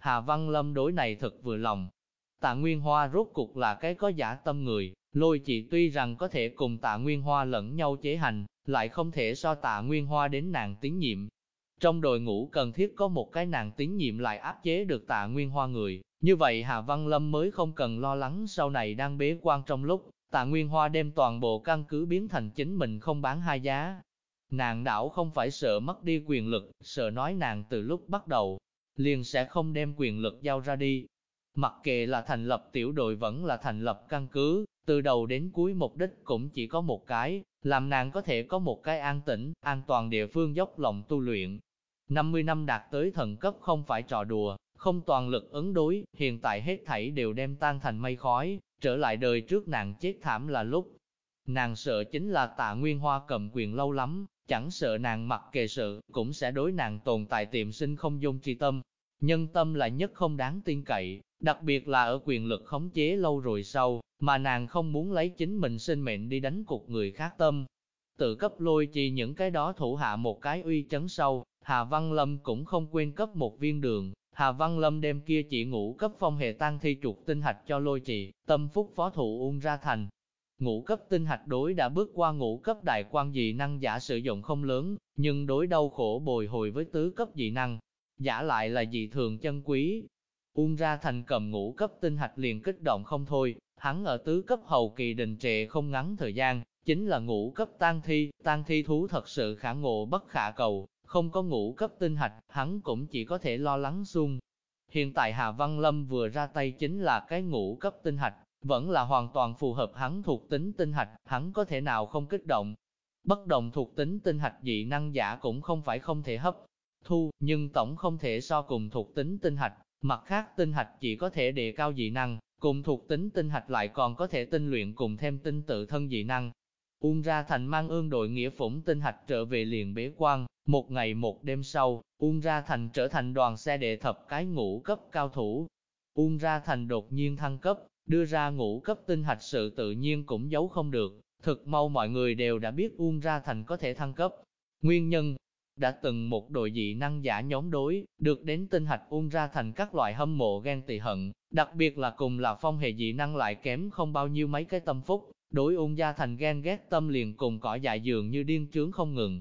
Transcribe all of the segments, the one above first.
Hà Văn Lâm đối này thật vừa lòng. Tạ Nguyên Hoa rốt cuộc là cái có giả tâm người, lôi chị tuy rằng có thể cùng tạ Nguyên Hoa lẫn nhau chế hành, lại không thể so tạ Nguyên Hoa đến nàng tín nhiệm. Trong đội ngũ cần thiết có một cái nàng tín nhiệm lại áp chế được tạ Nguyên Hoa người, như vậy Hà Văn Lâm mới không cần lo lắng sau này đang bế quan trong lúc, tạ Nguyên Hoa đem toàn bộ căn cứ biến thành chính mình không bán hai giá. Nàng đảo không phải sợ mất đi quyền lực, sợ nói nàng từ lúc bắt đầu, liền sẽ không đem quyền lực giao ra đi. Mặc kệ là thành lập tiểu đội vẫn là thành lập căn cứ, từ đầu đến cuối mục đích cũng chỉ có một cái, làm nàng có thể có một cái an tĩnh, an toàn địa phương dốc lòng tu luyện. 50 năm đạt tới thần cấp không phải trò đùa, không toàn lực ứng đối, hiện tại hết thảy đều đem tan thành mây khói, trở lại đời trước nàng chết thảm là lúc. Nàng sợ chính là tạ nguyên hoa cầm quyền lâu lắm, chẳng sợ nàng mặc kệ sự, cũng sẽ đối nàng tồn tại tiệm sinh không dung tri tâm. Nhân tâm là nhất không đáng tin cậy, đặc biệt là ở quyền lực khống chế lâu rồi sau, mà nàng không muốn lấy chính mình sinh mệnh đi đánh cục người khác tâm. Tự cấp lôi chi những cái đó thủ hạ một cái uy chấn sâu, Hà Văn Lâm cũng không quên cấp một viên đường. Hà Văn Lâm đem kia chỉ ngũ cấp phong hệ tăng thi trục tinh hạch cho lôi trì, tâm phúc phó thủ ung ra thành. Ngũ cấp tinh hạch đối đã bước qua ngũ cấp đại quan dị năng giả sử dụng không lớn, nhưng đối đau khổ bồi hồi với tứ cấp dị năng, giả lại là dị thường chân quý. Ung ra thành cầm ngũ cấp tinh hạch liền kích động không thôi, hắn ở tứ cấp hậu kỳ đình trệ không ngắn thời gian, chính là ngũ cấp tan thi, tan thi thú thật sự khả ngộ bất khả cầu, không có ngũ cấp tinh hạch, hắn cũng chỉ có thể lo lắng xung. Hiện tại Hà Văn Lâm vừa ra tay chính là cái ngũ cấp tinh hạch, vẫn là hoàn toàn phù hợp hắn thuộc tính tinh hạch, hắn có thể nào không kích động. Bất đồng thuộc tính tinh hạch dị năng giả cũng không phải không thể hấp thu, nhưng tổng không thể so cùng thuộc tính tinh hạch, mặt khác tinh hạch chỉ có thể đề cao dị năng, cùng thuộc tính tinh hạch lại còn có thể tinh luyện cùng thêm tinh tự thân dị năng. Ung ra thành mang ương đội nghĩa phủng tinh hạch trở về liền bế quan, một ngày một đêm sau, Ung ra thành trở thành đoàn xe đệ thập cái ngũ cấp cao thủ. Ung ra thành đột nhiên thăng cấp, đưa ra ngũ cấp tinh hạch sự tự nhiên cũng giấu không được, thực mau mọi người đều đã biết Ung ra thành có thể thăng cấp. Nguyên nhân, đã từng một đội dị năng giả nhóm đối, được đến tinh hạch ung ra thành các loại hâm mộ ghen tị hận, đặc biệt là cùng là phong hệ dị năng lại kém không bao nhiêu mấy cái tâm phúc, đối ung gia thành ghen ghét tâm liền cùng cỏ dại dường như điên trướng không ngừng.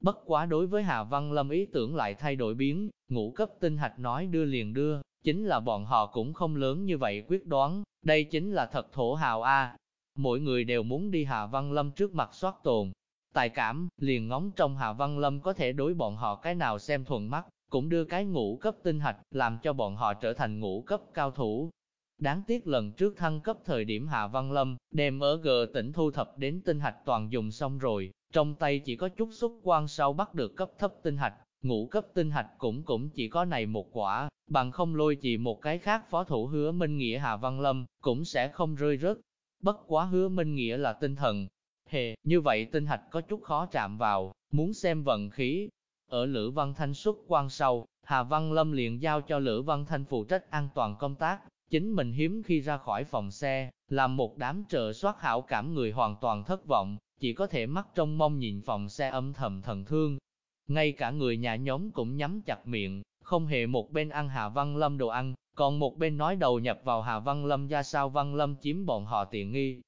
Bất quá đối với Hà Văn Lâm ý tưởng lại thay đổi biến, ngũ cấp tinh hạch nói đưa liền đưa, chính là bọn họ cũng không lớn như vậy quyết đoán, đây chính là thật thổ hào A. Mỗi người đều muốn đi Hà Văn Lâm trước mặt soát tồn, Tài cảm, liền ngóng trong Hạ Văn Lâm có thể đối bọn họ cái nào xem thuận mắt, cũng đưa cái ngũ cấp tinh hạch, làm cho bọn họ trở thành ngũ cấp cao thủ. Đáng tiếc lần trước thăng cấp thời điểm Hạ Văn Lâm, đem ở G tỉnh thu thập đến tinh hạch toàn dùng xong rồi, trong tay chỉ có chút xúc quan sau bắt được cấp thấp tinh hạch, ngũ cấp tinh hạch cũng cũng chỉ có này một quả, bằng không lôi chỉ một cái khác phó thủ hứa Minh Nghĩa Hà Văn Lâm, cũng sẽ không rơi rớt. Bất quá hứa Minh Nghĩa là tinh thần, Hề, như vậy tinh hạch có chút khó chạm vào, muốn xem vận khí. Ở Lữ Văn Thanh xuất quan sau, Hà Văn Lâm liền giao cho Lữ Văn Thanh phụ trách an toàn công tác, chính mình hiếm khi ra khỏi phòng xe, làm một đám trợ soát hảo cảm người hoàn toàn thất vọng, chỉ có thể mắt trong mong nhìn phòng xe âm thầm thần thương. Ngay cả người nhà nhóm cũng nhắm chặt miệng, không hề một bên ăn Hà Văn Lâm đồ ăn, còn một bên nói đầu nhập vào Hà Văn Lâm ra sao Văn Lâm chiếm bọn họ tiện nghi.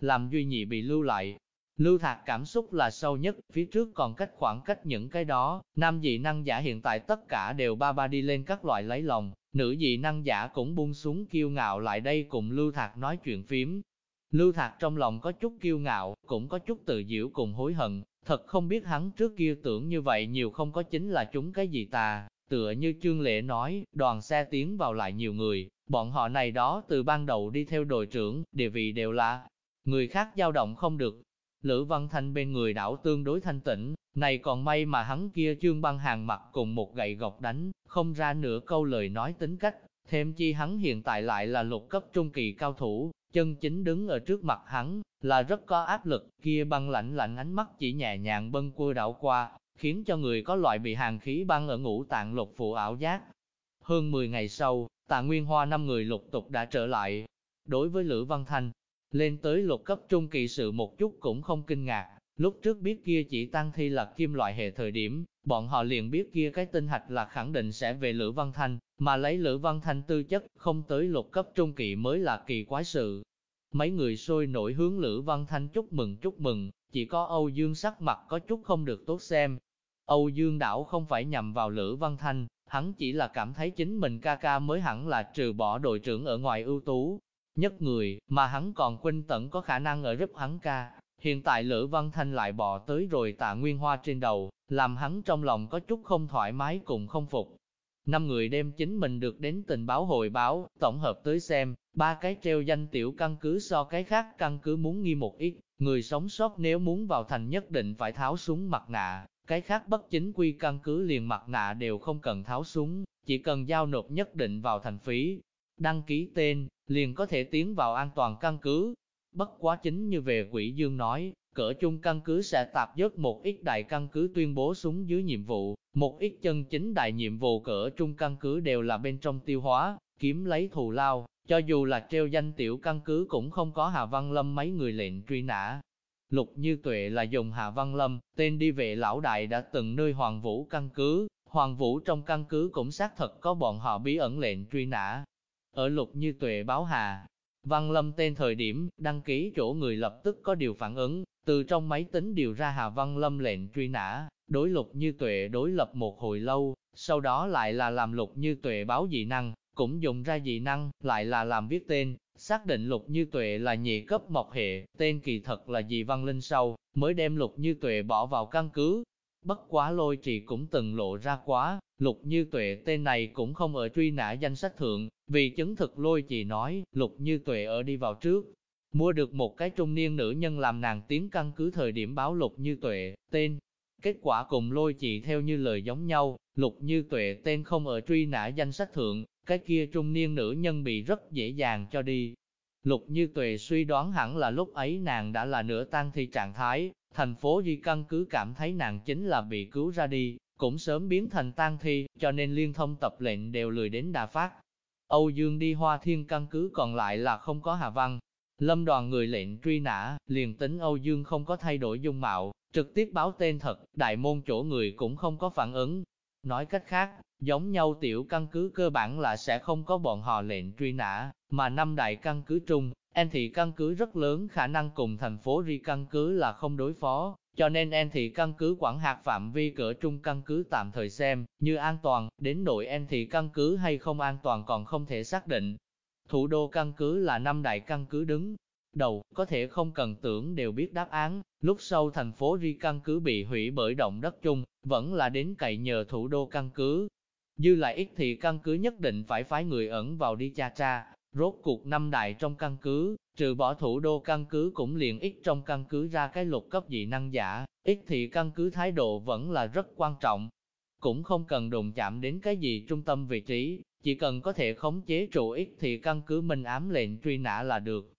Làm duy nhị bị lưu lại, Lưu Thạc cảm xúc là sâu nhất, phía trước còn cách khoảng cách những cái đó, nam dị năng giả hiện tại tất cả đều ba ba đi lên các loại lấy lòng, nữ dị năng giả cũng buông xuống kiêu ngạo lại đây cùng Lưu Thạc nói chuyện phím. Lưu Thạc trong lòng có chút kiêu ngạo, cũng có chút tự diễu cùng hối hận, thật không biết hắn trước kia tưởng như vậy nhiều không có chính là chúng cái gì tà, tựa như Trương Lệ nói, đoàn xe tiến vào lại nhiều người, bọn họ này đó từ ban đầu đi theo đội trưởng, địa vị đều là người khác dao động không được, Lữ Văn Thanh bên người đảo tương đối thanh tĩnh, này còn may mà hắn kia trương băng hàng mặt cùng một gậy gọc đánh, không ra nửa câu lời nói tính cách, thêm chi hắn hiện tại lại là lục cấp trung kỳ cao thủ, chân chính đứng ở trước mặt hắn, là rất có áp lực, kia băng lạnh lạnh ánh mắt chỉ nhẹ nhàng bân cua đảo qua, khiến cho người có loại bị hàng khí băng ở ngũ tạng lục phụ ảo giác. Hơn 10 ngày sau, tạ Nguyên Hoa năm người lục tục đã trở lại. Đối với Lữ Văn Thanh, lên tới lục cấp trung kỳ sự một chút cũng không kinh ngạc, lúc trước biết kia chỉ tăng thi là kim loại hệ thời điểm, bọn họ liền biết kia cái tinh hạch là khẳng định sẽ về Lữ Văn Thanh, mà lấy Lữ Văn Thanh tư chất, không tới lục cấp trung kỳ mới là kỳ quái sự. Mấy người sôi nổi hướng Lữ Văn Thanh chúc mừng chúc mừng, chỉ có Âu Dương sắc mặt có chút không được tốt xem. Âu Dương đảo không phải nhằm vào Lữ Văn Thanh, hắn chỉ là cảm thấy chính mình ca ca mới hẳn là trừ bỏ đội trưởng ở ngoài ưu tú, nhất người, mà hắn còn khuynh tận có khả năng ở giúp hắn ca. Hiện tại Lữ Văn Thanh lại bò tới rồi tạ nguyên hoa trên đầu, làm hắn trong lòng có chút không thoải mái cùng không phục. Năm người đem chính mình được đến tình báo hồi báo, tổng hợp tới xem, ba cái treo danh tiểu căn cứ so cái khác căn cứ muốn nghi một ít, người sống sót nếu muốn vào thành nhất định phải tháo súng mặt nạ, cái khác bất chính quy căn cứ liền mặt nạ đều không cần tháo súng, chỉ cần giao nộp nhất định vào thành phí, đăng ký tên, liền có thể tiến vào an toàn căn cứ. Bất quá chính như về quỷ dương nói, cỡ chung căn cứ sẽ tạp dớt một ít đại căn cứ tuyên bố súng dưới nhiệm vụ, một ít chân chính đại nhiệm vụ cỡ chung căn cứ đều là bên trong tiêu hóa, kiếm lấy thù lao, cho dù là treo danh tiểu căn cứ cũng không có Hà Văn Lâm mấy người lệnh truy nã. Lục Như Tuệ là dùng Hà Văn Lâm, tên đi vệ lão đại đã từng nơi Hoàng Vũ căn cứ, Hoàng Vũ trong căn cứ cũng xác thật có bọn họ bí ẩn lệnh truy nã. Ở Lục Như Tuệ báo Hà, Văn Lâm tên thời điểm, đăng ký chỗ người lập tức có điều phản ứng, từ trong máy tính điều ra Hà Văn Lâm lệnh truy nã, đối Lục Như Tuệ đối lập một hồi lâu, sau đó lại là làm Lục Như Tuệ báo dị năng, cũng dùng ra dị năng, lại là làm viết tên, xác định Lục Như Tuệ là nhị cấp mộc hệ, tên kỳ thật là dị văn linh sau, mới đem Lục Như Tuệ bỏ vào căn cứ. Bất quá lôi trì cũng từng lộ ra quá, Lục Như Tuệ tên này cũng không ở truy nã danh sách thượng, vì chứng thực lôi trì nói, Lục Như Tuệ ở đi vào trước. Mua được một cái trung niên nữ nhân làm nàng tiến căn cứ thời điểm báo Lục Như Tuệ, tên. Kết quả cùng lôi trì theo như lời giống nhau, Lục Như Tuệ tên không ở truy nã danh sách thượng, cái kia trung niên nữ nhân bị rất dễ dàng cho đi. Lục Như Tuệ suy đoán hẳn là lúc ấy nàng đã là nửa tan thi trạng thái, thành phố Di căn cứ cảm thấy nàng chính là bị cứu ra đi, cũng sớm biến thành tang thi, cho nên liên thông tập lệnh đều lười đến đà phát. Âu Dương đi hoa thiên căn cứ còn lại là không có Hà Văn. Lâm đoàn người lệnh truy nã, liền tính Âu Dương không có thay đổi dung mạo, trực tiếp báo tên thật, đại môn chỗ người cũng không có phản ứng. Nói cách khác, Giống nhau tiểu căn cứ cơ bản là sẽ không có bọn họ lệnh truy nã, mà năm đại căn cứ trung, En thị căn cứ rất lớn khả năng cùng thành phố Ri căn cứ là không đối phó, cho nên En thị căn cứ quản hạt phạm vi cỡ trung căn cứ tạm thời xem, như an toàn, đến nội En thị căn cứ hay không an toàn còn không thể xác định. Thủ đô căn cứ là năm đại căn cứ đứng, đầu, có thể không cần tưởng đều biết đáp án, lúc sau thành phố Ri căn cứ bị hủy bởi động đất chung, vẫn là đến cậy nhờ thủ đô căn cứ, Dư lại ít thì căn cứ nhất định phải phái người ẩn vào đi cha cha, rốt cuộc năm đại trong căn cứ, trừ bỏ thủ đô căn cứ cũng liền ít trong căn cứ ra cái lục cấp dị năng giả, ít thì căn cứ thái độ vẫn là rất quan trọng. Cũng không cần đụng chạm đến cái gì trung tâm vị trí, chỉ cần có thể khống chế trụ ít thì căn cứ minh ám lệnh truy nã là được.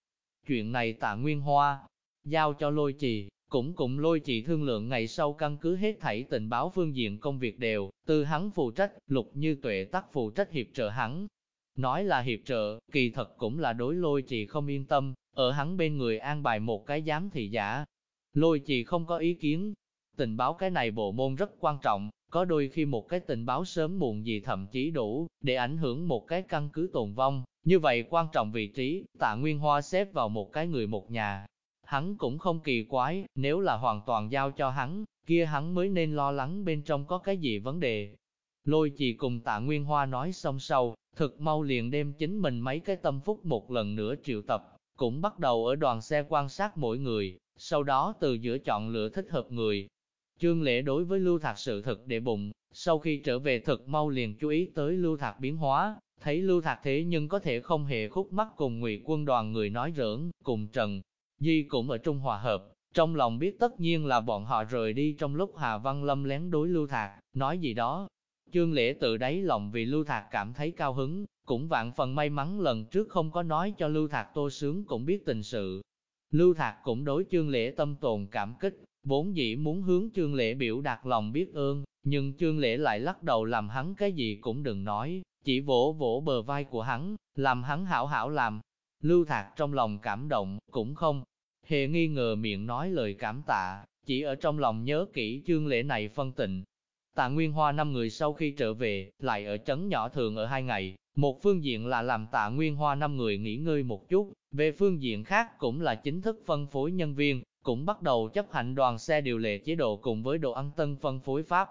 Chuyện này tạ Nguyên Hoa, giao cho lôi trì, cũng cùng lôi trì thương lượng ngày sau căn cứ hết thảy tình báo phương diện công việc đều, từ hắn phụ trách, lục như tuệ tắc phụ trách hiệp trợ hắn. Nói là hiệp trợ, kỳ thật cũng là đối lôi trì không yên tâm, ở hắn bên người an bài một cái giám thị giả. Lôi trì không có ý kiến, tình báo cái này bộ môn rất quan trọng, có đôi khi một cái tình báo sớm muộn gì thậm chí đủ, để ảnh hưởng một cái căn cứ tồn vong. Như vậy quan trọng vị trí, tạ Nguyên Hoa xếp vào một cái người một nhà, hắn cũng không kỳ quái, nếu là hoàn toàn giao cho hắn, kia hắn mới nên lo lắng bên trong có cái gì vấn đề. Lôi chỉ cùng tạ Nguyên Hoa nói xong sau, thực mau liền đem chính mình mấy cái tâm phúc một lần nữa triệu tập, cũng bắt đầu ở đoàn xe quan sát mỗi người, sau đó từ giữa chọn lựa thích hợp người. Trương Lễ đối với Lưu Thạc sự thật để bụng, sau khi trở về thực mau liền chú ý tới Lưu Thạc biến hóa, thấy Lưu Thạc thế nhưng có thể không hề khúc mắt cùng ngụy quân đoàn người nói rỡn cùng Trần Di cũng ở Trung Hòa Hợp, trong lòng biết tất nhiên là bọn họ rời đi trong lúc Hà Văn Lâm lén đối Lưu Thạc, nói gì đó. Trương Lễ từ đáy lòng vì Lưu Thạc cảm thấy cao hứng, cũng vạn phần may mắn lần trước không có nói cho Lưu Thạc tô sướng cũng biết tình sự. Lưu Thạc cũng đối Trương Lễ tâm tồn cảm kích, vốn dĩ muốn hướng Trương Lễ biểu đạt lòng biết ơn, nhưng Trương Lễ lại lắc đầu làm hắn cái gì cũng đừng nói, chỉ vỗ vỗ bờ vai của hắn, làm hắn hảo hảo làm. Lưu Thạc trong lòng cảm động, cũng không hề nghi ngờ miệng nói lời cảm tạ, chỉ ở trong lòng nhớ kỹ Trương lễ này phân tịnh. Tạ Nguyên Hoa năm người sau khi trở về, lại ở trấn nhỏ thường ở hai ngày, một phương diện là làm tạ Nguyên Hoa năm người nghỉ ngơi một chút, về phương diện khác cũng là chính thức phân phối nhân viên, cũng bắt đầu chấp hành đoàn xe điều lệ chế độ cùng với đồ ăn tân phân phối pháp.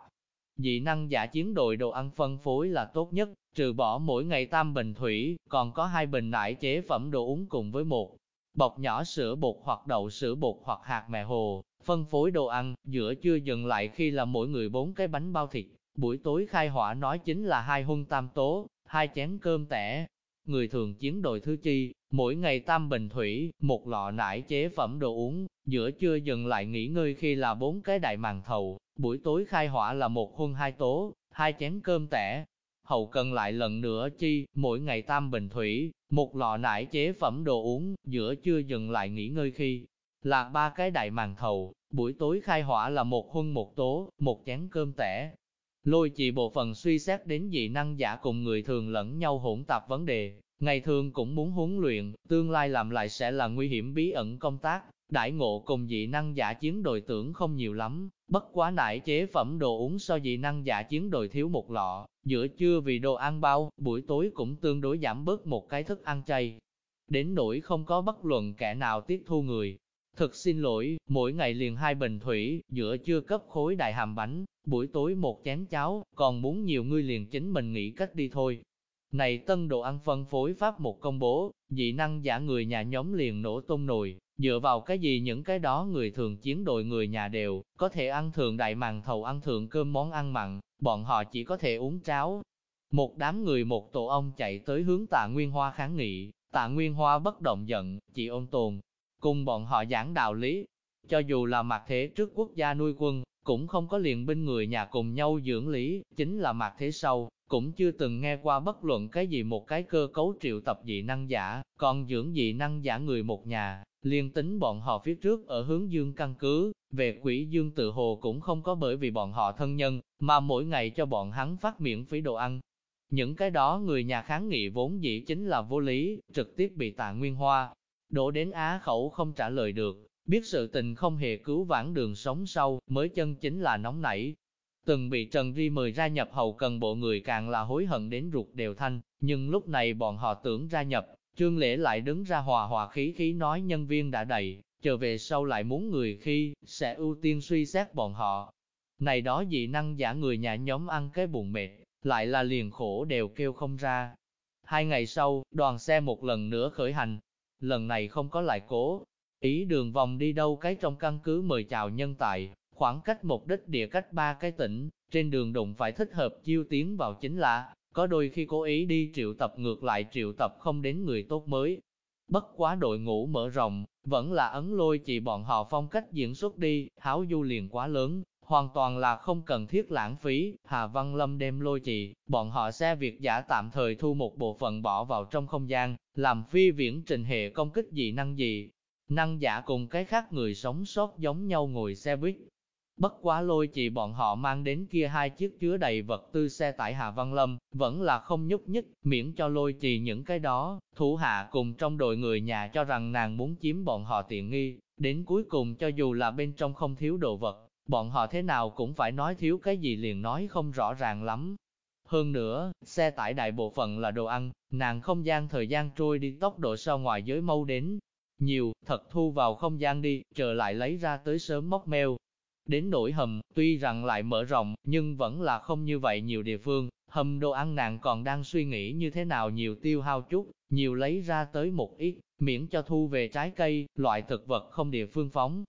Dị năng giả chiến đội đồ ăn phân phối là tốt nhất, trừ bỏ mỗi ngày tam bình thủy, còn có hai bình nải chế phẩm đồ uống cùng với một bọc nhỏ sữa bột hoặc đậu sữa bột hoặc hạt mè hồ, phân phối đồ ăn, giữa trưa dừng lại khi là mỗi người bốn cái bánh bao thịt, buổi tối khai hỏa nói chính là hai hung tam tố, hai chén cơm tẻ. Người thường chiến đội thứ chi, mỗi ngày tam bình thủy, một lọ nải chế phẩm đồ uống, giữa trưa dừng lại nghỉ ngơi khi là bốn cái đại màn thầu, buổi tối khai hỏa là một huân hai tố, hai chén cơm tẻ. Hậu cần lại lần nữa chi, mỗi ngày tam bình thủy, một lọ nải chế phẩm đồ uống, giữa trưa dừng lại nghỉ ngơi khi là ba cái đại màn thầu, buổi tối khai hỏa là một huân một tố, một chén cơm tẻ. Lôi chỉ bộ phận suy xét đến dị năng giả cùng người thường lẫn nhau hỗn tạp vấn đề, ngày thường cũng muốn huấn luyện, tương lai làm lại sẽ là nguy hiểm bí ẩn công tác, đại ngộ cùng dị năng giả chiến đội tưởng không nhiều lắm, bất quá nải chế phẩm đồ uống so dị năng giả chiến đội thiếu một lọ, giữa trưa vì đồ ăn bao, buổi tối cũng tương đối giảm bớt một cái thức ăn chay. Đến nỗi không có bất luận kẻ nào tiếp thu người, Thực xin lỗi, mỗi ngày liền hai bình thủy, giữa chưa cấp khối đại hàm bánh, buổi tối một chén cháo, còn muốn nhiều ngươi liền chính mình nghĩ cách đi thôi. Này tân đồ ăn phân phối pháp một công bố, dị năng giả người nhà nhóm liền nổ tung nồi, dựa vào cái gì những cái đó người thường chiến đội người nhà đều, có thể ăn thường đại màn thầu ăn thường cơm món ăn mặn, bọn họ chỉ có thể uống cháo. Một đám người một tổ ông chạy tới hướng tạ Nguyên Hoa kháng nghị, tạ Nguyên Hoa bất động giận, chỉ ôn tồn, cùng bọn họ giảng đạo lý. Cho dù là mặt thế trước quốc gia nuôi quân, cũng không có liền binh người nhà cùng nhau dưỡng lý, chính là mặt thế sau, cũng chưa từng nghe qua bất luận cái gì một cái cơ cấu triệu tập dị năng giả, còn dưỡng dị năng giả người một nhà, liên tính bọn họ phía trước ở hướng dương căn cứ, về quỷ dương tự hồ cũng không có bởi vì bọn họ thân nhân, mà mỗi ngày cho bọn hắn phát miễn phí đồ ăn. Những cái đó người nhà kháng nghị vốn dĩ chính là vô lý, trực tiếp bị tạ nguyên hoa, đổ đến á khẩu không trả lời được, biết sự tình không hề cứu vãn đường sống sau, mới chân chính là nóng nảy. Từng bị Trần Ri mời ra nhập hậu cần bộ người càng là hối hận đến ruột đều thanh, nhưng lúc này bọn họ tưởng ra nhập, Trương Lễ lại đứng ra hòa hòa khí khí nói nhân viên đã đầy, trở về sau lại muốn người khi, sẽ ưu tiên suy xét bọn họ. Này đó dị năng giả người nhà nhóm ăn cái bụng mệt, lại là liền khổ đều kêu không ra. Hai ngày sau, đoàn xe một lần nữa khởi hành, lần này không có lại cố. Ý đường vòng đi đâu cái trong căn cứ mời chào nhân tài, khoảng cách một đích địa cách ba cái tỉnh, trên đường đụng phải thích hợp chiêu tiến vào chính là, có đôi khi cố ý đi triệu tập ngược lại triệu tập không đến người tốt mới. Bất quá đội ngũ mở rộng, vẫn là ấn lôi chỉ bọn họ phong cách diễn xuất đi, háo du liền quá lớn, hoàn toàn là không cần thiết lãng phí. Hà Văn Lâm đem lôi trì, bọn họ xe việc giả tạm thời thu một bộ phận bỏ vào trong không gian, làm phi viễn trình hệ công kích dị năng gì. Năng giả cùng cái khác người sống sót giống nhau ngồi xe buýt. Bất quá lôi trì bọn họ mang đến kia hai chiếc chứa đầy vật tư xe tải Hà Văn Lâm, vẫn là không nhúc nhích, miễn cho lôi trì những cái đó, thủ hạ cùng trong đội người nhà cho rằng nàng muốn chiếm bọn họ tiện nghi, đến cuối cùng cho dù là bên trong không thiếu đồ vật, bọn họ thế nào cũng phải nói thiếu cái gì liền nói không rõ ràng lắm. Hơn nữa, xe tải đại bộ phận là đồ ăn, nàng không gian thời gian trôi đi tốc độ sau ngoài giới mâu đến. Nhiều, thật thu vào không gian đi, chờ lại lấy ra tới sớm móc mèo. Đến nỗi hầm, tuy rằng lại mở rộng, nhưng vẫn là không như vậy nhiều địa phương, hầm đồ ăn nàng còn đang suy nghĩ như thế nào nhiều tiêu hao chút, nhiều lấy ra tới một ít, miễn cho thu về trái cây, loại thực vật không địa phương phóng,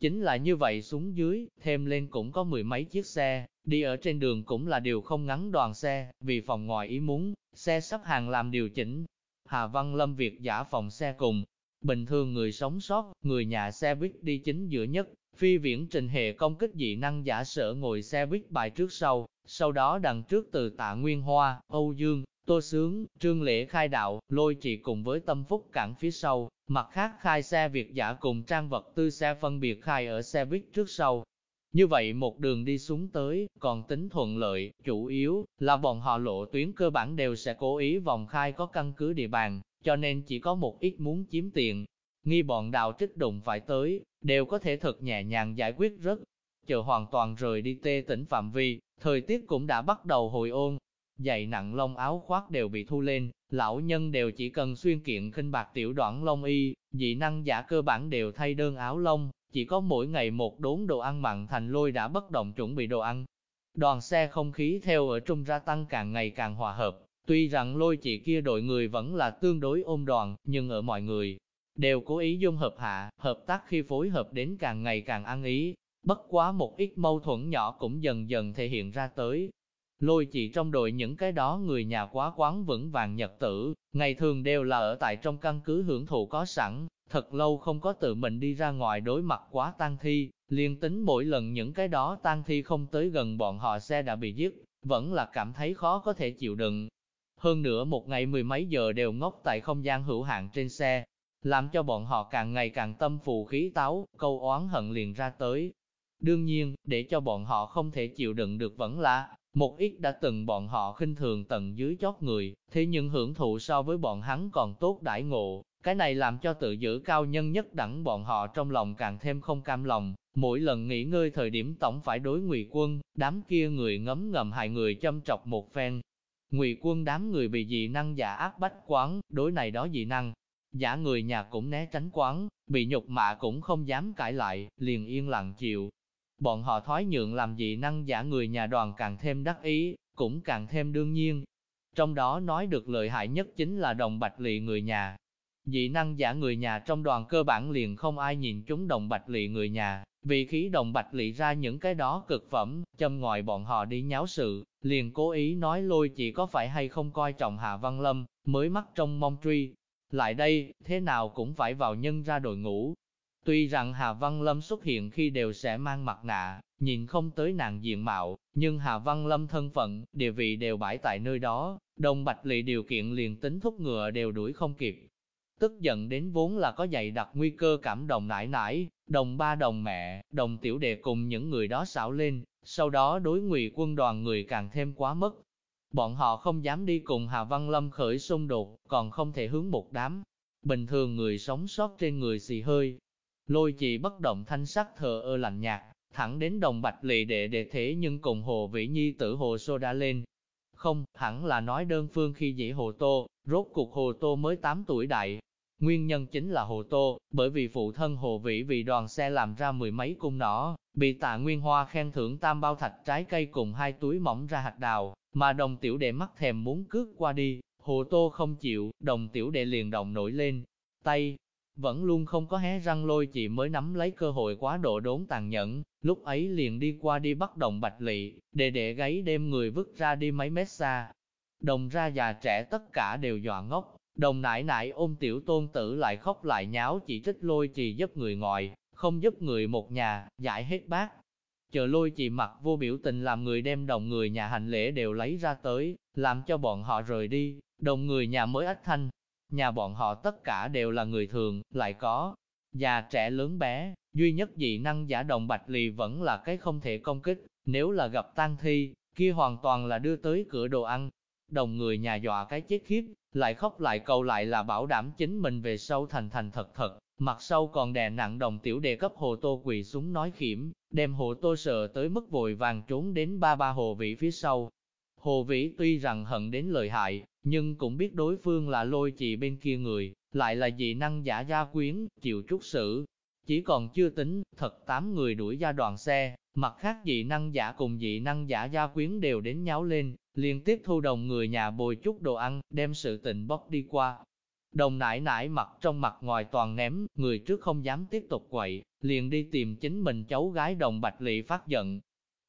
Chính là như vậy xuống dưới, thêm lên cũng có mười mấy chiếc xe, đi ở trên đường cũng là điều không ngắn đoàn xe, vì phòng ngoài ý muốn, xe sắp hàng làm điều chỉnh. Hà Văn Lâm việc giả phòng xe cùng, bình thường người sống sót, người nhà xe buýt đi chính giữa nhất, phi viễn trình hệ công kích dị năng giả sở ngồi xe buýt bài trước sau, sau đó đằng trước từ tạ Nguyên Hoa, Âu Dương, Tô Sướng, Trương Lễ khai đạo, lôi chị cùng với tâm phúc cản phía sau, mặt khác khai xe việc giả cùng trang vật tư xe phân biệt khai ở xe buýt trước sau. Như vậy một đường đi xuống tới, còn tính thuận lợi, chủ yếu là bọn họ lộ tuyến cơ bản đều sẽ cố ý vòng khai có căn cứ địa bàn, cho nên chỉ có một ít muốn chiếm tiền. Nghi bọn đào trích đụng phải tới, đều có thể thật nhẹ nhàng giải quyết rất chờ hoàn toàn rời đi tê tỉnh phạm vi, thời tiết cũng đã bắt đầu hồi ôn. Dày nặng lông áo khoác đều bị thu lên, lão nhân đều chỉ cần xuyên kiện khinh bạc tiểu đoạn lông y, dị năng giả cơ bản đều thay đơn áo lông, chỉ có mỗi ngày một đốn đồ ăn mặn thành lôi đã bất động chuẩn bị đồ ăn. Đoàn xe không khí theo ở trung ra tăng càng ngày càng hòa hợp, tuy rằng lôi chị kia đội người vẫn là tương đối ôm đoàn, nhưng ở mọi người, đều cố ý dung hợp hạ, hợp tác khi phối hợp đến càng ngày càng ăn ý, bất quá một ít mâu thuẫn nhỏ cũng dần dần thể hiện ra tới. Lôi chỉ trong đội những cái đó người nhà quá quán vững vàng nhật tử, ngày thường đều là ở tại trong căn cứ hưởng thụ có sẵn, thật lâu không có tự mình đi ra ngoài đối mặt quá tang thi, liên tính mỗi lần những cái đó tang thi không tới gần bọn họ xe đã bị giết, vẫn là cảm thấy khó có thể chịu đựng. Hơn nữa một ngày mười mấy giờ đều ngốc tại không gian hữu hạn trên xe, làm cho bọn họ càng ngày càng tâm phù khí táo, câu oán hận liền ra tới. Đương nhiên, để cho bọn họ không thể chịu đựng được vẫn là, một ít đã từng bọn họ khinh thường tận dưới chót người, thế nhưng hưởng thụ so với bọn hắn còn tốt đãi ngộ, cái này làm cho tự giữ cao nhân nhất đẳng bọn họ trong lòng càng thêm không cam lòng, mỗi lần nghỉ ngơi thời điểm tổng phải đối ngụy quân, đám kia người ngấm ngầm hại người châm trọc một phen. Ngụy quân đám người bị dị năng giả ác bách quán, đối này đó dị năng, giả người nhà cũng né tránh quán, bị nhục mạ cũng không dám cãi lại, liền yên lặng chịu. Bọn họ thói nhượng làm dị năng giả người nhà đoàn càng thêm đắc ý, cũng càng thêm đương nhiên. Trong đó nói được lợi hại nhất chính là đồng bạch lị người nhà. Dị năng giả người nhà trong đoàn cơ bản liền không ai nhìn chúng đồng bạch lị người nhà, vì khí đồng bạch lị ra những cái đó cực phẩm, châm ngòi bọn họ đi nháo sự, liền cố ý nói lôi chỉ có phải hay không coi trọng Hạ Văn Lâm, mới mắt trong mong truy, lại đây, thế nào cũng phải vào nhân ra đội ngũ. Tuy rằng Hà Văn Lâm xuất hiện khi đều sẽ mang mặt nạ, nhìn không tới nàng diện mạo, nhưng Hà Văn Lâm thân phận, địa vị đều bãi tại nơi đó, đồng bạch lị điều kiện liền tính thúc ngựa đều đuổi không kịp. Tức giận đến vốn là có dày đặt nguy cơ cảm đồng nải nải, đồng ba đồng mẹ, đồng tiểu đệ cùng những người đó xảo lên, sau đó đối ngụy quân đoàn người càng thêm quá mất, Bọn họ không dám đi cùng Hà Văn Lâm khởi xung đột, còn không thể hướng một đám. Bình thường người sống sót trên người xì hơi. Lôi chỉ bất động thanh sắc thờ ơ lạnh nhạt, thẳng đến đồng bạch lì đệ đệ thế nhưng cùng Hồ Vĩ Nhi tử Hồ Sô đã lên. Không, hẳn là nói đơn phương khi dĩ Hồ Tô, rốt cuộc Hồ Tô mới 8 tuổi đại. Nguyên nhân chính là Hồ Tô, bởi vì phụ thân Hồ Vĩ vì đoàn xe làm ra mười mấy cung nỏ, bị tạ Nguyên Hoa khen thưởng tam bao thạch trái cây cùng hai túi mỏng ra hạt đào, mà đồng tiểu đệ mắt thèm muốn cướp qua đi, hồ tô không chịu, đồng tiểu đệ liền động nổi lên, tay, vẫn luôn không có hé răng lôi chị mới nắm lấy cơ hội quá độ đốn tàn nhẫn, lúc ấy liền đi qua đi bắt đồng bạch lị, để để gáy đem người vứt ra đi mấy mét xa. Đồng ra già trẻ tất cả đều dọa ngốc, đồng nải nải ôm tiểu tôn tử lại khóc lại nháo chỉ trích lôi chị giúp người ngoài, không giúp người một nhà, giải hết bác, chờ lôi chị mặc vô biểu tình làm người đem đồng người nhà hành lễ đều lấy ra tới, làm cho bọn họ rời đi, đồng người nhà mới ách thanh. Nhà bọn họ tất cả đều là người thường, lại có già trẻ lớn bé, duy nhất dị năng giả đồng bạch lì vẫn là cái không thể công kích, nếu là gặp tang thi, kia hoàn toàn là đưa tới cửa đồ ăn. Đồng người nhà dọa cái chết khiếp, lại khóc lại cầu lại là bảo đảm chính mình về sau thành thành thật thật, Mặt sau còn đè nặng đồng tiểu đề cấp hồ tô quỳ xuống nói khiểm, đem hồ tô sợ tới mức vội vàng trốn đến ba ba hồ vị phía sau. Hồ vĩ tuy rằng hận đến lợi hại, nhưng cũng biết đối phương là lôi chị bên kia người, lại là dị năng giả gia quyến, chịu chút xử. Chỉ còn chưa tính, thật tám người đuổi ra đoàn xe, mặt khác dị năng giả cùng dị năng giả gia quyến đều đến nháo lên, liên tiếp thu đồng người nhà bồi chút đồ ăn, đem sự tình bóc đi qua, Đồng nải nải mặt trong mặt ngoài toàn ném, người trước không dám tiếp tục quậy, liền đi tìm chính mình cháu gái đồng bạch lị phát giận.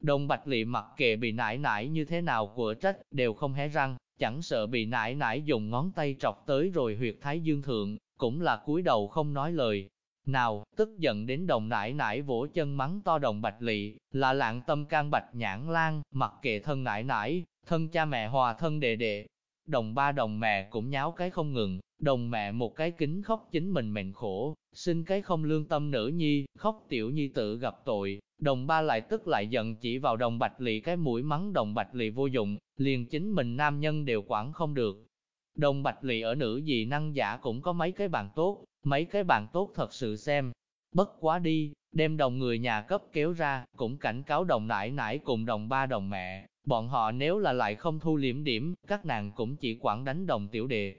Đồng bạch lị mặc kệ bị nải nải như thế nào của trách, đều không hé răng, chẳng sợ bị nải nải dùng ngón tay trọc tới rồi huyệt thái dương thượng, cũng là cúi đầu không nói lời. Nào, tức giận đến đồng nải nải vỗ chân mắng to đồng bạch lị, là lạng tâm can bạch nhãn lan, mặc kệ thân nải nải, thân cha mẹ hòa thân đệ đệ. Đồng ba đồng mẹ cũng nháo cái không ngừng, Đồng mẹ một cái kính khóc chính mình mệnh khổ, xin cái không lương tâm nữ nhi, khóc tiểu nhi tự gặp tội, đồng ba lại tức lại giận chỉ vào đồng bạch lì cái mũi mắng đồng bạch lì vô dụng, liền chính mình nam nhân đều quản không được. Đồng bạch lì ở nữ gì năng giả cũng có mấy cái bàn tốt, mấy cái bàn tốt thật sự xem. Bất quá đi, đem đồng người nhà cấp kéo ra, cũng cảnh cáo đồng nải nải cùng đồng ba đồng mẹ, bọn họ nếu là lại không thu liễm điểm, các nàng cũng chỉ quản đánh đồng tiểu đệ.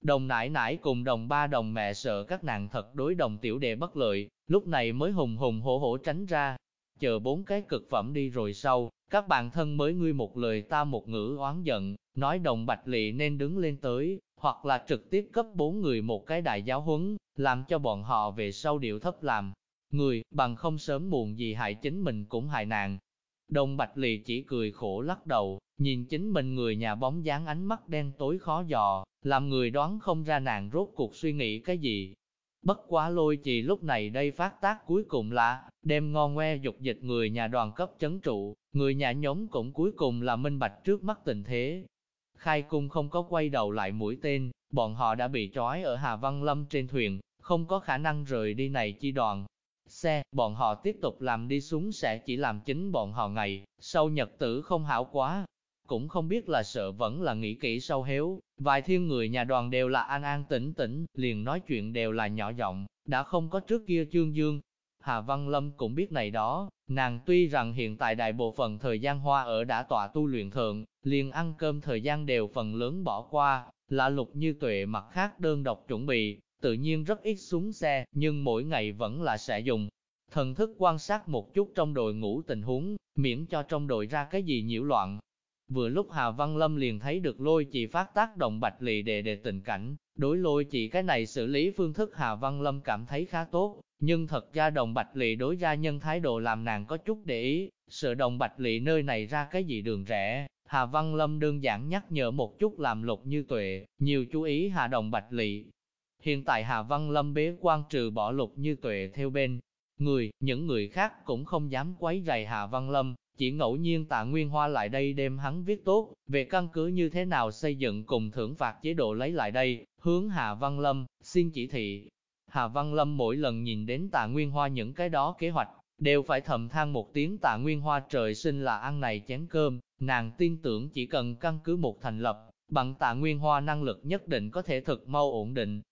Đồng nãi nãi cùng đồng ba đồng mẹ sợ các nàng thật đối đồng tiểu đệ bất lợi, lúc này mới hùng hùng hổ hổ tránh ra. Chờ bốn cái cực phẩm đi rồi sau, các bạn thân mới ngươi một lời ta một ngữ oán giận, nói đồng bạch lị nên đứng lên tới, hoặc là trực tiếp cấp bốn người một cái đại giáo huấn, làm cho bọn họ về sau điệu thấp làm. Người, bằng không sớm muộn gì hại chính mình cũng hại nàng. Đồng bạch lì chỉ cười khổ lắc đầu, nhìn chính mình người nhà bóng dáng ánh mắt đen tối khó dò, làm người đoán không ra nàng rốt cuộc suy nghĩ cái gì. Bất quá lôi trì lúc này đây phát tác cuối cùng là, đem ngon ngoe dục dịch người nhà đoàn cấp chấn trụ, người nhà nhóm cũng cuối cùng là minh bạch trước mắt tình thế. Khai cung không có quay đầu lại mũi tên, bọn họ đã bị trói ở Hà Văn Lâm trên thuyền, không có khả năng rời đi này chi đoàn. Xe, bọn họ tiếp tục làm đi xuống sẽ chỉ làm chính bọn họ ngày, sau nhật tử không hảo quá. Cũng không biết là sợ vẫn là nghĩ kỹ sâu héo, vài thiên người nhà đoàn đều là an an tĩnh tĩnh, liền nói chuyện đều là nhỏ giọng, đã không có trước kia chương dương. Hà Văn Lâm cũng biết này đó, nàng tuy rằng hiện tại đại bộ phận thời gian hoa ở đã tọa tu luyện thượng, liền ăn cơm thời gian đều phần lớn bỏ qua, là lục như tuệ mặt khác đơn độc chuẩn bị, tự nhiên rất ít xuống xe, nhưng mỗi ngày vẫn là sẽ dùng. Thần thức quan sát một chút trong đội ngũ tình huống, miễn cho trong đội ra cái gì nhiễu loạn. Vừa lúc Hà Văn Lâm liền thấy được lôi chỉ phát tác động bạch lì đề đề tình cảnh, đối lôi chỉ cái này xử lý phương thức Hà Văn Lâm cảm thấy khá tốt, nhưng thật ra đồng bạch lì đối gia nhân thái độ làm nàng có chút để ý, sợ đồng bạch lì nơi này ra cái gì đường rẽ. Hà Văn Lâm đơn giản nhắc nhở một chút làm lục như tuệ, nhiều chú ý Hà Đồng Bạch Lị, Hiện tại Hà Văn Lâm bế quan trừ bỏ lục như tuệ theo bên. Người, những người khác cũng không dám quấy rầy Hà Văn Lâm, chỉ ngẫu nhiên tạ Nguyên Hoa lại đây đem hắn viết tốt, về căn cứ như thế nào xây dựng cùng thưởng phạt chế độ lấy lại đây, hướng Hà Văn Lâm, xin chỉ thị. Hà Văn Lâm mỗi lần nhìn đến tạ Nguyên Hoa những cái đó kế hoạch, đều phải thầm than một tiếng tạ Nguyên Hoa trời sinh là ăn này chén cơm, nàng tin tưởng chỉ cần căn cứ một thành lập, bằng tạ Nguyên Hoa năng lực nhất định có thể thực mau ổn định,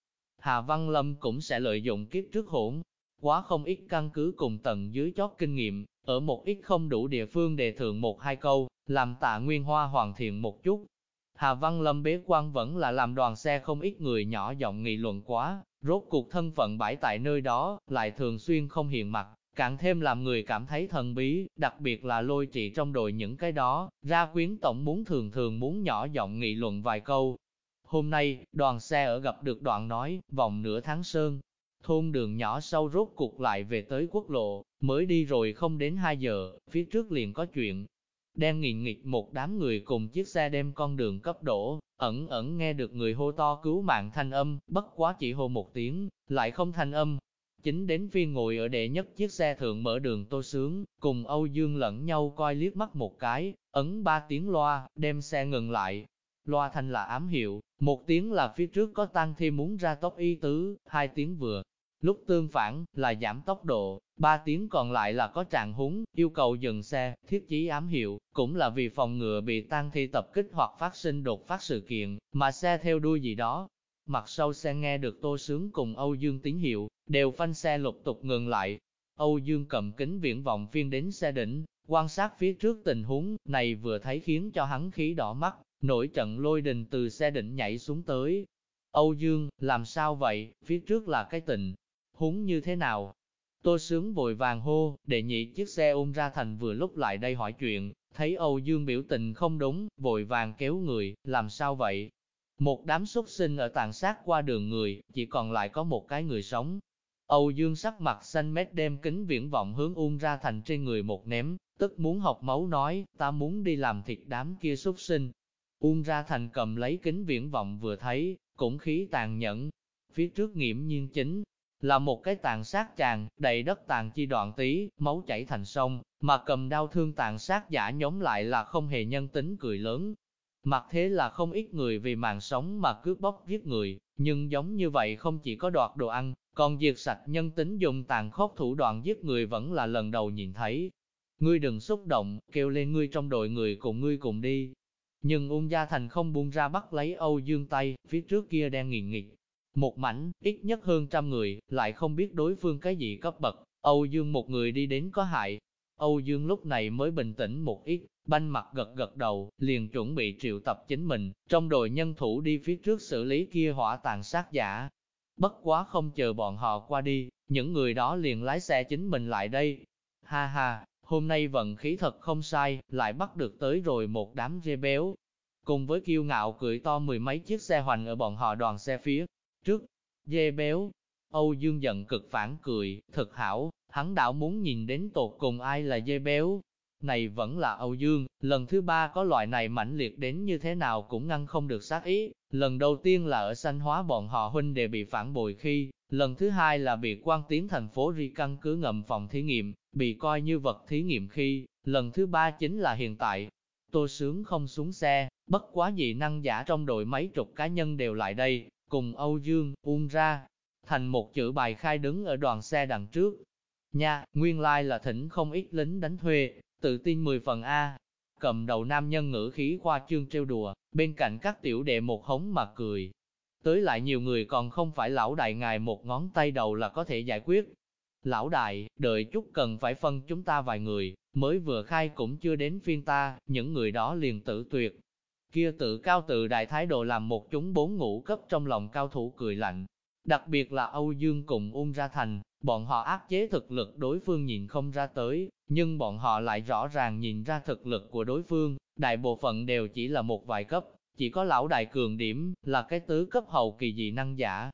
Hà Văn Lâm cũng sẽ lợi dụng kiếp trước hỗn, quá không ít căn cứ cùng tầng dưới chót kinh nghiệm, ở một ít không đủ địa phương đề thượng một hai câu, làm tạ nguyên hoa hoàn thiện một chút. Hà Văn Lâm bế quan vẫn là làm đoàn xe không ít người nhỏ giọng nghị luận quá, rốt cuộc thân phận bãi tại nơi đó, lại thường xuyên không hiện mặt, càng thêm làm người cảm thấy thần bí, đặc biệt là lôi trị trong đội những cái đó, ra quyến tổng muốn thường thường muốn nhỏ giọng nghị luận vài câu, Hôm nay, đoàn xe ở gặp được đoạn nói, vòng nửa tháng sơn, thôn đường nhỏ sâu rốt cục lại về tới quốc lộ, mới đi rồi không đến 2 giờ, phía trước liền có chuyện. Đen nghìn nghịch một đám người cùng chiếc xe đem con đường cấp đổ, ẩn ẩn nghe được người hô to cứu mạng thanh âm, bất quá chỉ hô một tiếng, lại không thanh âm. Chính đến phiên ngồi ở đệ nhất chiếc xe thượng mở đường tô sướng, cùng Âu Dương lẫn nhau coi liếc mắt một cái, ấn ba tiếng loa, đem xe ngừng lại, Loa thanh là ám hiệu, một tiếng là phía trước có tăng thêm muốn ra tốc y tứ, hai tiếng vừa. Lúc tương phản, là giảm tốc độ, ba tiếng còn lại là có trạng húng, yêu cầu dừng xe, thiết chí ám hiệu, cũng là vì phòng ngừa bị tăng thi tập kích hoặc phát sinh đột phát sự kiện, mà xe theo đuôi gì đó. Mặt sau xe nghe được Tô Sướng cùng Âu Dương tín hiệu, đều phanh xe lục tục ngừng lại. Âu Dương cầm kính viễn vọng phiên đến xe đỉnh, quan sát phía trước tình huống, này vừa thấy khiến cho hắn khí đỏ mắt, Nổi trận lôi đình từ xe đỉnh nhảy xuống tới. Âu Dương, làm sao vậy, phía trước là cái tình, húng như thế nào? Tô sướng vội vàng hô, để nhị chiếc xe ôm ra thành vừa lúc lại đây hỏi chuyện, thấy Âu Dương biểu tình không đúng, vội vàng kéo người, làm sao vậy? Một đám súc sinh ở tàn sát qua đường người, chỉ còn lại có một cái người sống. Âu Dương sắc mặt xanh mét đem kính viễn vọng hướng ung ra thành trên người một ném, tức muốn học máu nói, ta muốn đi làm thịt đám kia súc sinh, Uông ra thành cầm lấy kính viễn vọng vừa thấy, cũng khí tàn nhẫn. Phía trước nghiễm nhiên chính, là một cái tàn sát chàng, đầy đất tàn chi đoạn tí, máu chảy thành sông, mà cầm đau thương tàn sát giả nhóm lại là không hề nhân tính cười lớn. Mặc thế là không ít người vì mạng sống mà cướp bóc giết người, nhưng giống như vậy không chỉ có đoạt đồ ăn, còn diệt sạch nhân tính dùng tàn khốc thủ đoạn giết người vẫn là lần đầu nhìn thấy. Ngươi đừng xúc động, kêu lên ngươi trong đội người cùng ngươi cùng đi, nhưng Ung Gia Thành không buông ra bắt lấy Âu Dương tay, phía trước kia đang nghiền nghịch. một mảnh, ít nhất hơn trăm người, lại không biết đối phương cái gì cấp bậc, Âu Dương một người đi đến có hại. Âu Dương lúc này mới bình tĩnh một ít, banh mặt gật gật đầu, liền chuẩn bị triệu tập chính mình, trong đội nhân thủ đi phía trước xử lý kia hỏa tàn sát giả. Bất quá không chờ bọn họ qua đi, những người đó liền lái xe chính mình lại đây. Ha ha, hôm nay vận khí thật không sai, lại bắt được tới rồi một đám dê béo. Cùng với kiêu ngạo cười to mười mấy chiếc xe hoành ở bọn họ đoàn xe phía trước. Dê béo, Âu Dương giận cực phản cười, thật hảo, hắn đảo muốn nhìn đến tột cùng ai là dê béo. Này vẫn là Âu Dương, lần thứ ba có loại này mãnh liệt đến như thế nào cũng ngăn không được sát ý. Lần đầu tiên là ở sanh hóa bọn họ huynh đệ bị phản bội khi, lần thứ hai là bị quan tiến thành phố ri căn cứ ngầm phòng thí nghiệm, bị coi như vật thí nghiệm khi, lần thứ ba chính là hiện tại. Tô Sướng không xuống xe, bất quá dị năng giả trong đội mấy chục cá nhân đều lại đây, cùng Âu Dương, Uông ra, thành một chữ bài khai đứng ở đoàn xe đằng trước. Nha, nguyên lai là thỉnh không ít lính đánh thuê, tự tin 10 phần A. Cầm đầu nam nhân ngữ khí khoa trương trêu đùa, bên cạnh các tiểu đệ một hống mà cười. Tới lại nhiều người còn không phải lão đại ngài một ngón tay đầu là có thể giải quyết. Lão đại, đợi chút cần phải phân chúng ta vài người, mới vừa khai cũng chưa đến phiên ta, những người đó liền tử tuyệt. Kia tự cao tự đại thái độ làm một chúng bốn ngũ cấp trong lòng cao thủ cười lạnh, Đặc biệt là Âu Dương cùng Ung Ra Thành, bọn họ áp chế thực lực đối phương nhìn không ra tới, nhưng bọn họ lại rõ ràng nhìn ra thực lực của đối phương, đại bộ phận đều chỉ là một vài cấp, chỉ có lão đại cường điểm, là cái tứ cấp hậu kỳ dị năng giả.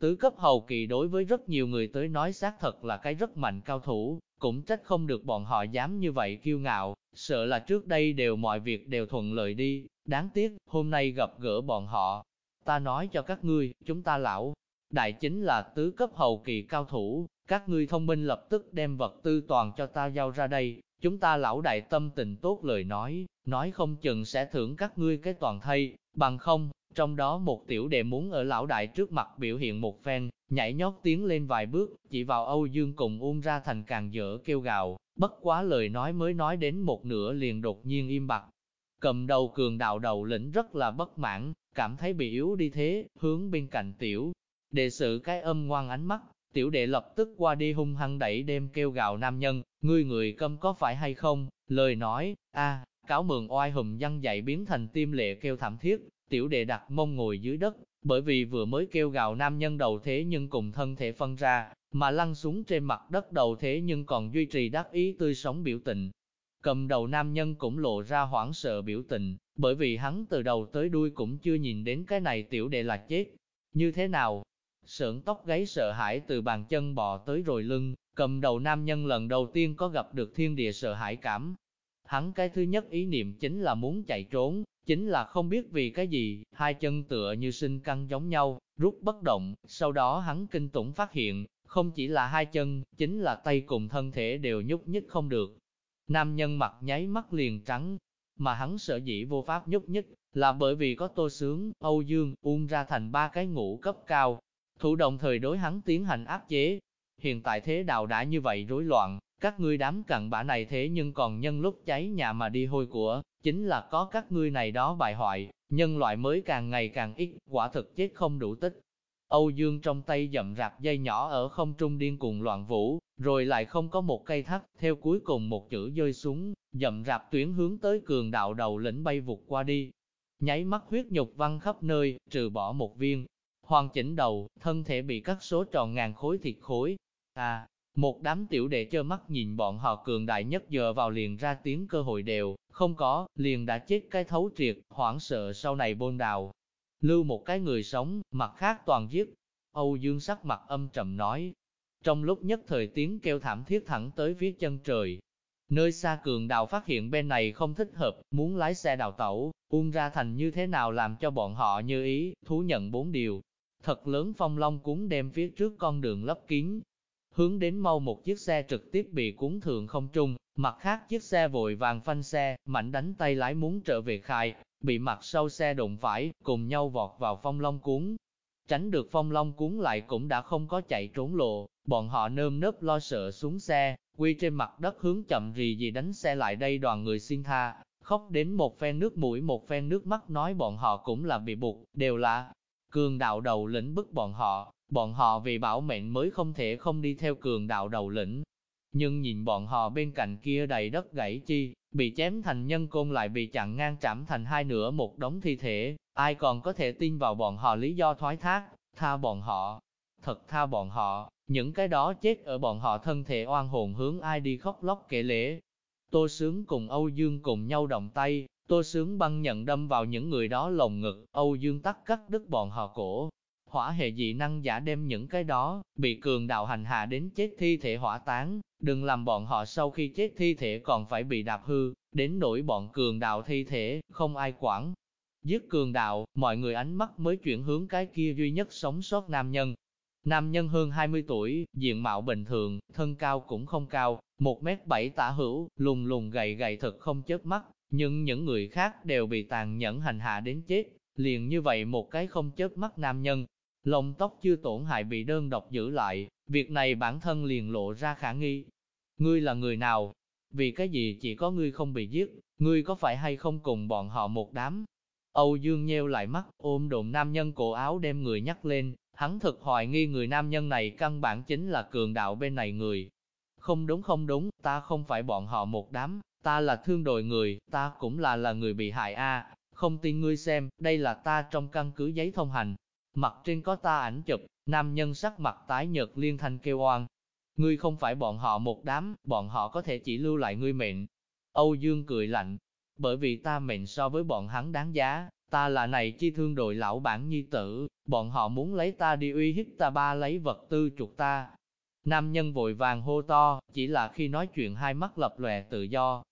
Tứ cấp hậu kỳ đối với rất nhiều người tới nói xác thật là cái rất mạnh cao thủ, cũng trách không được bọn họ dám như vậy kiêu ngạo, sợ là trước đây đều mọi việc đều thuận lợi đi, đáng tiếc, hôm nay gặp gỡ bọn họ. Ta nói cho các ngươi, chúng ta lão, đại chính là tứ cấp hậu kỳ cao thủ, các ngươi thông minh lập tức đem vật tư toàn cho ta giao ra đây, chúng ta lão đại tâm tình tốt lời nói, nói không chừng sẽ thưởng các ngươi cái toàn thây, bằng không, trong đó một tiểu đệ muốn ở lão đại trước mặt biểu hiện một phen, nhảy nhót tiến lên vài bước, chỉ vào Âu Dương cùng uông ra thành càng dở kêu gào, bất quá lời nói mới nói đến một nửa liền đột nhiên im bặt. Cầm đầu cường đạo đầu lĩnh rất là bất mãn, cảm thấy bị yếu đi thế, hướng bên cạnh tiểu, Đệ sự cái âm ngoan ánh mắt, tiểu đệ lập tức qua đi hung hăng đẩy đêm kêu gào nam nhân, ngươi người câm có phải hay không, lời nói, a cáo mường oai hùm văn dậy biến thành tim lệ kêu thảm thiết, tiểu đệ đặt mông ngồi dưới đất, bởi vì vừa mới kêu gào nam nhân đầu thế nhưng cùng thân thể phân ra, mà lăn xuống trên mặt đất đầu thế nhưng còn duy trì đắc ý tươi sống biểu tình. Cầm đầu nam nhân cũng lộ ra hoảng sợ biểu tình, bởi vì hắn từ đầu tới đuôi cũng chưa nhìn đến cái này tiểu đệ là chết. Như thế nào, Sưởng tóc gáy sợ hãi từ bàn chân bò tới rồi lưng, cầm đầu nam nhân lần đầu tiên có gặp được thiên địa sợ hãi cảm. Hắn cái thứ nhất ý niệm chính là muốn chạy trốn, chính là không biết vì cái gì, hai chân tựa như sinh căng giống nhau, rút bất động, sau đó hắn kinh tủng phát hiện, không chỉ là hai chân, chính là tay cùng thân thể đều nhúc nhích không được. Nam nhân mặt nháy mắt liền trắng, mà hắn sợ dĩ vô pháp nhúc nhích, là bởi vì có tô sướng, Âu Dương, uông ra thành ba cái ngũ cấp cao, thủ động thời đối hắn tiến hành áp chế. Hiện tại thế đạo đã như vậy rối loạn, các ngươi đám cặn bã này thế nhưng còn nhân lúc cháy nhà mà đi hôi của, chính là có các ngươi này đó bại hoại, nhân loại mới càng ngày càng ít, quả thực chết không đủ tích. Âu Dương trong tay dậm rạp dây nhỏ ở không trung điên cuồng loạn vũ, rồi lại không có một cây thắt, theo cuối cùng một chữ rơi xuống, dậm rạp tuyến hướng tới cường đạo đầu lĩnh bay vụt qua đi. Nháy mắt huyết nhục văng khắp nơi, trừ bỏ một viên, hoàn chỉnh đầu, thân thể bị cắt số tròn ngàn khối thịt khối. À, một đám tiểu đệ chơ mắt nhìn bọn họ cường đại nhất giờ vào liền ra tiếng cơ hội đều, không có, liền đã chết cái thấu triệt, hoảng sợ sau này bôn đào. Lưu một cái người sống, mặt khác toàn giết. Âu Dương sắc mặt âm trầm nói. Trong lúc nhất thời tiếng kêu thảm thiết thẳng tới phía chân trời. Nơi xa cường đào phát hiện bên này không thích hợp, muốn lái xe đào tẩu, uông ra thành như thế nào làm cho bọn họ như ý, thú nhận bốn điều, Thật lớn phong long cúng đem phía trước con đường lấp kín. Hướng đến mau một chiếc xe trực tiếp bị cuốn thượng không trung, mặt khác chiếc xe vội vàng phanh xe, mạnh đánh tay lái muốn trở về khai, bị mặt sau xe đụng phải, cùng nhau vọt vào phong long cuốn. Tránh được phong long cuốn lại cũng đã không có chạy trốn lộ, bọn họ nơm nớp lo sợ xuống xe, quy trên mặt đất hướng chậm rì gì đánh xe lại đây đoàn người xin tha, khóc đến một phen nước mũi một phen nước mắt nói bọn họ cũng là bị buộc, đều là cường đạo đầu lĩnh bức bọn họ, bọn họ vì bảo mệnh mới không thể không đi theo cường đạo đầu lĩnh. Nhưng nhìn bọn họ bên cạnh kia đầy đất gãy chi, bị chém thành nhân côn lại bị chặn ngang chạm thành hai nửa một đống thi thể, ai còn có thể tin vào bọn họ lý do thoái thác, tha bọn họ, thật tha bọn họ, những cái đó chết ở bọn họ thân thể oan hồn hướng ai đi khóc lóc kể lễ. Tô Sướng cùng Âu Dương cùng nhau động tay, Tô Sướng băng nhận đâm vào những người đó lồng ngực, Âu Dương tắc cắt đứt bọn họ cổ. Hỏa hệ dị năng giả đem những cái đó, bị cường đạo hành hạ đến chết thi thể hỏa tán, đừng làm bọn họ sau khi chết thi thể còn phải bị đạp hư, đến nỗi bọn cường đạo thi thể, không ai quản. Giết cường đạo, mọi người ánh mắt mới chuyển hướng cái kia duy nhất sống sót nam nhân, Nam nhân hơn 20 tuổi, diện mạo bình thường, thân cao cũng không cao, 1 mét 7 tả hữu, lùng lùng gầy gầy thật không chớp mắt, nhưng những người khác đều bị tàn nhẫn hành hạ đến chết, liền như vậy một cái không chớp mắt nam nhân. Lông tóc chưa tổn hại bị đơn độc giữ lại, việc này bản thân liền lộ ra khả nghi. Ngươi là người nào? Vì cái gì chỉ có ngươi không bị giết, ngươi có phải hay không cùng bọn họ một đám? Âu Dương nheo lại mắt, ôm đồn nam nhân cổ áo đem người nhắc lên, Hắn thực hoài nghi người nam nhân này căn bản chính là cường đạo bên này người. Không đúng không đúng, ta không phải bọn họ một đám, ta là thương đội người, ta cũng là là người bị hại a. không tin ngươi xem, đây là ta trong căn cứ giấy thông hành. Mặt trên có ta ảnh chụp, nam nhân sắc mặt tái nhợt liên thanh kêu oan. Ngươi không phải bọn họ một đám, bọn họ có thể chỉ lưu lại ngươi mệnh. Âu Dương cười lạnh, bởi vì ta mệnh so với bọn hắn đáng giá, ta là này chi thương đội lão bản nhi tử, bọn họ muốn lấy ta đi uy hiếp ta ba lấy vật tư chuột ta. Nam nhân vội vàng hô to, chỉ là khi nói chuyện hai mắt lập lòe tự do.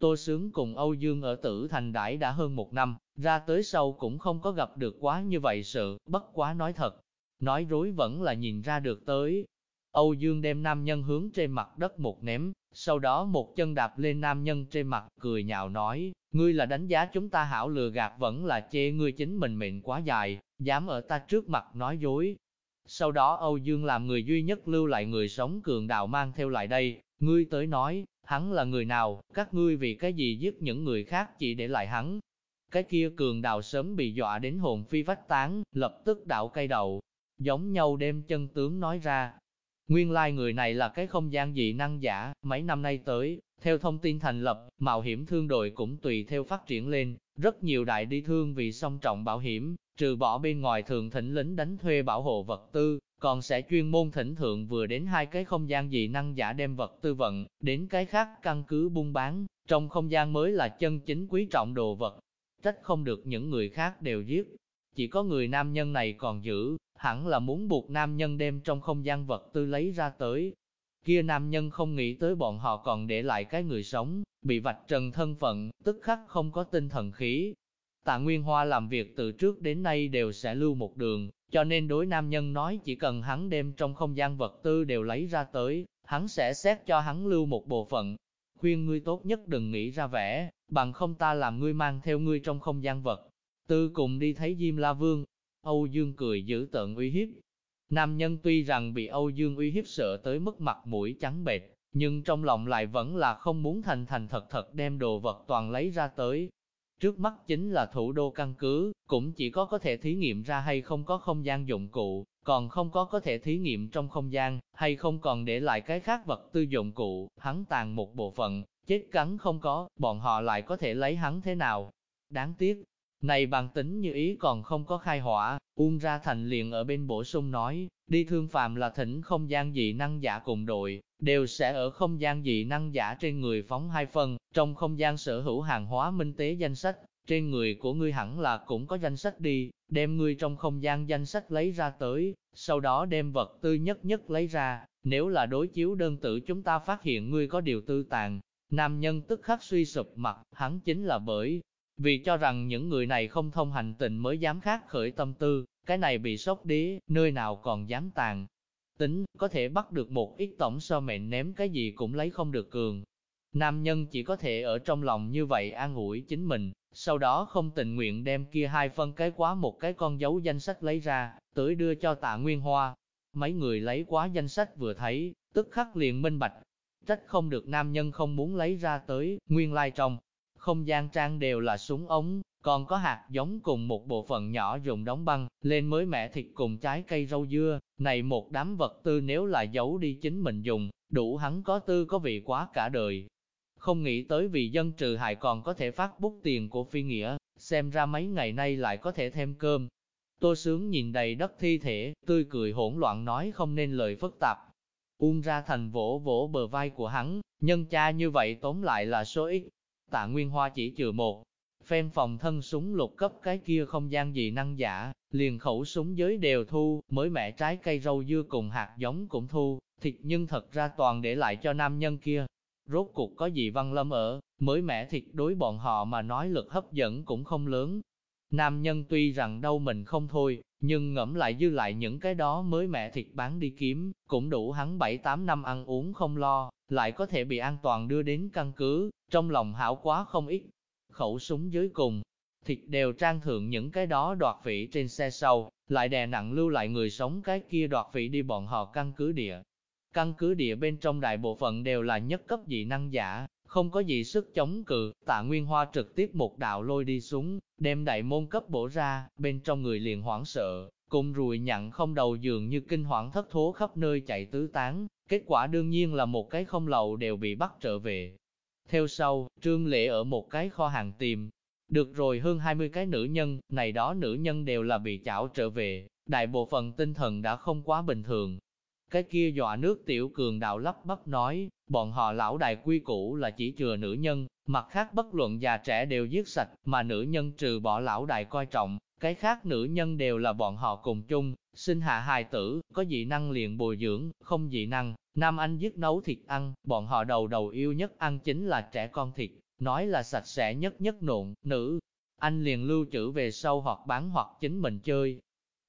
Tô Sướng cùng Âu Dương ở tử thành đãi đã hơn một năm, ra tới sau cũng không có gặp được quá như vậy sự, bất quá nói thật. Nói rối vẫn là nhìn ra được tới, Âu Dương đem nam nhân hướng trên mặt đất một ném, sau đó một chân đạp lên nam nhân trên mặt, cười nhạo nói, ngươi là đánh giá chúng ta hảo lừa gạt vẫn là chê ngươi chính mình mệnh quá dài, dám ở ta trước mặt nói dối. Sau đó Âu Dương làm người duy nhất lưu lại người sống cường đạo mang theo lại đây, ngươi tới nói, hắn là người nào, các ngươi vì cái gì giết những người khác chỉ để lại hắn. Cái kia cường đào sớm bị dọa đến hồn phi vách tán, lập tức đảo cây đầu, giống nhau đem chân tướng nói ra, Nguyên lai like người này là cái không gian dị năng giả, mấy năm nay tới, theo thông tin thành lập, mạo hiểm thương đội cũng tùy theo phát triển lên, rất nhiều đại đi thương vì song trọng bảo hiểm, trừ bỏ bên ngoài thường thỉnh lính đánh thuê bảo hộ vật tư, còn sẽ chuyên môn thỉnh thượng vừa đến hai cái không gian dị năng giả đem vật tư vận, đến cái khác căn cứ buôn bán, trong không gian mới là chân chính quý trọng đồ vật. Trách không được những người khác đều giết, chỉ có người nam nhân này còn giữ, hẳn là muốn buộc nam nhân đem trong không gian vật tư lấy ra tới. Kia nam nhân không nghĩ tới bọn họ còn để lại cái người sống, bị vạch trần thân phận, tức khắc không có tinh thần khí. Tạ Nguyên Hoa làm việc từ trước đến nay đều sẽ lưu một đường, cho nên đối nam nhân nói chỉ cần hắn đem trong không gian vật tư đều lấy ra tới, hắn sẽ xét cho hắn lưu một bộ phận. Khuyên ngươi tốt nhất đừng nghĩ ra vẻ, bằng không ta làm ngươi mang theo ngươi trong không gian vật. Tư cùng đi thấy Diêm La Vương, Âu Dương cười giữ tợn uy hiếp. Nam nhân tuy rằng bị Âu Dương uy hiếp sợ tới mức mặt mũi trắng bệch, nhưng trong lòng lại vẫn là không muốn thành thành thật thật đem đồ vật toàn lấy ra tới. Trước mắt chính là thủ đô căn cứ, cũng chỉ có có thể thí nghiệm ra hay không có không gian dụng cụ, còn không có có thể thí nghiệm trong không gian, hay không còn để lại cái khác vật tư dụng cụ, hắn tàn một bộ phận, chết cắn không có, bọn họ lại có thể lấy hắn thế nào. Đáng tiếc, này bằng tính như ý còn không có khai hỏa, Uông ra thành liền ở bên bổ sung nói, đi thương phàm là thỉnh không gian dị năng giả cùng đội, đều sẽ ở không gian dị năng giả trên người phóng hai phần, trong không gian sở hữu hàng hóa minh tế danh sách, trên người của ngươi hẳn là cũng có danh sách đi, đem ngươi trong không gian danh sách lấy ra tới, sau đó đem vật tư nhất nhất lấy ra, nếu là đối chiếu đơn tử chúng ta phát hiện ngươi có điều tư tàn. Nam nhân tức khắc suy sụp mặt, hắn chính là bởi vì cho rằng những người này không thông hành tình mới dám khác khởi tâm tư, cái này bị sốc đế, nơi nào còn dám tàn. Tính, có thể bắt được một ít tổng so mệnh ném cái gì cũng lấy không được cường. Nam nhân chỉ có thể ở trong lòng như vậy an ủi chính mình, sau đó không tình nguyện đem kia hai phân cái quá một cái con dấu danh sách lấy ra, tới đưa cho tạ Nguyên Hoa. Mấy người lấy quá danh sách vừa thấy, tức khắc liền minh bạch. Trách không được nam nhân không muốn lấy ra tới, nguyên lai trong, không gian trang đều là súng ống, còn có hạt giống cùng một bộ phận nhỏ dùng đóng băng, lên mới mẻ thịt cùng trái cây rau dưa, này một đám vật tư nếu là giấu đi chính mình dùng, đủ hắn có tư có vị quá cả đời. Không nghĩ tới vì dân trừ hại còn có thể phát bút tiền của phi nghĩa, xem ra mấy ngày nay lại có thể thêm cơm. Tô sướng nhìn đầy đất thi thể, tươi cười hỗn loạn nói không nên lời phức tạp. Uông ra thành vỗ vỗ bờ vai của hắn, nhân cha như vậy tóm lại là số ít. Tạ Nguyên Hoa chỉ trừ một, phen phòng thân súng lục cấp cái kia không gian gì năng giả, liền khẩu súng giới đều thu, mới mẹ trái cây rau dưa cùng hạt giống cũng thu, thịt nhưng thật ra toàn để lại cho nam nhân kia. Rốt cuộc có gì văn lâm ở, mới mẹ thịt đối bọn họ mà nói lực hấp dẫn cũng không lớn. Nam nhân tuy rằng đâu mình không thôi, nhưng ngẫm lại dư lại những cái đó mới mẹ thịt bán đi kiếm, cũng đủ hắn 7-8 năm ăn uống không lo, lại có thể bị an toàn đưa đến căn cứ, trong lòng hảo quá không ít. Khẩu súng dưới cùng, thịt đều trang thượng những cái đó đoạt vị trên xe sau, lại đè nặng lưu lại người sống cái kia đoạt vị đi bọn họ căn cứ địa. Căn cứ địa bên trong đại bộ phận đều là nhất cấp dị năng giả, không có gì sức chống cự, tạ Nguyên Hoa trực tiếp một đạo lôi đi xuống, đem đại môn cấp bổ ra, bên trong người liền hoảng sợ, cùng rùi nhặn không đầu dường như kinh hoảng thất thố khắp nơi chạy tứ tán, kết quả đương nhiên là một cái không lậu đều bị bắt trở về. Theo sau, Trương Lệ ở một cái kho hàng tìm, được rồi hơn 20 cái nữ nhân, này đó nữ nhân đều là bị chảo trở về, đại bộ phận tinh thần đã không quá bình thường, cái kia dọa nước tiểu cường đạo lắp bắp nói, bọn họ lão đại quy củ là chỉ chừa nữ nhân, mặt khác bất luận già trẻ đều giết sạch, mà nữ nhân trừ bỏ lão đại coi trọng, cái khác nữ nhân đều là bọn họ cùng chung, sinh hạ hài tử, có dị năng liền bồi dưỡng, không dị năng, nam anh giết nấu thịt ăn, bọn họ đầu đầu yêu nhất ăn chính là trẻ con thịt, nói là sạch sẽ nhất nhất nộn, nữ. Anh liền lưu trữ về sau hoặc bán hoặc chính mình chơi,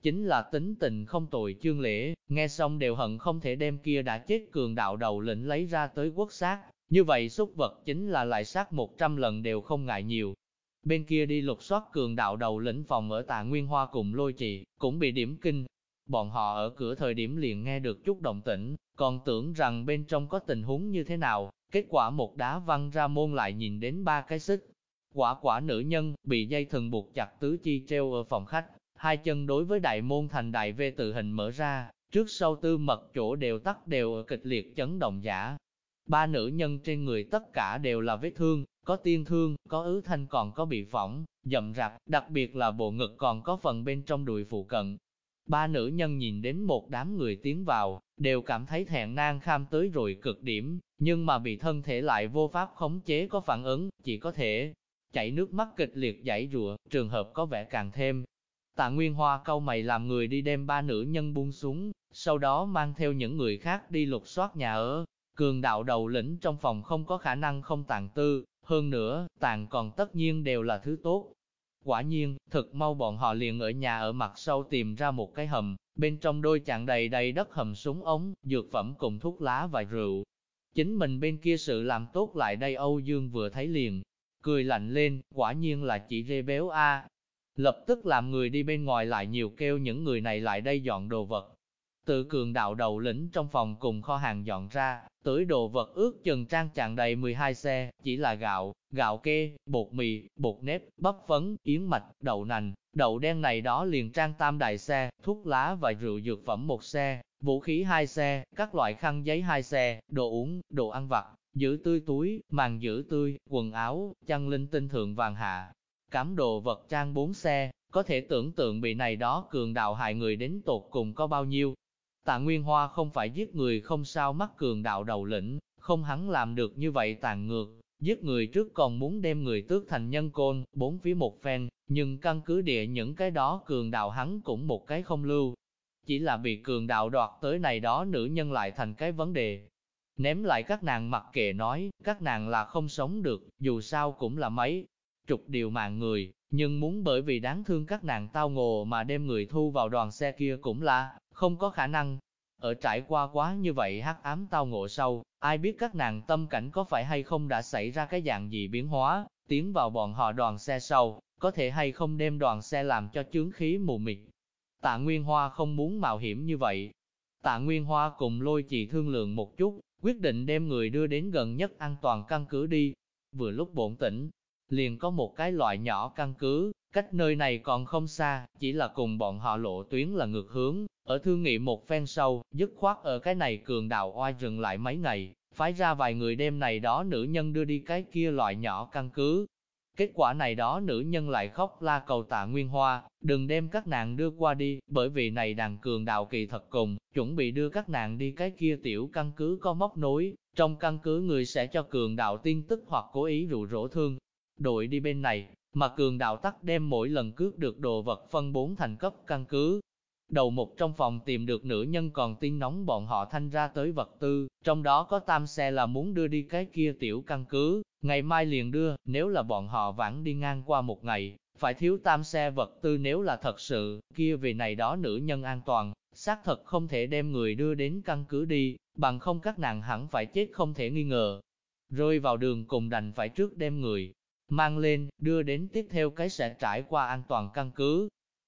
chính là tính tình không tồi chương lễ, nghe xong đều hận không thể đem kia đã chết cường đạo đầu lĩnh lấy ra tới quốc xác, như vậy xúc vật chính là lại sát 100 lần đều không ngại nhiều. Bên kia đi lục soát cường đạo đầu lĩnh phòng ở tạ Nguyên Hoa cùng lôi trì, cũng bị điểm kinh. Bọn họ ở cửa thời điểm liền nghe được chút động tĩnh, còn tưởng rằng bên trong có tình huống như thế nào, kết quả một đá văng ra môn lại nhìn đến ba cái xích. Quả quả nữ nhân, bị dây thần buộc chặt tứ chi treo ở phòng khách, hai chân đối với đại môn thành đại vê tự hình mở ra, trước sau tư mật chỗ đều tắt đều ở kịch liệt chấn động giả. Ba nữ nhân trên người tất cả đều là vết thương, có tiên thương, có ứ thanh còn có bị phỏng, dậm rạp, đặc biệt là bộ ngực còn có phần bên trong đùi phụ cận. Ba nữ nhân nhìn đến một đám người tiến vào, đều cảm thấy thẹn nang kham tới rồi cực điểm, nhưng mà bị thân thể lại vô pháp khống chế có phản ứng, chỉ có thể chảy nước mắt kịch liệt giải rụa, trường hợp có vẻ càng thêm Tạ Nguyên Hoa câu mày làm người đi đem ba nữ nhân buông xuống, sau đó mang theo những người khác đi lục soát nhà ở. Cường đạo đầu lĩnh trong phòng không có khả năng không tàn tư, hơn nữa, tàn còn tất nhiên đều là thứ tốt. Quả nhiên, thật mau bọn họ liền ở nhà ở mặt sau tìm ra một cái hầm, bên trong đôi chạng đầy đầy đất hầm súng ống, dược phẩm cùng thuốc lá và rượu. Chính mình bên kia sự làm tốt lại đây Âu Dương vừa thấy liền, cười lạnh lên, quả nhiên là chỉ rê béo a lập tức làm người đi bên ngoài lại nhiều kêu những người này lại đây dọn đồ vật. Tự cường đạo đầu lĩnh trong phòng cùng kho hàng dọn ra, tới đồ vật ước chừng trang tràn đầy 12 xe, chỉ là gạo, gạo kê, bột mì, bột nếp, bắp phấn, yến mạch, đậu nành, đậu đen này đó liền trang tam đại xe, thuốc lá và rượu dược phẩm một xe, vũ khí hai xe, các loại khăn giấy hai xe, đồ uống, đồ ăn vặt, giữ tươi túi, màng giữ tươi, quần áo, chăn linh tinh thượng vàng hạ, cắm đồ vật trang bốn xe, có thể tưởng tượng bị này đó cường đạo hại người đến tột cùng có bao nhiêu. Tạ Nguyên Hoa không phải giết người không sao mắc cường đạo đầu lĩnh, không hắn làm được như vậy tàn ngược, giết người trước còn muốn đem người tước thành nhân côn, bốn phía một phen, nhưng căn cứ địa những cái đó cường đạo hắn cũng một cái không lưu. Chỉ là bị cường đạo đoạt tới này đó nữ nhân lại thành cái vấn đề. Ném lại các nàng mặc kệ nói, các nàng là không sống được, dù sao cũng là mấy, trục điều mạng người, nhưng muốn bởi vì đáng thương các nàng tao ngộ mà đem người thu vào đoàn xe kia cũng là không có khả năng. Ở trải qua quá như vậy hắc ám tao ngộ sâu, ai biết các nàng tâm cảnh có phải hay không đã xảy ra cái dạng gì biến hóa, tiến vào bọn họ đoàn xe sau, có thể hay không đem đoàn xe làm cho chướng khí mù mịt. Tạ Nguyên Hoa không muốn mạo hiểm như vậy. Tạ Nguyên Hoa cùng lôi trì thương lượng một chút, quyết định đem người đưa đến gần nhất an toàn căn cứ đi. Vừa lúc bổn tỉnh, liền có một cái loại nhỏ căn cứ, cách nơi này còn không xa, chỉ là cùng bọn họ lộ tuyến là ngược hướng, ở thương nghị một phen sâu, dứt khoát ở cái này cường đạo oai rừng lại mấy ngày, phái ra vài người đêm này đó nữ nhân đưa đi cái kia loại nhỏ căn cứ. Kết quả này đó nữ nhân lại khóc la cầu tạ Nguyên Hoa, đừng đem các nàng đưa qua đi, bởi vì này đàn cường đạo kỳ thật cùng, chuẩn bị đưa các nàng đi cái kia tiểu căn cứ có móc nối, trong căn cứ người sẽ cho cường đạo tin tức hoặc cố ý rụ rỗ thương. Đội đi bên này, mà cường đạo tắc đem mỗi lần cướp được đồ vật phân bốn thành cấp căn cứ. Đầu một trong phòng tìm được nữ nhân còn tin nóng bọn họ thanh ra tới vật tư, trong đó có tam xe là muốn đưa đi cái kia tiểu căn cứ, ngày mai liền đưa, nếu là bọn họ vãng đi ngang qua một ngày, phải thiếu tam xe vật tư nếu là thật sự, kia về này đó nữ nhân an toàn, xác thật không thể đem người đưa đến căn cứ đi, bằng không các nàng hẳn phải chết không thể nghi ngờ. Rơi vào đường cùng đành phải trước đem người mang lên, đưa đến tiếp theo cái sẽ trải qua an toàn căn cứ.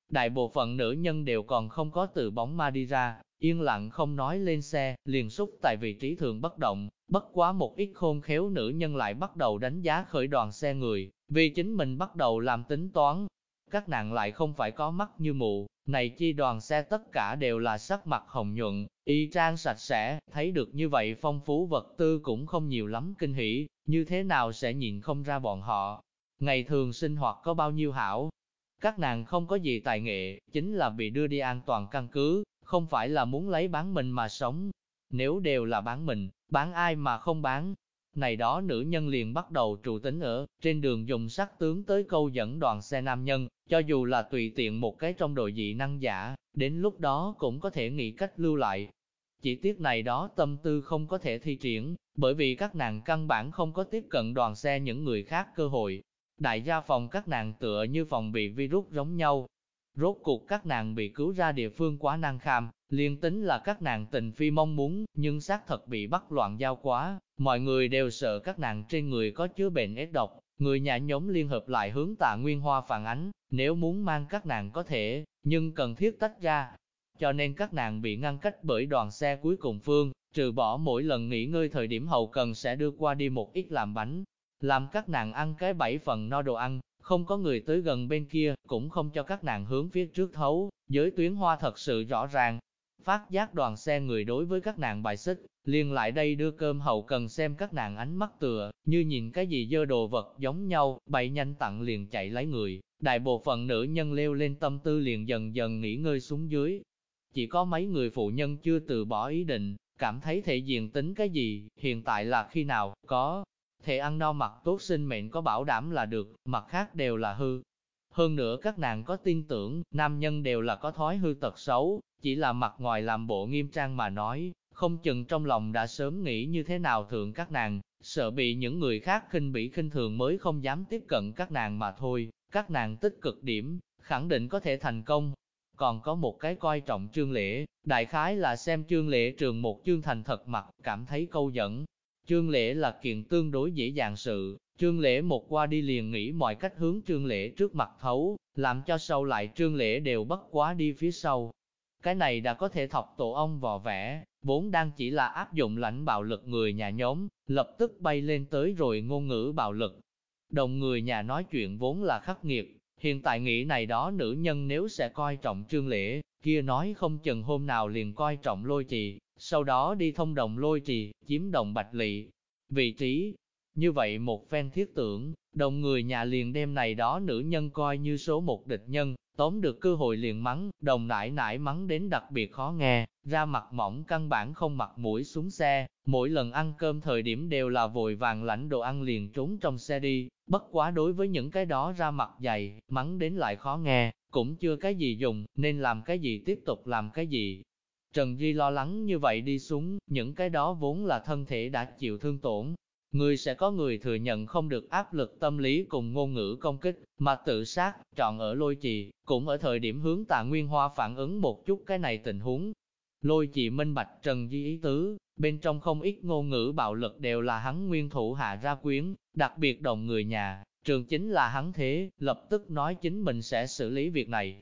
Đại bộ phận nữ nhân đều còn không có từ bóng ma đi ra, yên lặng không nói lên xe, liền xúc tại vị trí thường bất động, bất quá một ít khôn khéo nữ nhân lại bắt đầu đánh giá khởi đoàn xe người, vì chính mình bắt đầu làm tính toán. Các nàng lại không phải có mắt như mù, này chi đoàn xe tất cả đều là sắc mặt hồng nhuận, y trang sạch sẽ, thấy được như vậy phong phú vật tư cũng không nhiều lắm kinh hỉ, như thế nào sẽ nhìn không ra bọn họ. Ngày thường sinh hoạt có bao nhiêu hảo, các nàng không có gì tài nghệ, chính là bị đưa đi an toàn căn cứ, không phải là muốn lấy bán mình mà sống. Nếu đều là bán mình, bán ai mà không bán. Này đó nữ nhân liền bắt đầu trụ tính ở, trên đường dùng sắc tướng tới câu dẫn đoàn xe nam nhân, cho dù là tùy tiện một cái trong đội dị năng giả, đến lúc đó cũng có thể nghĩ cách lưu lại. Chỉ tiếc này đó tâm tư không có thể thi triển, bởi vì các nàng căn bản không có tiếp cận đoàn xe những người khác cơ hội. Đại gia phòng các nàng tựa như phòng bị virus giống nhau. Rốt cuộc các nàng bị cứu ra địa phương quá năng kham, liên tính là các nàng tình phi mong muốn, nhưng xác thật bị bắt loạn giao quá, mọi người đều sợ các nàng trên người có chứa bệnh ết độc, người nhà nhóm liên hợp lại hướng tạ Nguyên Hoa phản ánh, nếu muốn mang các nàng có thể, nhưng cần thiết tách ra. Cho nên các nàng bị ngăn cách bởi đoàn xe cuối cùng phương, trừ bỏ mỗi lần nghỉ ngơi thời điểm hậu cần sẽ đưa qua đi một ít làm bánh, làm các nàng ăn cái bảy phần no đồ ăn, không có người tới gần bên kia, cũng không cho các nàng hướng phía trước thấu, giới tuyến hoa thật sự rõ ràng. Phát giác đoàn xe người đối với các nàng bài xích, liền lại đây đưa cơm hậu cần xem các nàng ánh mắt tựa, như nhìn cái gì dơ đồ vật giống nhau, bày nhanh tặng liền chạy lấy người, đại bộ phận nữ nhân leo lên tâm tư liền dần dần nghỉ ngơi xuống dưới. Chỉ có mấy người phụ nhân chưa từ bỏ ý định, cảm thấy thể diện tính cái gì, hiện tại là khi nào, có, thể ăn no mặc tốt sinh mệnh có bảo đảm là được, mặt khác đều là hư. Hơn nữa các nàng có tin tưởng, nam nhân đều là có thói hư tật xấu, chỉ là mặt ngoài làm bộ nghiêm trang mà nói, không chừng trong lòng đã sớm nghĩ như thế nào thượng các nàng, sợ bị những người khác khinh bỉ khinh thường mới không dám tiếp cận các nàng mà thôi, các nàng tích cực điểm, khẳng định có thể thành công. Còn có một cái coi trọng trương lễ, đại khái là xem trương lễ trường một chương thành thật mặt, cảm thấy câu dẫn, Trương Lễ là kiện tương đối dễ dàng sự, Trương Lễ một qua đi liền nghĩ mọi cách hướng Trương Lễ trước mặt thấu, làm cho sau lại Trương Lễ đều bất quá đi phía sau. Cái này đã có thể thọc tổ ông vò vẽ, vốn đang chỉ là áp dụng lãnh bạo lực người nhà nhóm, lập tức bay lên tới rồi ngôn ngữ bạo lực. Đồng người nhà nói chuyện vốn là khắc nghiệt, hiện tại nghĩ này đó nữ nhân nếu sẽ coi trọng Trương Lễ, kia nói không chừng hôm nào liền coi trọng lôi trì, sau đó đi thông đồng lôi trì, chiếm đồng bạch lị. Vị trí, như vậy một phen thiết tưởng, đồng người nhà liền đem này đó nữ nhân coi như số một địch nhân, tóm được cơ hội liền mắng, đồng nải nải mắng đến đặc biệt khó nghe, ra mặt mỏng căn bản không mặt mũi xuống xe, mỗi lần ăn cơm thời điểm đều là vội vàng lãnh đồ ăn liền trốn trong xe đi, bất quá đối với những cái đó ra mặt dày, mắng đến lại khó nghe, cũng chưa cái gì dùng, nên làm cái gì tiếp tục làm cái gì, Trần Di lo lắng như vậy đi xuống, những cái đó vốn là thân thể đã chịu thương tổn. Người sẽ có người thừa nhận không được áp lực tâm lý cùng ngôn ngữ công kích, mà tự sát, chọn ở lôi trì, cũng ở thời điểm hướng tạ Nguyên Hoa phản ứng một chút cái này tình huống. Lôi trì minh bạch Trần Di ý tứ, bên trong không ít ngôn ngữ bạo lực đều là hắn nguyên thủ hạ ra quyến, đặc biệt đồng người nhà, trường chính là hắn thế, lập tức nói chính mình sẽ xử lý việc này,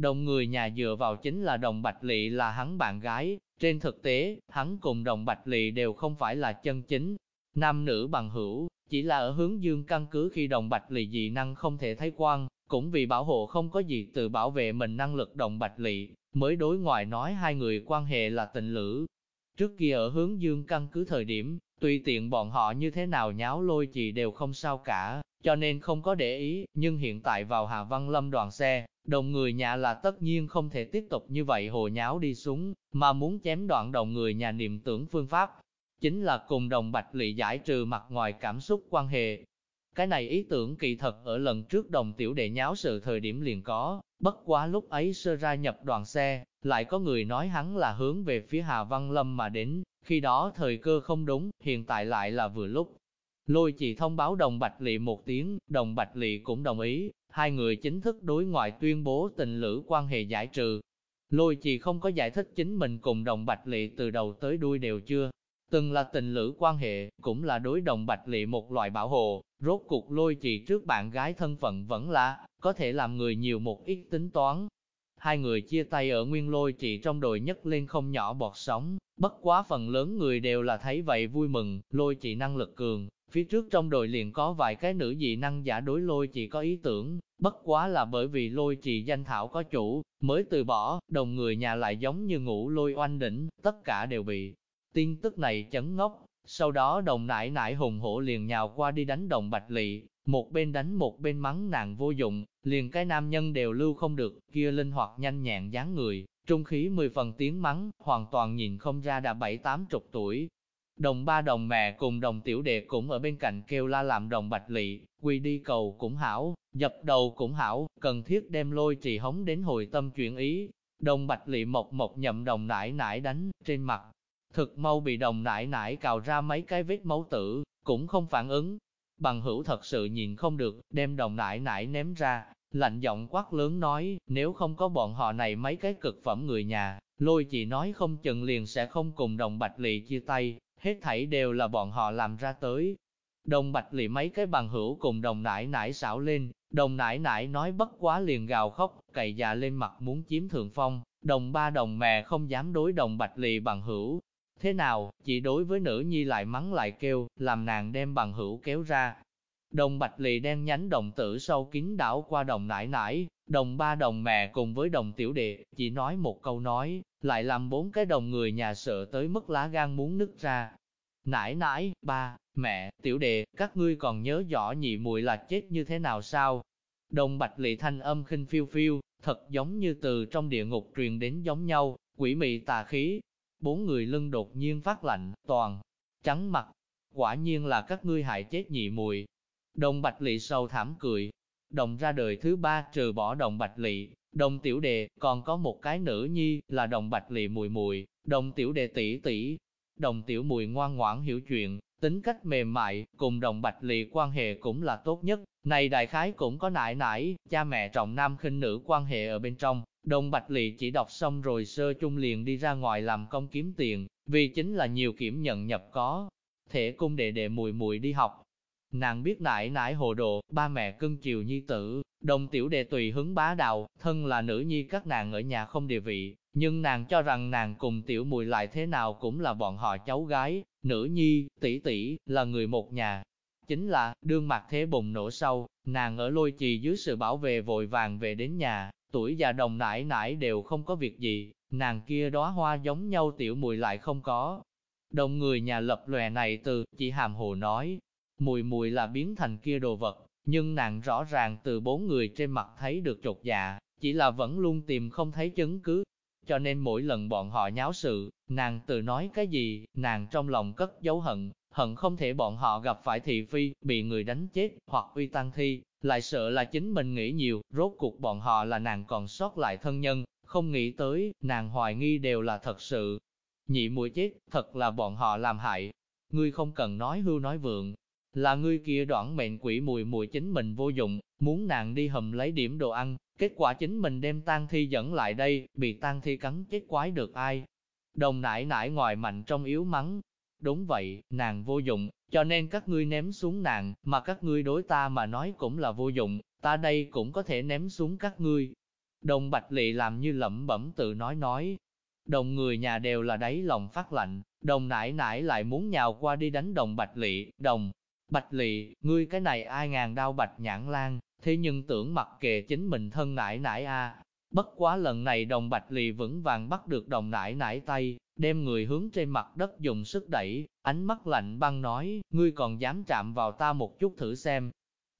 Đồng người nhà dựa vào chính là đồng Bạch Lị là hắn bạn gái, trên thực tế, hắn cùng đồng Bạch Lị đều không phải là chân chính. Nam nữ bằng hữu, Chỉ là ở hướng dương căn cứ khi đồng bạch lì dị năng không thể thấy quan, cũng vì bảo hộ không có gì tự bảo vệ mình năng lực đồng bạch lị, mới đối ngoại nói hai người quan hệ là tình lữ. Trước kia ở hướng dương căn cứ thời điểm, tùy tiện bọn họ như thế nào nháo lôi chị đều không sao cả, cho nên không có để ý, nhưng hiện tại vào Hà Văn Lâm đoàn xe, đồng người nhà là tất nhiên không thể tiếp tục như vậy hồ nháo đi xuống, mà muốn chém đoạn đồng người nhà niệm tưởng phương pháp, chính là cùng đồng bạch lị giải trừ mặt ngoài cảm xúc quan hệ. Cái này ý tưởng kỳ thật ở lần trước đồng tiểu đệ nháo sự thời điểm liền có, bất quá lúc ấy sơ ra nhập đoàn xe, lại có người nói hắn là hướng về phía Hà Văn Lâm mà đến, khi đó thời cơ không đúng, hiện tại lại là vừa lúc. Lôi chỉ thông báo đồng Bạch Lị một tiếng, đồng Bạch Lị cũng đồng ý, hai người chính thức đối ngoại tuyên bố tình lữ quan hệ giải trừ. Lôi chỉ không có giải thích chính mình cùng đồng Bạch Lị từ đầu tới đuôi đều chưa. Từng là tình lữ quan hệ, cũng là đối đồng Bạch lệ một loại bảo hộ, rốt cuộc lôi trì trước bạn gái thân phận vẫn là, có thể làm người nhiều một ít tính toán, Hai người chia tay ở nguyên lôi trì trong đồi nhất lên không nhỏ bọt sóng, bất quá phần lớn người đều là thấy vậy vui mừng, lôi trì năng lực cường, phía trước trong đồi liền có vài cái nữ dị năng giả đối lôi trì có ý tưởng, bất quá là bởi vì lôi trì danh thảo có chủ, mới từ bỏ, đồng người nhà lại giống như ngủ lôi oanh đỉnh, tất cả đều bị tin tức này chấn ngốc, sau đó đồng nải nải hùng hổ liền nhào qua đi đánh đồng bạch lị, một bên đánh một bên mắng nàng vô dụng, liền cái nam nhân đều lưu không được, kia linh hoạt nhanh nhẹn dáng người, trung khí mười phần tiếng mắng, hoàn toàn nhìn không ra đã bảy tám chục tuổi. Đồng ba đồng mẹ cùng đồng tiểu đệ cũng ở bên cạnh kêu la làm đồng bạch lị, quy đi cầu cũng hảo, dập đầu cũng hảo, cần thiết đem lôi trì hống đến hồi tâm chuyển ý. Đồng bạch lị mộc mộc nhậm đồng nải nải đánh, trên mặt, thực mau bị đồng nải nải cào ra mấy cái vết máu tử, cũng không phản ứng, Bằng hữu thật sự nhìn không được, đem đồng nải nải ném ra, lạnh giọng quát lớn nói, nếu không có bọn họ này mấy cái cực phẩm người nhà, lôi chị nói không chừng liền sẽ không cùng đồng bạch lị chia tay, hết thảy đều là bọn họ làm ra tới. Đồng bạch lị mấy cái bằng hữu cùng đồng nải nải xảo lên, đồng nải nải nói bất quá liền gào khóc, cày già lên mặt muốn chiếm thượng phong, đồng ba đồng mẹ không dám đối đồng bạch lị bằng hữu, Thế nào, chỉ đối với nữ nhi lại mắng lại kêu, làm nàng đem bằng hữu kéo ra. Đồng bạch lì đen nhánh đồng tử sâu kín đảo qua đồng nải nải, đồng ba đồng mẹ cùng với đồng tiểu đệ, chỉ nói một câu nói, lại làm bốn cái đồng người nhà sợ tới mức lá gan muốn nứt ra. Nải nải, ba, mẹ, tiểu đệ, các ngươi còn nhớ rõ nhị mùi là chết như thế nào sao? Đồng bạch lì thanh âm khinh phiêu phiêu, thật giống như từ trong địa ngục truyền đến giống nhau, quỷ mị tà khí, bốn người lưng đột nhiên phát lạnh, toàn, trắng mặt. Quả nhiên là các ngươi hại chết nhị mùi. Đồng bạch lị sâu thảm cười. Đồng ra đời thứ ba trừ bỏ đồng bạch lị, đồng tiểu đệ còn có một cái nữ nhi, là đồng bạch lị mùi mùi, đồng tiểu đệ tỷ tỷ. Đồng tiểu mùi ngoan ngoãn hiểu chuyện, tính cách mềm mại, cùng đồng bạch lị quan hệ cũng là tốt nhất. Này đại khái cũng có nải nải, cha mẹ trọng nam khinh nữ quan hệ ở bên trong, Đồng Bạch Lị chỉ đọc xong rồi sơ chung liền đi ra ngoài làm công kiếm tiền, vì chính là nhiều kiểm nhận nhập có. Thể cung đệ đệ mùi mùi đi học. Nàng biết nải nải hồ đồ, ba mẹ cưng chiều nhi tử, đồng tiểu đệ tùy hứng bá đạo, thân là nữ nhi các nàng ở nhà không địa vị, nhưng nàng cho rằng nàng cùng tiểu mùi lại thế nào cũng là bọn họ cháu gái, nữ nhi, tỷ tỷ, là người một nhà. Chính là, đương mặt thế bùng nổ sau, nàng ở lôi trì dưới sự bảo vệ vội vàng về đến nhà, Tuổi già đồng nãi nãi đều không có việc gì, nàng kia đóa hoa giống nhau tiểu mùi lại không có. Đồng người nhà lập lòe này từ, chỉ hàm hồ nói, mùi mùi là biến thành kia đồ vật, nhưng nàng rõ ràng từ bốn người trên mặt thấy được trột dạ, chỉ là vẫn luôn tìm không thấy chứng cứ. Cho nên mỗi lần bọn họ nháo sự, nàng tự nói cái gì, nàng trong lòng cất dấu hận, hận không thể bọn họ gặp phải thị phi, bị người đánh chết, hoặc uy tăng thi, lại sợ là chính mình nghĩ nhiều, rốt cuộc bọn họ là nàng còn sót lại thân nhân, không nghĩ tới, nàng hoài nghi đều là thật sự. Nhị mũi chết, thật là bọn họ làm hại. Ngươi không cần nói hưu nói vượng, là ngươi kia đoạn mệnh quỷ mùi mùi chính mình vô dụng, muốn nàng đi hầm lấy điểm đồ ăn, kết quả chính mình đem tang thi dẫn lại đây, bị tang thi cắn chết quái được ai. Đồng nải nải ngoài mạnh trong yếu mắng, Đúng vậy, nàng vô dụng, cho nên các ngươi ném xuống nàng, mà các ngươi đối ta mà nói cũng là vô dụng, ta đây cũng có thể ném xuống các ngươi. Đồng Bạch lệ làm như lẩm bẩm tự nói nói. Đồng người nhà đều là đáy lòng phát lạnh, đồng nải nải lại muốn nhào qua đi đánh đồng Bạch lệ đồng. Bạch lệ ngươi cái này ai ngàn đao bạch nhãn lan, thế nhưng tưởng mặc kệ chính mình thân nải nải a. Bất quá lần này đồng Bạch Lì vững vàng bắt được đồng nải nải tay, đem người hướng trên mặt đất dùng sức đẩy, ánh mắt lạnh băng nói, ngươi còn dám chạm vào ta một chút thử xem.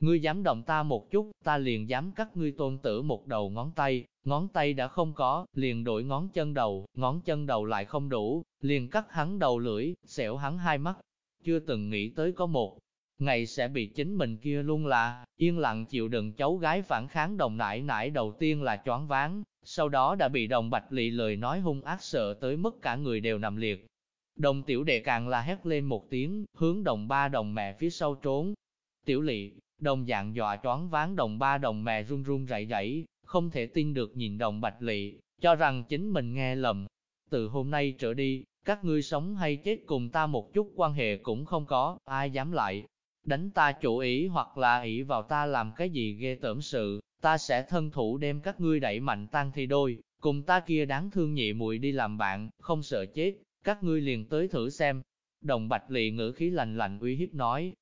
Ngươi dám động ta một chút, ta liền dám cắt ngươi tôn tử một đầu ngón tay, ngón tay đã không có, liền đổi ngón chân đầu, ngón chân đầu lại không đủ, liền cắt hắn đầu lưỡi, xẻo hắn hai mắt. Chưa từng nghĩ tới có một ngày sẽ bị chính mình kia luôn là, yên lặng chịu đựng cháu gái phản kháng đồng nải nải đầu tiên là choáng váng, sau đó đã bị đồng bạch lị lời nói hung ác sợ tới mức cả người đều nằm liệt. Đồng tiểu đệ càng là hét lên một tiếng, hướng đồng ba đồng mẹ phía sau trốn. Tiểu lị, đồng dạng dọa choáng váng đồng ba đồng mẹ run run rẩy rẩy, không thể tin được nhìn đồng bạch lị, cho rằng chính mình nghe lầm. Từ hôm nay trở đi, các ngươi sống hay chết cùng ta một chút quan hệ cũng không có, ai dám lại, đánh ta chủ ý hoặc là ỷ vào ta làm cái gì ghê tởm sự, ta sẽ thân thủ đem các ngươi đẩy mạnh tan thi đôi, cùng ta kia đáng thương nhị muội đi làm bạn, không sợ chết, các ngươi liền tới thử xem. Đồng Bạch Lị ngữ khí lạnh lạnh uy hiếp nói,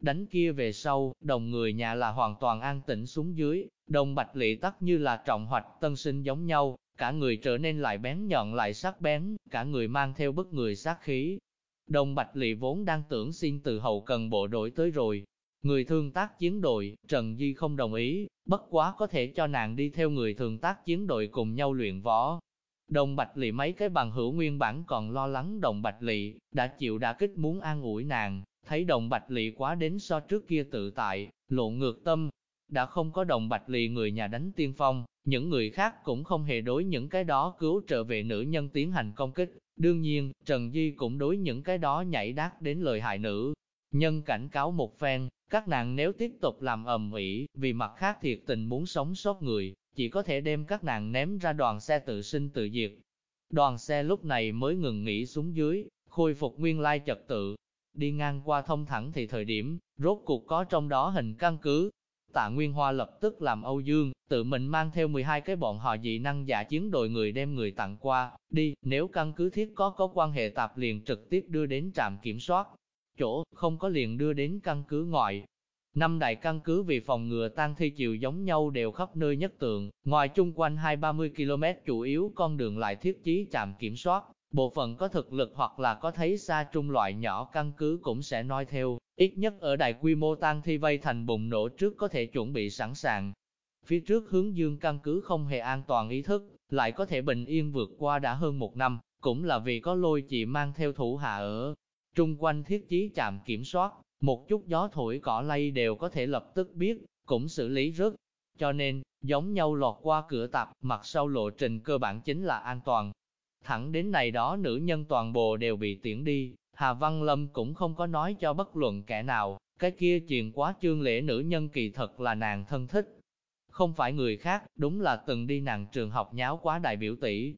đánh kia về sau, đồng người nhà là hoàn toàn an tĩnh xuống dưới, đồng Bạch Lị tắc như là trọng hoạch tân sinh giống nhau, cả người trở nên lại bén nhọn lại sắc bén, cả người mang theo bức người sát khí, Đồng Bạch Lị vốn đang tưởng xin từ hậu cần bộ đội tới rồi. Người thương tác chiến đội, Trần Di không đồng ý, bất quá có thể cho nàng đi theo người thường tác chiến đội cùng nhau luyện võ. Đồng Bạch Lị mấy cái bằng hữu nguyên bản còn lo lắng Đồng Bạch Lị, đã chịu đả kích muốn an ủi nàng, thấy Đồng Bạch Lị quá đến so trước kia tự tại, lộn ngược tâm. Đã không có Đồng Bạch Lị người nhà đánh tiên phong, những người khác cũng không hề đối những cái đó cứu trợ về nữ nhân tiến hành công kích, Đương nhiên, Trần Di cũng đối những cái đó nhảy đát đến lời hại nữ. Nhân cảnh cáo một phen, các nàng nếu tiếp tục làm ầm ĩ, vì mặt khác thiệt tình muốn sống sót người, chỉ có thể đem các nàng ném ra đoàn xe tự sinh tự diệt. Đoàn xe lúc này mới ngừng nghỉ xuống dưới, khôi phục nguyên lai trật tự. Đi ngang qua thông thẳng thì thời điểm, rốt cuộc có trong đó hình căn cứ, Tạ Nguyên Hoa lập tức làm Âu Dương, tự mình mang theo 12 cái bọn họ dị năng giả chiến đội người đem người tặng qua, đi, nếu căn cứ thiết có có quan hệ tạp liền trực tiếp đưa đến trạm kiểm soát, chỗ không có liền đưa đến căn cứ ngoại. Năm đại căn cứ vì phòng ngừa tan thi chiều giống nhau đều khắp nơi nhất tượng, ngoài chung quanh 2-30 km chủ yếu con đường lại thiết trí trạm kiểm soát, bộ phận có thực lực hoặc là có thấy xa trung loại nhỏ căn cứ cũng sẽ nói theo, Ít nhất ở đại quy mô tang thi vây thành bùng nổ trước có thể chuẩn bị sẵn sàng. Phía trước hướng dương căn cứ không hề an toàn ý thức, lại có thể bình yên vượt qua đã hơn một năm, cũng là vì có lôi chỉ mang theo thủ hạ ở. Trung quanh thiết chí chạm kiểm soát, một chút gió thổi cỏ lay đều có thể lập tức biết, cũng xử lý rất. Cho nên, giống nhau lọt qua cửa tạp, mặt sau lộ trình cơ bản chính là an toàn. Thẳng đến này đó nữ nhân toàn bộ đều bị tiễn đi, Hà Văn Lâm cũng không có nói cho bất luận kẻ nào, cái kia chuyện quá trương lễ nữ nhân kỳ thật là nàng thân thích. Không phải người khác, đúng là từng đi nàng trường học nháo quá đại biểu tỷ.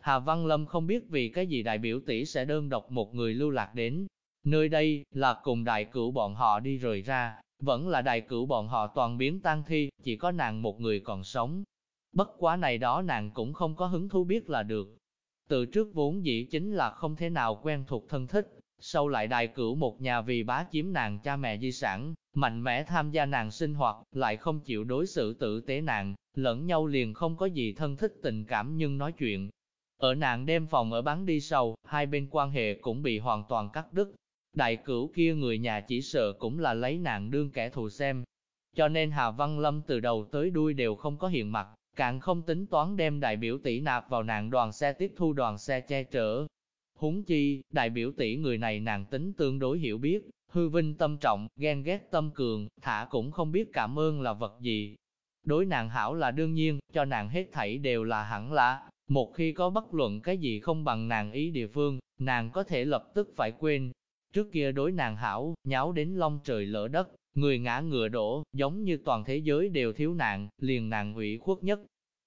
Hà Văn Lâm không biết vì cái gì đại biểu tỷ sẽ đơn độc một người lưu lạc đến. Nơi đây, là cùng đại cửu bọn họ đi rời ra, vẫn là đại cửu bọn họ toàn biến tan thi, chỉ có nàng một người còn sống. Bất quá này đó nàng cũng không có hứng thú biết là được. Từ trước vốn dĩ chính là không thể nào quen thuộc thân thích, sau lại đại cửu một nhà vì bá chiếm nàng cha mẹ di sản, mạnh mẽ tham gia nàng sinh hoạt, lại không chịu đối xử tử tế nàng, lẫn nhau liền không có gì thân thích tình cảm nhưng nói chuyện. Ở nàng đem phòng ở bán đi sau, hai bên quan hệ cũng bị hoàn toàn cắt đứt. Đại cửu kia người nhà chỉ sợ cũng là lấy nàng đương kẻ thù xem. Cho nên Hà Văn Lâm từ đầu tới đuôi đều không có hiện mặt, càng không tính toán đem đại biểu tỷ nạp vào nàng đoàn xe tiếp thu đoàn xe che chở, Huống chi, đại biểu tỷ người này nàng tính tương đối hiểu biết, hư vinh tâm trọng, ghen ghét tâm cường, thả cũng không biết cảm ơn là vật gì. Đối nàng hảo là đương nhiên, cho nàng hết thảy đều là hẳn là, một khi có bất luận cái gì không bằng nàng ý địa phương, nàng có thể lập tức phải quên. Trước kia đối nàng hảo, nháo đến long trời lỡ đất, người ngã ngựa đổ, giống như toàn thế giới đều thiếu nàng, liền nàng ủy khuất nhất.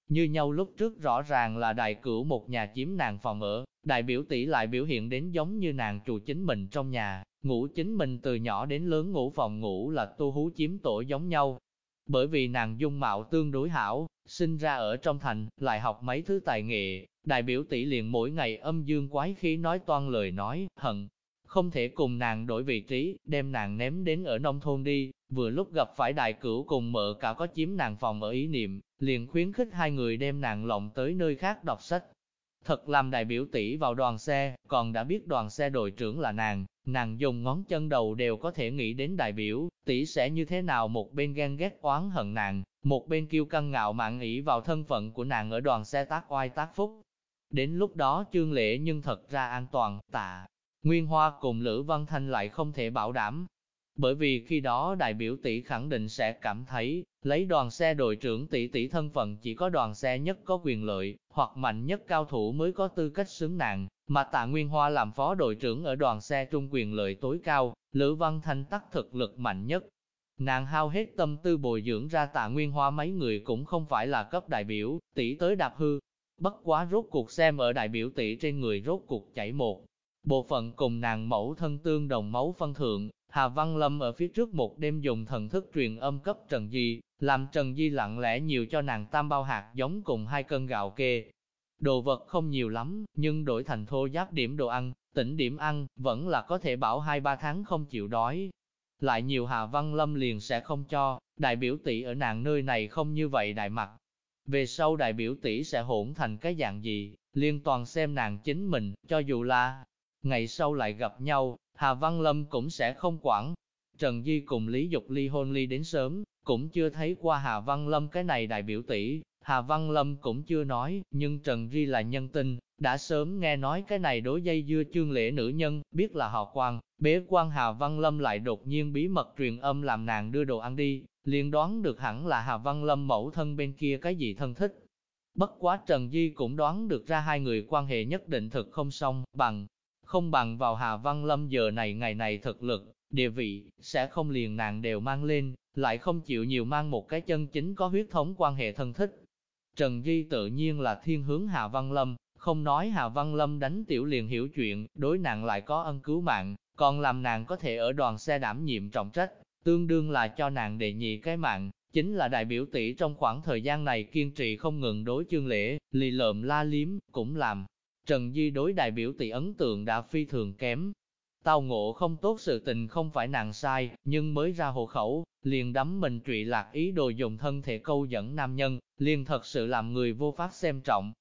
Như nhau lúc trước rõ ràng là đại cửu một nhà chiếm nàng phòng ở, Đại biểu tỷ lại biểu hiện đến giống như nàng trụ chính mình trong nhà, ngủ chính mình từ nhỏ đến lớn ngủ phòng ngủ là tu hú chiếm tổ giống nhau. Bởi vì nàng dung mạo tương đối hảo, sinh ra ở trong thành, lại học mấy thứ tài nghệ, đại biểu tỷ liền mỗi ngày âm dương quái khí nói toan lời nói, hận. không thể cùng nàng đổi vị trí, đem nàng ném đến ở nông thôn đi, vừa lúc gặp phải đại cửu cùng mợ cả có chiếm nàng phòng ở ý niệm, liền khuyến khích hai người đem nàng lộng tới nơi khác đọc sách. Thật làm đại biểu tỷ vào đoàn xe, còn đã biết đoàn xe đội trưởng là nàng, nàng dùng ngón chân đầu đều có thể nghĩ đến đại biểu, tỷ sẽ như thế nào một bên ghen ghét oán hận nàng, một bên kêu căng ngạo mạn nghĩ vào thân phận của nàng ở đoàn xe tác oai tác phúc. Đến lúc đó chương lễ nhưng thật ra an toàn, tạ. Nguyên Hoa cùng Lữ Văn Thanh lại không thể bảo đảm. Bởi vì khi đó đại biểu tỷ khẳng định sẽ cảm thấy, lấy đoàn xe đội trưởng tỷ tỷ thân phận chỉ có đoàn xe nhất có quyền lợi, hoặc mạnh nhất cao thủ mới có tư cách xứng nàng, mà tạ Nguyên Hoa làm phó đội trưởng ở đoàn xe trung quyền lợi tối cao, Lữ Văn Thanh tắc thực lực mạnh nhất. Nàng hao hết tâm tư bồi dưỡng ra tạ Nguyên Hoa mấy người cũng không phải là cấp đại biểu, tỷ tới đạp hư. Bất quá rốt cuộc xem ở đại biểu tỷ trên người rốt cuộc chảy một. Bộ phận cùng nàng mẫu thân tương đồng máu phân thượng, Hà Văn Lâm ở phía trước một đêm dùng thần thức truyền âm cấp Trần Di, làm Trần Di lặng lẽ nhiều cho nàng tam bao hạt giống cùng hai cân gạo kê. Đồ vật không nhiều lắm, nhưng đổi thành thô giáp điểm đồ ăn, tỉnh điểm ăn, vẫn là có thể bảo hai ba tháng không chịu đói. Lại nhiều Hà Văn Lâm liền sẽ không cho, đại biểu tỷ ở nàng nơi này không như vậy đại mặt. Về sau đại biểu tỷ sẽ hỗn thành cái dạng gì, liên toàn xem nàng chính mình, cho dù là ngày sau lại gặp nhau, Hà Văn Lâm cũng sẽ không quản. Trần Di cùng Lý Dục ly hôn ly đến sớm, cũng chưa thấy qua Hà Văn Lâm cái này đại biểu tỷ, Hà Văn Lâm cũng chưa nói, nhưng Trần Di là nhân tình đã sớm nghe nói cái này đối dây dưa chương lễ nữ nhân, biết là họ quan, bế quan Hà Văn Lâm lại đột nhiên bí mật truyền âm làm nàng đưa đồ ăn đi, liền đoán được hẳn là Hà Văn Lâm mẫu thân bên kia cái gì thân thích. Bất quá Trần Di cũng đoán được ra hai người quan hệ nhất định thực không xong, bằng, không bằng vào Hà Văn Lâm giờ này ngày này thực lực, địa vị, sẽ không liền nàng đều mang lên, lại không chịu nhiều mang một cái chân chính có huyết thống quan hệ thân thích. Trần Di tự nhiên là thiên hướng Hà Văn Lâm, không nói Hà Văn Lâm đánh tiểu liền hiểu chuyện, đối nàng lại có ân cứu mạng, còn làm nàng có thể ở đoàn xe đảm nhiệm trọng trách, tương đương là cho nàng đệ nhị cái mạng, chính là đại biểu tỷ trong khoảng thời gian này kiên trì không ngừng đối chương lễ, lì lợm la liếm, cũng làm Trần Di đối đại biểu tỷ ấn tượng đã phi thường kém. Tao ngộ không tốt sự tình không phải nàng sai, nhưng mới ra hộ khẩu, liền đắm mình trụy lạc ý đồ dùng thân thể câu dẫn nam nhân, liền thật sự làm người vô pháp xem trọng.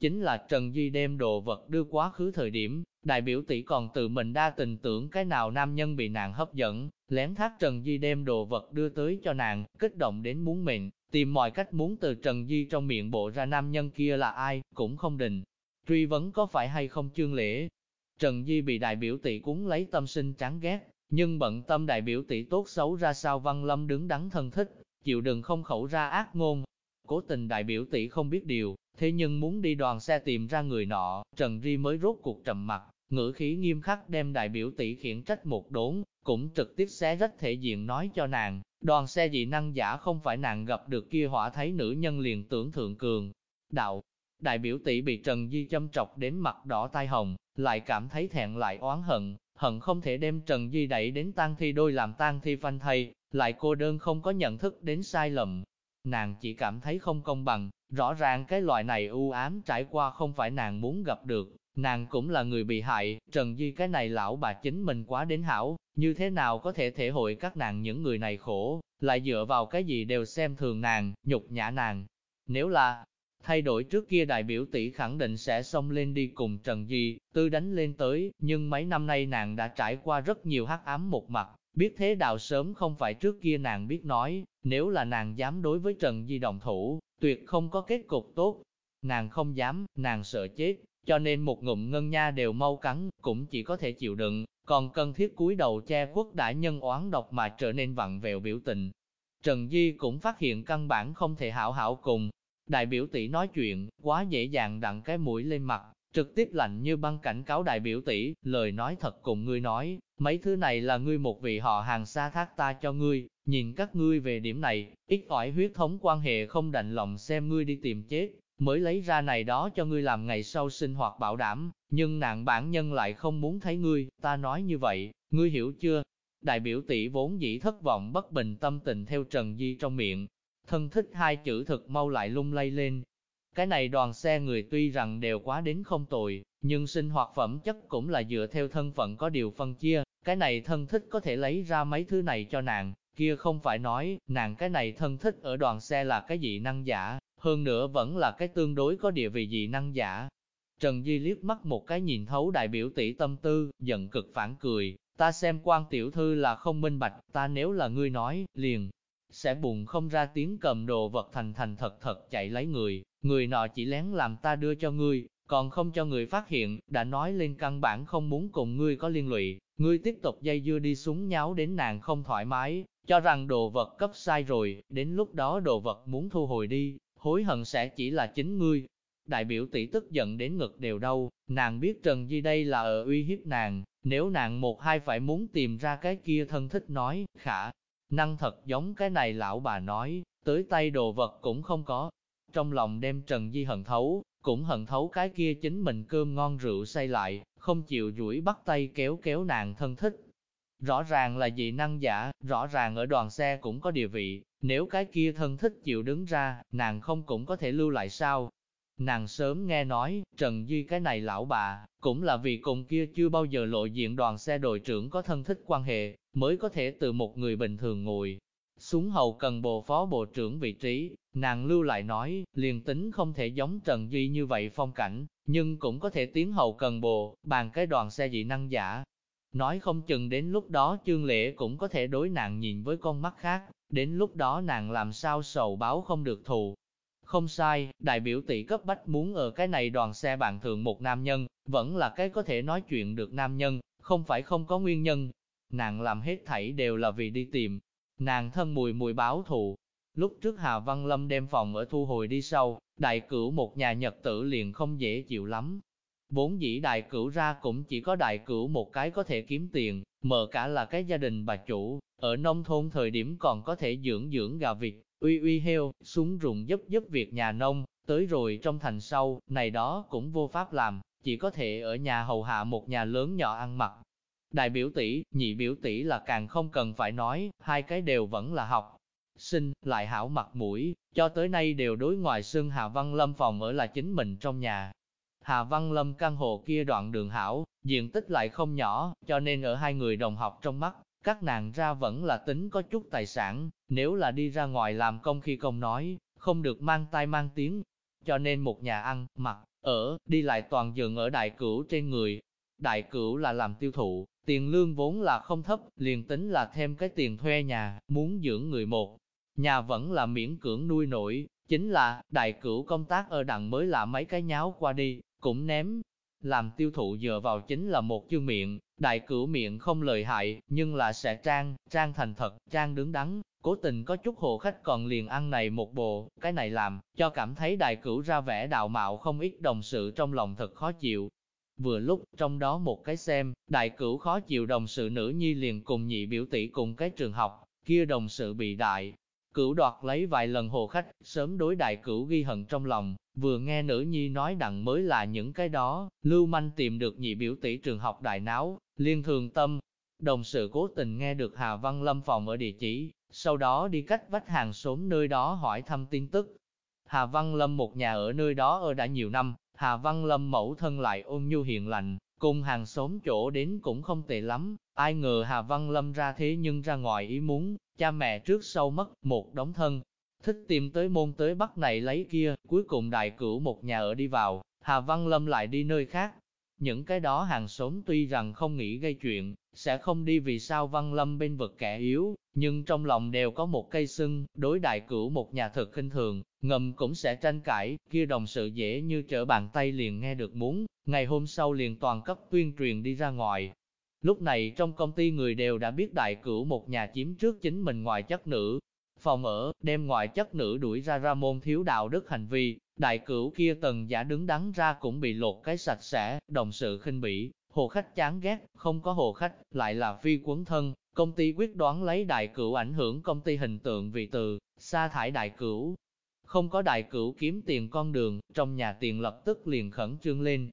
Chính là Trần Di đem đồ vật đưa quá khứ thời điểm, đại biểu tỷ còn tự mình đa tình tưởng cái nào nam nhân bị nàng hấp dẫn, lén thác Trần Di đem đồ vật đưa tới cho nàng, kích động đến muốn mệnh, tìm mọi cách muốn từ Trần Di trong miệng bộ ra nam nhân kia là ai, cũng không định truy vấn có phải hay không chương lễ. Trần Di bị đại biểu tỷ cuốn lấy tâm sinh chán ghét, nhưng bận tâm đại biểu tỷ tốt xấu ra sao Văn Lâm đứng đắn thân thích, chịu đừng không khẩu ra ác ngôn. Cố tình đại biểu tỷ không biết điều, thế nhưng muốn đi đoàn xe tìm ra người nọ, Trần Di mới rốt cuộc trầm mặt, ngữ khí nghiêm khắc đem đại biểu tỷ khiển trách một đốn, cũng trực tiếp xé rách thể diện nói cho nàng, đoàn xe dị năng giả không phải nàng gặp được kia hỏa thấy nữ nhân liền tưởng thượng cường. Đạo, Đại biểu tỷ bị Trần Di châm trọc đến mặt đỏ tai hồng, lại cảm thấy thẹn lại oán hận, hận không thể đem Trần Di đẩy đến tang thi đôi làm tang thi phanh thầy, lại cô đơn không có nhận thức đến sai lầm. Nàng chỉ cảm thấy không công bằng, rõ ràng cái loại này u ám trải qua không phải nàng muốn gặp được, nàng cũng là người bị hại, Trần Di cái này lão bà chính mình quá đến hảo, như thế nào có thể thể hội các nàng những người này khổ, lại dựa vào cái gì đều xem thường nàng, nhục nhã nàng. Nếu là, Thay đổi trước kia đại biểu tỷ khẳng định sẽ xông lên đi cùng Trần Di, tư đánh lên tới, nhưng mấy năm nay nàng đã trải qua rất nhiều hắc ám một mặt, biết thế đạo sớm không phải trước kia nàng biết nói, nếu là nàng dám đối với Trần Di đồng thủ, tuyệt không có kết cục tốt. Nàng không dám, nàng sợ chết, cho nên một ngụm ngân nha đều mau cắn, cũng chỉ có thể chịu đựng, còn cần thiết cúi đầu che khuất đã nhân oán độc mà trở nên vặn vẹo biểu tình. Trần Di cũng phát hiện căn bản không thể hảo hảo cùng, Đại biểu tỷ nói chuyện, quá dễ dàng đặng cái mũi lên mặt, trực tiếp lạnh như băng cảnh cáo đại biểu tỷ, lời nói thật cùng ngươi nói, mấy thứ này là ngươi một vị họ hàng xa thác ta cho ngươi, nhìn các ngươi về điểm này, ít ỏi huyết thống quan hệ không đành lòng xem ngươi đi tìm chết, mới lấy ra này đó cho ngươi làm ngày sau sinh hoạt bảo đảm, nhưng nạn bản nhân lại không muốn thấy ngươi, ta nói như vậy, ngươi hiểu chưa? Đại biểu tỷ vốn dĩ thất vọng bất bình tâm tình theo Trần Di trong miệng, thân thích hai chữ thực mau lại lung lay lên. Cái này đoàn xe người tuy rằng đều quá đến không tồi, nhưng sinh hoạt phẩm chất cũng là dựa theo thân phận có điều phân chia, cái này thân thích có thể lấy ra mấy thứ này cho nàng, kia không phải nói, nàng cái này thân thích ở đoàn xe là cái dị năng giả, hơn nữa vẫn là cái tương đối có địa vị dị năng giả. Trần Di liếc mắt một cái nhìn thấu đại biểu tỷ tâm tư, giận cực phản cười, ta xem quan tiểu thư là không minh bạch, ta nếu là ngươi nói, liền, sẽ buồn không ra tiếng cầm đồ vật thành thành thật thật chạy lấy người, người nọ chỉ lén làm ta đưa cho ngươi, còn không cho người phát hiện, đã nói lên căn bản không muốn cùng ngươi có liên lụy, ngươi tiếp tục dây dưa đi xuống nháo đến nàng không thoải mái, cho rằng đồ vật cấp sai rồi, đến lúc đó đồ vật muốn thu hồi đi, hối hận sẽ chỉ là chính ngươi. Đại biểu tỷ tức giận đến ngực đều đau, nàng biết Trần Di đây là ở uy hiếp nàng, nếu nàng một hai phải muốn tìm ra cái kia thân thích nói, khả năng thật giống cái này lão bà nói, tới tay đồ vật cũng không có. Trong lòng đem Trần Di hận thấu, cũng hận thấu cái kia chính mình cơm ngon rượu say lại, không chịu rủi bắt tay kéo kéo nàng thân thích. Rõ ràng là dị năng giả, rõ ràng ở đoàn xe cũng có địa vị, nếu cái kia thân thích chịu đứng ra, nàng không cũng có thể lưu lại sao? Nàng sớm nghe nói, Trần Duy cái này lão bà, cũng là vì cùng kia chưa bao giờ lộ diện đoàn xe đội trưởng có thân thích quan hệ, mới có thể từ một người bình thường ngồi. Xuống hầu cần bộ phó bộ trưởng vị trí, nàng lưu lại nói, liền tính không thể giống Trần Duy như vậy phong cảnh, nhưng cũng có thể tiến hầu cần bộ, bàn cái đoàn xe dị năng giả. Nói không chừng đến lúc đó chương lễ cũng có thể đối nàng nhìn với con mắt khác, đến lúc đó nàng làm sao sầu báo không được thù. Không sai, đại biểu tỷ cấp bách muốn ở cái này đoàn xe bạn thượng một nam nhân, vẫn là cái có thể nói chuyện được nam nhân, không phải không có nguyên nhân. Nàng làm hết thảy đều là vì đi tìm. Nàng thân mùi mùi báo thù. Lúc trước Hà Văn Lâm đem phòng ở thu hồi đi sau, đại cửu một nhà nhật tử liền không dễ chịu lắm. Vốn dĩ đại cửu ra cũng chỉ có đại cửu một cái có thể kiếm tiền, mở cả là cái gia đình bà chủ, ở nông thôn thời điểm còn có thể dưỡng dưỡng gà vịt, uy uy heo, súng rụng giúp giúp việc nhà nông, tới rồi trong thành sau, này đó cũng vô pháp làm, chỉ có thể ở nhà hầu hạ một nhà lớn nhỏ ăn mặc. Đại biểu tỷ, nhị biểu tỷ là càng không cần phải nói, hai cái đều vẫn là học. Sinh, lại hảo mặt mũi, cho tới nay đều đối ngoại xưng Hà Văn Lâm phòng ở là chính mình trong nhà. Hà Văn Lâm căn hộ kia đoạn đường hảo, diện tích lại không nhỏ, cho nên ở hai người đồng học trong mắt, các nàng ra vẫn là tính có chút tài sản, nếu là đi ra ngoài làm công khi công nói, không được mang tai mang tiếng. Cho nên một nhà ăn, mặc, ở, đi lại toàn dừng ở đại cửu trên người. Đại cửu là làm tiêu thụ, tiền lương vốn là không thấp, liền tính là thêm cái tiền thuê nhà, muốn dưỡng người một. Nhà vẫn là miễn cưỡng nuôi nổi, chính là, đại cửu công tác ở đằng mới là mấy cái nháo qua đi, cũng ném, làm tiêu thụ dựa vào chính là một chương miệng, đại cửu miệng không lợi hại, nhưng là sẽ trang, trang thành thật, trang đứng đắn, cố tình có chút hộ khách còn liền ăn này một bộ, cái này làm, cho cảm thấy đại cửu ra vẻ đạo mạo không ít đồng sự trong lòng thật khó chịu. Vừa lúc, trong đó một cái xem, đại cửu khó chịu đồng sự nữ nhi liền cùng nhị biểu tỷ cùng cái trường học, kia đồng sự bị đại. Cửu đoạt lấy vài lần hồ khách, sớm đối đại cửu ghi hận trong lòng, Vừa nghe nữ nhi nói đặng mới là những cái đó, lưu manh tìm được nhị biểu tỷ trường học đại náo, liên thường tâm. Đồng sự cố tình nghe được Hà Văn Lâm phòng ở địa chỉ, sau đó đi cách vách hàng xóm nơi đó hỏi thăm tin tức. Hà Văn Lâm một nhà ở nơi đó ở đã nhiều năm, Hà Văn Lâm mẫu thân lại ôn nhu hiền lành, cùng hàng xóm chỗ đến cũng không tệ lắm, ai ngờ Hà Văn Lâm ra thế nhưng ra ngoài ý muốn, cha mẹ trước sau mất, một đống thân, thích tìm tới môn tới bắc này lấy kia, cuối cùng đại cửu một nhà ở đi vào, Hà Văn Lâm lại đi nơi khác. Những cái đó hàng xóm tuy rằng không nghĩ gây chuyện, sẽ không đi vì sao Văn Lâm bên vực kẻ yếu, nhưng trong lòng đều có một cây sưng, đối đại cửu một nhà thực khinh thường, ngầm cũng sẽ tranh cãi, kia đồng sự dễ như trở bàn tay liền nghe được muốn, ngày hôm sau liền toàn cấp tuyên truyền đi ra ngoài. Lúc này trong công ty người đều đã biết đại cửu một nhà chiếm trước chính mình ngoại chất nữ, phòng ở, đem ngoại chất nữ đuổi ra ra môn thiếu đạo đức hành vi, đại cửu kia tần giả đứng đắn ra cũng bị lột cái sạch sẽ, đồng sự khinh bỉ, hồ khách chán ghét, không có hồ khách, lại là phi quấn thân, công ty quyết đoán lấy đại cửu ảnh hưởng công ty hình tượng vì từ, sa thải đại cửu. Không có đại cửu kiếm tiền con đường, trong nhà tiền lập tức liền khẩn trương lên.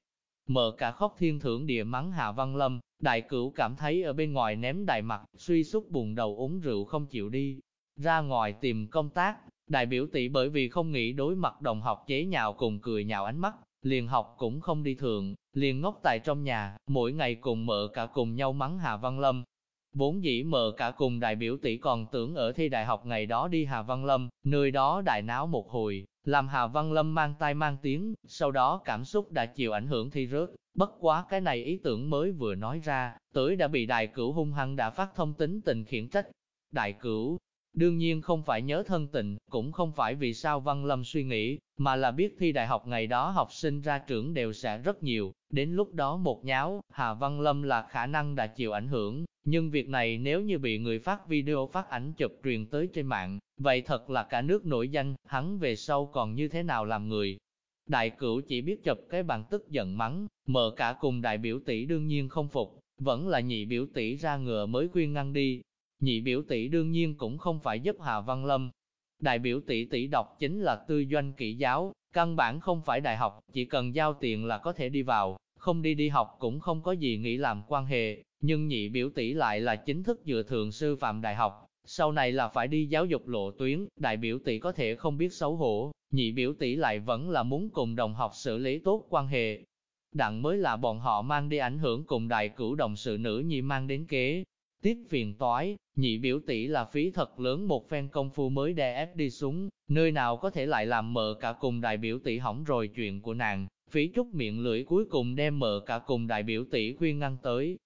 Mở cả khóc thiên thưởng địa mắng Hạ Văn Lâm, đại cửu cảm thấy ở bên ngoài ném đại mặt, suy xúc buồn đầu uống rượu không chịu đi, ra ngoài tìm công tác, Đại biểu tỷ bởi vì không nghĩ đối mặt đồng học chế nhạo cùng cười nhạo ánh mắt, liền học cũng không đi thường, liền ngốc tại trong nhà, mỗi ngày cùng mợ cả cùng nhau mắng Hà Văn Lâm. Vốn dĩ mợ cả cùng đại biểu tỷ còn tưởng ở thi đại học ngày đó đi Hà Văn Lâm, nơi đó đại náo một hồi, làm Hà Văn Lâm mang tai mang tiếng, sau đó cảm xúc đã chịu ảnh hưởng thi rớt, bất quá cái này ý tưởng mới vừa nói ra, tới đã bị đại cửu hung hăng đã phát thông tính tình khiển trách. Đại cửu, đương nhiên không phải nhớ thân tình, cũng không phải vì sao Văn Lâm suy nghĩ, mà là biết thi đại học ngày đó học sinh ra trưởng đều sẽ rất nhiều, đến lúc đó một nháo, Hà Văn Lâm là khả năng đã chịu ảnh hưởng, nhưng việc này nếu như bị người phát video phát ảnh chụp truyền tới trên mạng, vậy thật là cả nước nổi danh, hắn về sau còn như thế nào làm người. Đại cửu chỉ biết chụp cái bằng tức giận mắng, mở cả cùng đại biểu tỷ đương nhiên không phục, vẫn là nhị biểu tỷ ra ngựa mới khuyên ngăn đi. Nhị biểu tỷ đương nhiên cũng không phải giúp Hà Văn Lâm. Đại biểu tỷ tỷ đọc chính là tư doanh kỹ giáo, căn bản không phải đại học, chỉ cần giao tiền là có thể đi vào, không đi đi học cũng không có gì nghĩ làm quan hệ, nhưng nhị biểu tỷ lại là chính thức dựa thượng sư phạm đại học, sau này là phải đi giáo dục lộ tuyến, đại biểu tỷ có thể không biết xấu hổ, nhị biểu tỷ lại vẫn là muốn cùng đồng học xử lý tốt quan hệ. Đặng mới là bọn họ mang đi ảnh hưởng cùng đại cửu đồng sự nữ nhi mang đến kế. Tiếp phiền toái, nhị biểu tỷ là phí thật lớn một phen công phu mới đè ép đi xuống, nơi nào có thể lại làm mờ cả cùng đại biểu tỷ hỏng rồi chuyện của nàng, phí chút miệng lưỡi cuối cùng đem mờ cả cùng đại biểu tỷ khuyên ngăn tới,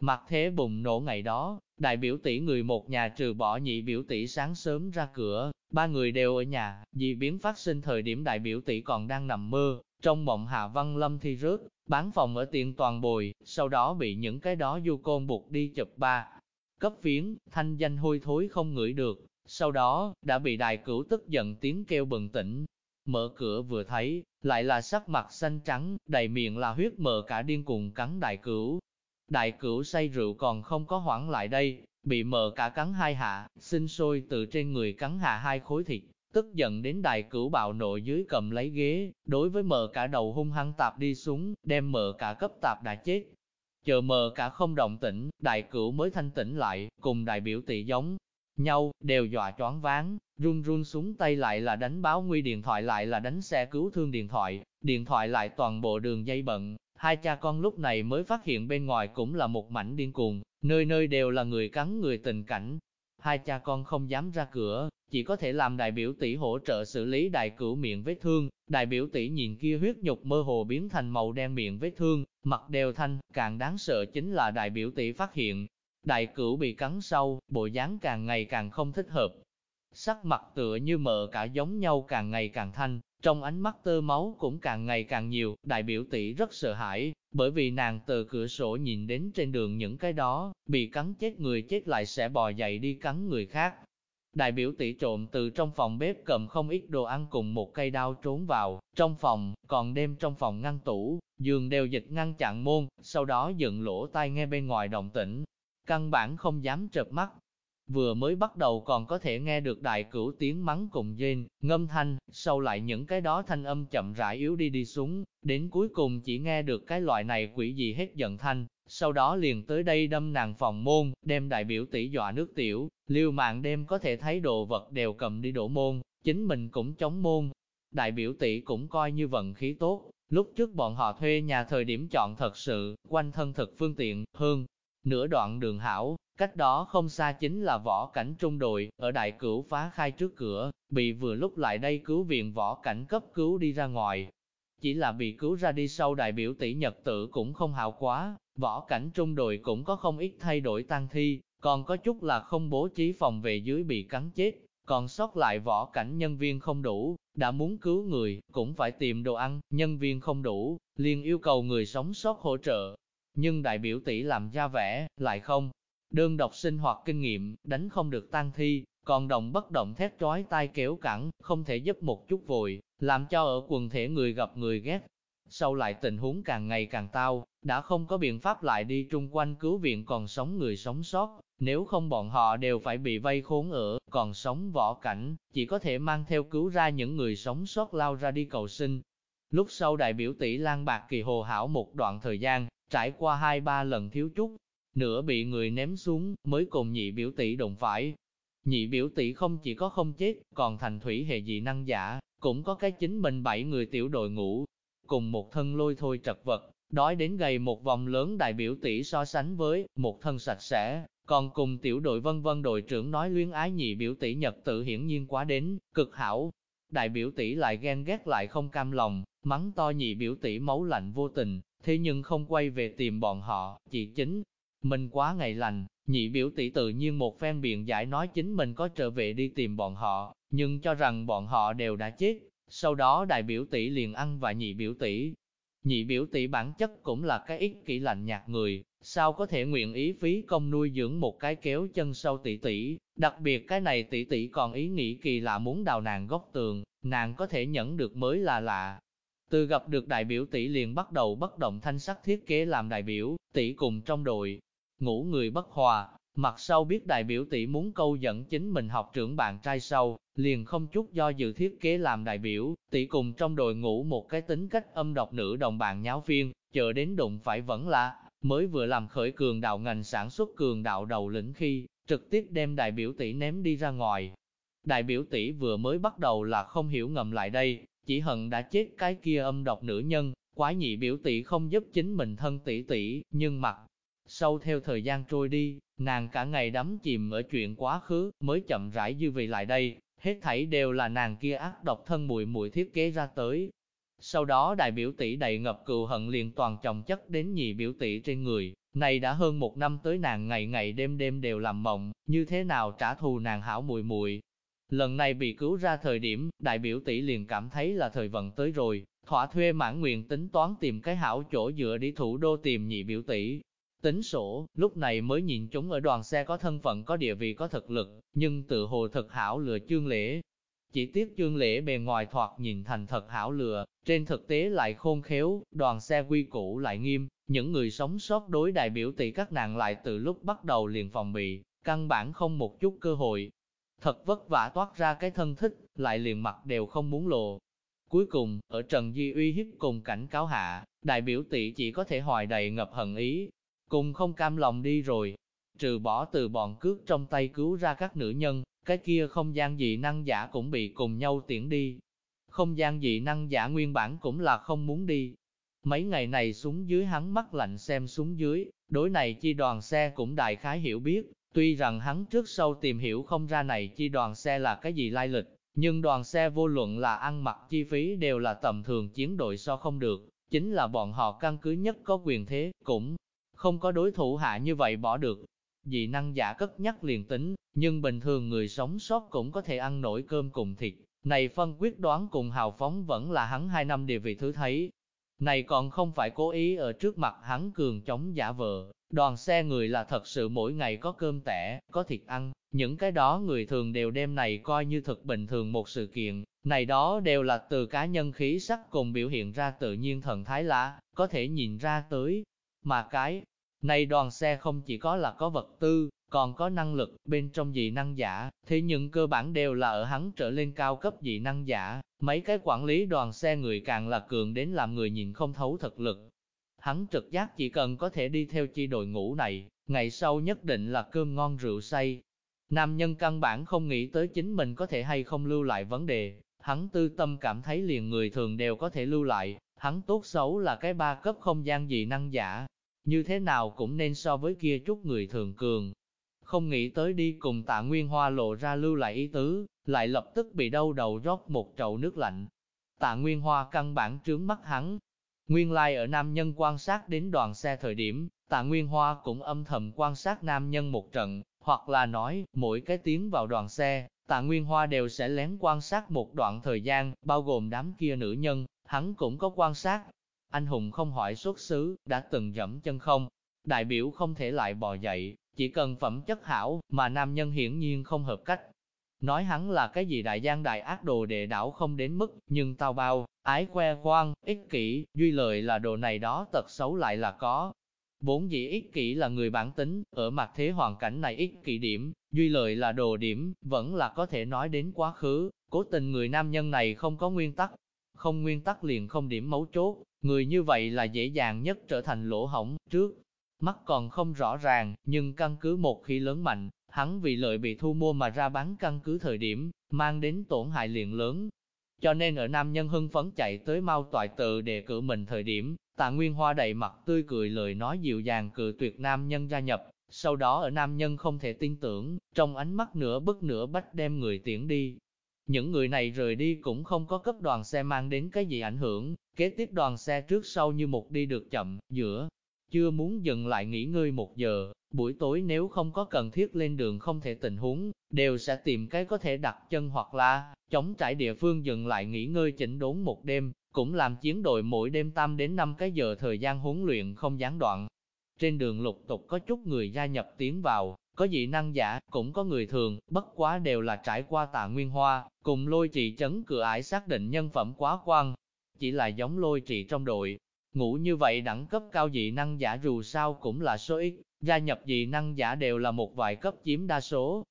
Mặt thế bùng nổ ngày đó, đại biểu tỷ người một nhà trừ bỏ nhị biểu tỷ sáng sớm ra cửa, ba người đều ở nhà, dị biến phát sinh thời điểm đại biểu tỷ còn đang nằm mơ, trong mộng Hạ Văn Lâm thi rớt, bán phòng ở tiền toàn bồi, sau đó bị những cái đó du côn buộc đi chụp ba. Cấp phiến, thanh danh hôi thối không ngửi được, sau đó, đã bị đại cửu tức giận tiếng kêu bừng tỉnh. Mở cửa vừa thấy, lại là sắc mặt xanh trắng, đầy miệng là huyết mờ cả điên cuồng cắn đại cửu, Đại cửu say rượu còn không có hoảng lại đây, bị mờ cả cắn hai hạ, sinh sôi từ trên người cắn hạ hai khối thịt, tức giận đến đại cửu bạo nộ dưới cầm lấy ghế, đối với mờ cả đầu hung hăng tạp đi xuống, đem mờ cả cấp tạp đã chết. Chờ mờ cả không động tĩnh, đại cửu mới thanh tĩnh lại, cùng đại biểu tỷ giống nhau, đều dọa choáng váng, run run xuống tay lại là đánh báo nguy điện thoại lại là đánh xe cứu thương điện thoại, điện thoại lại toàn bộ đường dây bận, Hai cha con lúc này mới phát hiện bên ngoài cũng là một mảnh điên cuồng, nơi nơi đều là người cắn người tình cảnh. Hai cha con không dám ra cửa, chỉ có thể làm đại biểu tỷ hỗ trợ xử lý đại cửu miệng vết thương. Đại biểu tỷ nhìn kia huyết nhục mơ hồ biến thành màu đen miệng vết thương, mặt đều thanh, càng đáng sợ chính là đại biểu tỷ phát hiện. Đại cửu bị cắn sâu, bộ dáng càng ngày càng không thích hợp. Sắc mặt tựa như mờ cả giống nhau càng ngày càng thanh, trong ánh mắt tơ máu cũng càng ngày càng nhiều, đại biểu tỷ rất sợ hãi, bởi vì nàng từ cửa sổ nhìn đến trên đường những cái đó, bị cắn chết người chết lại sẽ bò dậy đi cắn người khác. Đại biểu tỷ trộm từ trong phòng bếp cầm không ít đồ ăn cùng một cây đao trốn vào, trong phòng, còn đem trong phòng ngăn tủ, giường đều dịch ngăn chặn môn, sau đó dựng lỗ tai nghe bên ngoài động tĩnh. Căn bản không dám trợp mắt, Vừa mới bắt đầu còn có thể nghe được đại cửu tiếng mắng cùng dên, ngâm thanh, sau lại những cái đó thanh âm chậm rãi yếu đi đi xuống, đến cuối cùng chỉ nghe được cái loại này quỷ gì hết giận thanh, sau đó liền tới đây đâm nàng phòng môn, đem đại biểu tỷ dọa nước tiểu, liều mạng đem có thể thấy đồ vật đều cầm đi đổ môn, chính mình cũng chống môn. Đại biểu tỷ cũng coi như vận khí tốt, lúc trước bọn họ thuê nhà thời điểm chọn thật sự, quanh thân thật phương tiện, hơn, nửa đoạn đường hảo, Cách đó không xa chính là võ cảnh trung đội, ở đại cửu phá khai trước cửa, bị vừa lúc lại đây cứu viện võ cảnh cấp cứu đi ra ngoài. Chỉ là bị cứu ra đi sau đại biểu tỷ nhật tử cũng không hào quá, võ cảnh trung đội cũng có không ít thay đổi tăng thi, còn có chút là không bố trí phòng về dưới bị cắn chết, còn sót lại võ cảnh nhân viên không đủ, đã muốn cứu người, cũng phải tìm đồ ăn, nhân viên không đủ, liền yêu cầu người sống sót hỗ trợ. Nhưng đại biểu tỷ làm ra vẻ, lại không, Đơn độc sinh hoạt kinh nghiệm, đánh không được tan thi, còn động bất động thét chói tai kéo cẳng, không thể giúp một chút vội, làm cho ở quần thể người gặp người ghét. Sau lại tình huống càng ngày càng tao, đã không có biện pháp lại đi trung quanh cứu viện còn sống người sống sót, nếu không bọn họ đều phải bị vây khốn ở, còn sống võ cảnh, chỉ có thể mang theo cứu ra những người sống sót lao ra đi cầu sinh. Lúc sau đại biểu tỷ Lan Bạc Kỳ hồ hảo một đoạn thời gian, trải qua hai ba lần thiếu chút, nửa bị người ném xuống, mới cùng nhị biểu tỷ đồng phải. Nhị biểu tỷ không chỉ có không chết, còn thành thủy hệ dị năng giả, cũng có cái chính mình bảy người tiểu đội ngũ, cùng một thân lôi thôi trật vật, đói đến gầy một vòng lớn đại biểu tỷ so sánh với một thân sạch sẽ, còn cùng tiểu đội vân vân đội trưởng nói luyến ái nhị biểu tỷ nhật tự hiển nhiên quá đến, cực hảo. Đại biểu tỷ lại ghen ghét lại không cam lòng, mắng to nhị biểu tỷ máu lạnh vô tình, thế nhưng không quay về tìm bọn họ, chỉ chính. Mình quá ngày lành, nhị biểu tỷ tự nhiên một phen biện giải nói chính mình có trở về đi tìm bọn họ, nhưng cho rằng bọn họ đều đã chết. Sau đó đại biểu tỷ liền ăn và nhị biểu tỷ. Nhị biểu tỷ bản chất cũng là cái ích kỷ lạnh nhạt người, sao có thể nguyện ý phí công nuôi dưỡng một cái kéo chân sâu tỷ tỷ, đặc biệt cái này tỷ tỷ còn ý nghĩ kỳ lạ muốn đào nàng góc tường, nàng có thể nhẫn được mới là lạ. Từ gặp được đại biểu tỷ liền bắt đầu bất động thanh sắc thiết kế làm đại biểu, tỷ cùng trong đội, ngủ người bất hòa, mặt sau biết đại biểu tỷ muốn câu dẫn chính mình học trưởng bạn trai sau, liền không chút do dự thiết kế làm đại biểu, tỷ cùng trong đội ngủ một cái tính cách âm độc nữ đồng bạn nháo phiên, chờ đến đụng phải vẫn là, mới vừa làm khởi cường đạo ngành sản xuất cường đạo đầu lĩnh khi, trực tiếp đem đại biểu tỷ ném đi ra ngoài. Đại biểu tỷ vừa mới bắt đầu là không hiểu ngầm lại đây, chỉ hận đã chết cái kia âm độc nữ nhân, quái nhị biểu tỷ không giúp chính mình thân tỷ tỷ, nhưng mặt sau theo thời gian trôi đi, nàng cả ngày đắm chìm ở chuyện quá khứ, mới chậm rãi dư vị lại đây, hết thảy đều là nàng kia ác độc thân mùi mùi thiết kế ra tới, sau đó đại biểu tỷ đầy ngập cừu hận liền toàn chồng chất đến nhị biểu tỷ trên người, này đã hơn một năm tới nàng ngày ngày đêm đêm đều làm mộng, như thế nào trả thù nàng hảo mùi mùi. Lần này bị cứu ra thời điểm, đại biểu tỷ liền cảm thấy là thời vận tới rồi, thỏa thuê mãn nguyện tính toán tìm cái hảo chỗ dựa đi thủ đô tìm nhị biểu tỷ. Tính sổ, lúc này mới nhìn chúng ở đoàn xe có thân phận có địa vị có thực lực, nhưng tự hồ thật hảo lừa chương lễ, chỉ tiếc chương lễ bề ngoài thoạt nhìn thành thật hảo lừa, trên thực tế lại khôn khéo, đoàn xe quy củ lại nghiêm, những người sống sót đối đại biểu tỷ các nàng lại từ lúc bắt đầu liền phòng bị, căn bản không một chút cơ hội. Thật vất vả toát ra cái thân thích, lại liền mặt đều không muốn lộ. Cuối cùng, ở Trần Di uy hiếp cùng cảnh cáo hạ, đại biểu tỷ chỉ có thể hoài đầy ngập hận ý, cùng không cam lòng đi rồi. Trừ bỏ từ bọn cướp trong tay cứu ra các nữ nhân, cái kia không gian dị năng giả cũng bị cùng nhau tiễn đi. Không gian dị năng giả nguyên bản cũng là không muốn đi. Mấy ngày này xuống dưới hắn mắt lạnh xem xuống dưới, đối này chi đoàn xe cũng đại khái hiểu biết, tuy rằng hắn trước sau tìm hiểu không ra này chi đoàn xe là cái gì lai lịch, nhưng đoàn xe vô luận là ăn mặc chi phí đều là tầm thường chiến đội so không được, chính là bọn họ căn cứ nhất có quyền thế, cũng không có đối thủ hạ như vậy bỏ được. Dị năng giả cất nhắc liền tính, nhưng bình thường người sống sót cũng có thể ăn nổi cơm cùng thịt. Này phân quyết đoán cùng hào phóng vẫn là hắn hai năm địa vị thứ thấy. Này còn không phải cố ý ở trước mặt hắn cường chống giả vờ, đoàn xe người là thật sự mỗi ngày có cơm tẻ, có thịt ăn, những cái đó người thường đều đem này coi như thực bình thường một sự kiện, này đó đều là từ cá nhân khí sắc cùng biểu hiện ra tự nhiên thần thái lạ có thể nhìn ra tới. Mà cái, này đoàn xe không chỉ có là có vật tư, còn có năng lực bên trong dị năng giả, thế nhưng cơ bản đều là ở hắn trở lên cao cấp dị năng giả, mấy cái quản lý đoàn xe người càng là cường đến làm người nhìn không thấu thực lực. Hắn trực giác chỉ cần có thể đi theo chi đội ngũ này, ngày sau nhất định là cơm ngon rượu say. Nam nhân căn bản không nghĩ tới chính mình có thể hay không lưu lại vấn đề, hắn tư tâm cảm thấy liền người thường đều có thể lưu lại, hắn tốt xấu là cái ba cấp không gian dị năng giả, như thế nào cũng nên so với kia chút người thường cường, không nghĩ tới đi cùng tạ Nguyên Hoa lộ ra lưu lại ý tứ, lại lập tức bị đau đầu rót một chậu nước lạnh. Tạ Nguyên Hoa căn bản trướng mắt hắn. Nguyên lai ở nam nhân quan sát đến đoàn xe thời điểm, tạ Nguyên Hoa cũng âm thầm quan sát nam nhân một trận, hoặc là nói, mỗi cái tiếng vào đoàn xe, tạ Nguyên Hoa đều sẽ lén quan sát một đoạn thời gian, bao gồm đám kia nữ nhân, hắn cũng có quan sát. Anh hùng không hỏi xuất xứ, đã từng dẫm chân không, đại biểu không thể lại bò dậy, chỉ cần phẩm chất hảo, mà nam nhân hiển nhiên không hợp cách. Nói hắn là cái gì đại gian đại ác đồ đệ đảo không đến mức, nhưng tao bao, ái que khoan, ích kỷ, duy lợi là đồ này đó tật xấu lại là có. Bốn dĩ ích kỷ là người bản tính, ở mặt thế hoàn cảnh này ích kỷ điểm, duy lợi là đồ điểm, vẫn là có thể nói đến quá khứ, cố tình người nam nhân này không có nguyên tắc, không nguyên tắc liền không điểm mấu chốt, người như vậy là dễ dàng nhất trở thành lỗ hỏng, trước. mắt còn không rõ ràng, nhưng căn cứ một khi lớn mạnh, hắn vì lợi bị thu mua mà ra bán căn cứ thời điểm, mang đến tổn hại liền lớn. Cho nên ở nam nhân hưng phấn chạy tới mau toại tự đề cử mình thời điểm, tạ Nguyên Hoa đầy mặt tươi cười lời nói dịu dàng cự tuyệt nam nhân gia nhập, sau đó ở nam nhân không thể tin tưởng, trong ánh mắt nửa bức nửa bách đem người tiễn đi. Những người này rời đi cũng không có cấp đoàn xe mang đến cái gì ảnh hưởng, kế tiếp đoàn xe trước sau như một đi được chậm, giữa, chưa muốn dừng lại nghỉ ngơi một giờ, buổi tối nếu không có cần thiết lên đường không thể tình huống, đều sẽ tìm cái có thể đặt chân hoặc là chống trải địa phương dừng lại nghỉ ngơi chỉnh đốn một đêm, cũng làm chiến đội mỗi đêm tam đến 5 cái giờ thời gian huấn luyện không gián đoạn. Trên đường lục tục có chút người gia nhập tiến vào, có dị năng giả, cũng có người thường, bất quá đều là trải qua tạ nguyên hoa, cùng lôi trị chấn cửa ải xác định nhân phẩm quá quan. Chỉ là giống lôi trị trong đội, ngủ như vậy đẳng cấp cao dị năng giả dù sao cũng là số ít, gia nhập dị năng giả đều là một vài cấp chiếm đa số.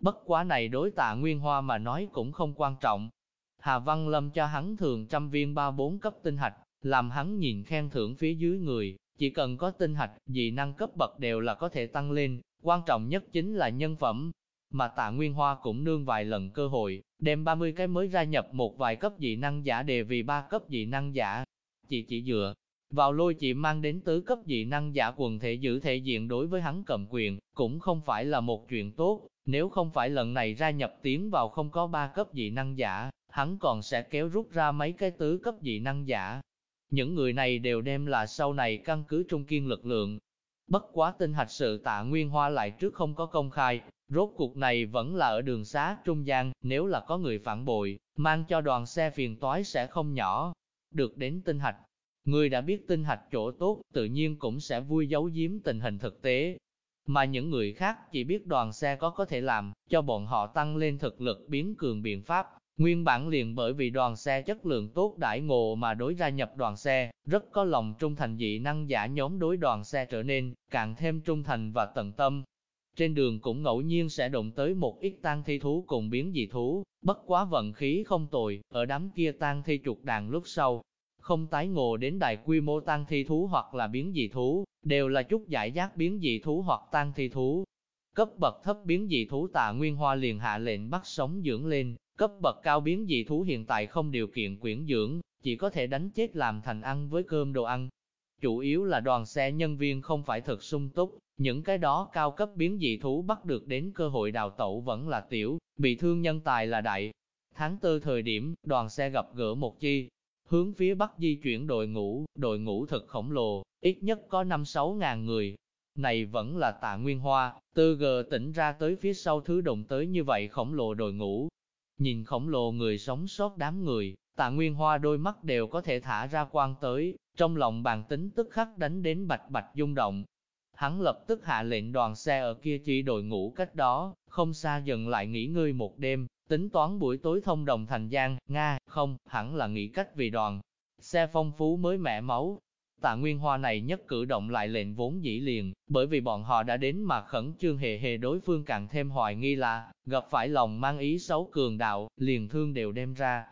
Bất quá này đối tạ Nguyên Hoa mà nói cũng không quan trọng. Hà Văn Lâm cho hắn thường trăm viên ba bốn cấp tinh hạch, làm hắn nhìn khen thưởng phía dưới người, chỉ cần có tinh hạch, dị năng cấp bậc đều là có thể tăng lên, quan trọng nhất chính là nhân phẩm. Mà tạ Nguyên Hoa cũng nương vài lần cơ hội, đem 30 cái mới gia nhập một vài cấp dị năng giả đề vì ba cấp dị năng giả. Chỉ chỉ dựa vào lôi chị mang đến tứ cấp dị năng giả quần thể giữ thể diện đối với hắn cầm quyền, cũng không phải là một chuyện tốt, nếu không phải lần này ra nhập tiến vào không có ba cấp dị năng giả, hắn còn sẽ kéo rút ra mấy cái tứ cấp dị năng giả. Những người này đều đem là sau này căn cứ trung kiên lực lượng. Bất quá tinh hạch sự tạ Nguyên Hoa lại trước không có công khai, rốt cuộc này vẫn là ở đường xá trung gian, nếu là có người phản bội, mang cho đoàn xe phiền toái sẽ không nhỏ. Được đến tinh hạch, Người đã biết tinh hạch chỗ tốt, tự nhiên cũng sẽ vui giấu giếm tình hình thực tế. Mà những người khác chỉ biết đoàn xe có có thể làm, cho bọn họ tăng lên thực lực biến cường biện pháp. Nguyên bản liền bởi vì đoàn xe chất lượng tốt đãi ngộ mà đối gia nhập đoàn xe, rất có lòng trung thành dị năng giả nhóm đối đoàn xe trở nên, càng thêm trung thành và tận tâm. Trên đường cũng ngẫu nhiên sẽ động tới một ít tang thi thú cùng biến dị thú, bất quá vận khí không tồi, ở đám kia tang thi trục đàn lúc sau, không tái ngộ đến đại quy mô tăng thi thú hoặc là biến dị thú, đều là chút giải giác biến dị thú hoặc tăng thi thú. Cấp bậc thấp biến dị thú tạ Nguyên Hoa liền hạ lệnh bắt sống dưỡng lên, cấp bậc cao biến dị thú hiện tại không điều kiện quyển dưỡng, chỉ có thể đánh chết làm thành ăn với cơm đồ ăn. Chủ yếu là đoàn xe nhân viên không phải thật sung túc, những cái đó cao cấp biến dị thú bắt được đến cơ hội đào tẩu vẫn là tiểu, bị thương nhân tài là đại. Tháng tư thời điểm, đoàn xe gặp gỡ một chi, hướng phía bắc di chuyển đội ngũ, đội ngũ thật khổng lồ, ít nhất có 5-6 ngàn người. Này vẫn là tạ nguyên hoa, từ gờ tỉnh ra tới phía sau thứ động tới như vậy khổng lồ đội ngũ. Nhìn khổng lồ người sống sót đám người, tạ nguyên hoa đôi mắt đều có thể thả ra quang tới, trong lòng bàn tính tức khắc đánh đến bạch bạch rung động. Hắn lập tức hạ lệnh đoàn xe ở kia chỉ đội ngũ cách đó, không xa dần lại nghỉ ngơi một đêm, Tính toán buổi tối thông đồng thành Giang, Nga, không, hẳn là nghĩ cách vì đoàn. Xe phong phú mới mẻ máu. Tạ Nguyên Hoa này nhất cử động lại lệnh vốn dĩ liền, bởi vì bọn họ đã đến mà khẩn trương hề hề đối phương càng thêm hoài nghi là, gặp phải lòng mang ý xấu cường đạo, liền thương đều đem ra.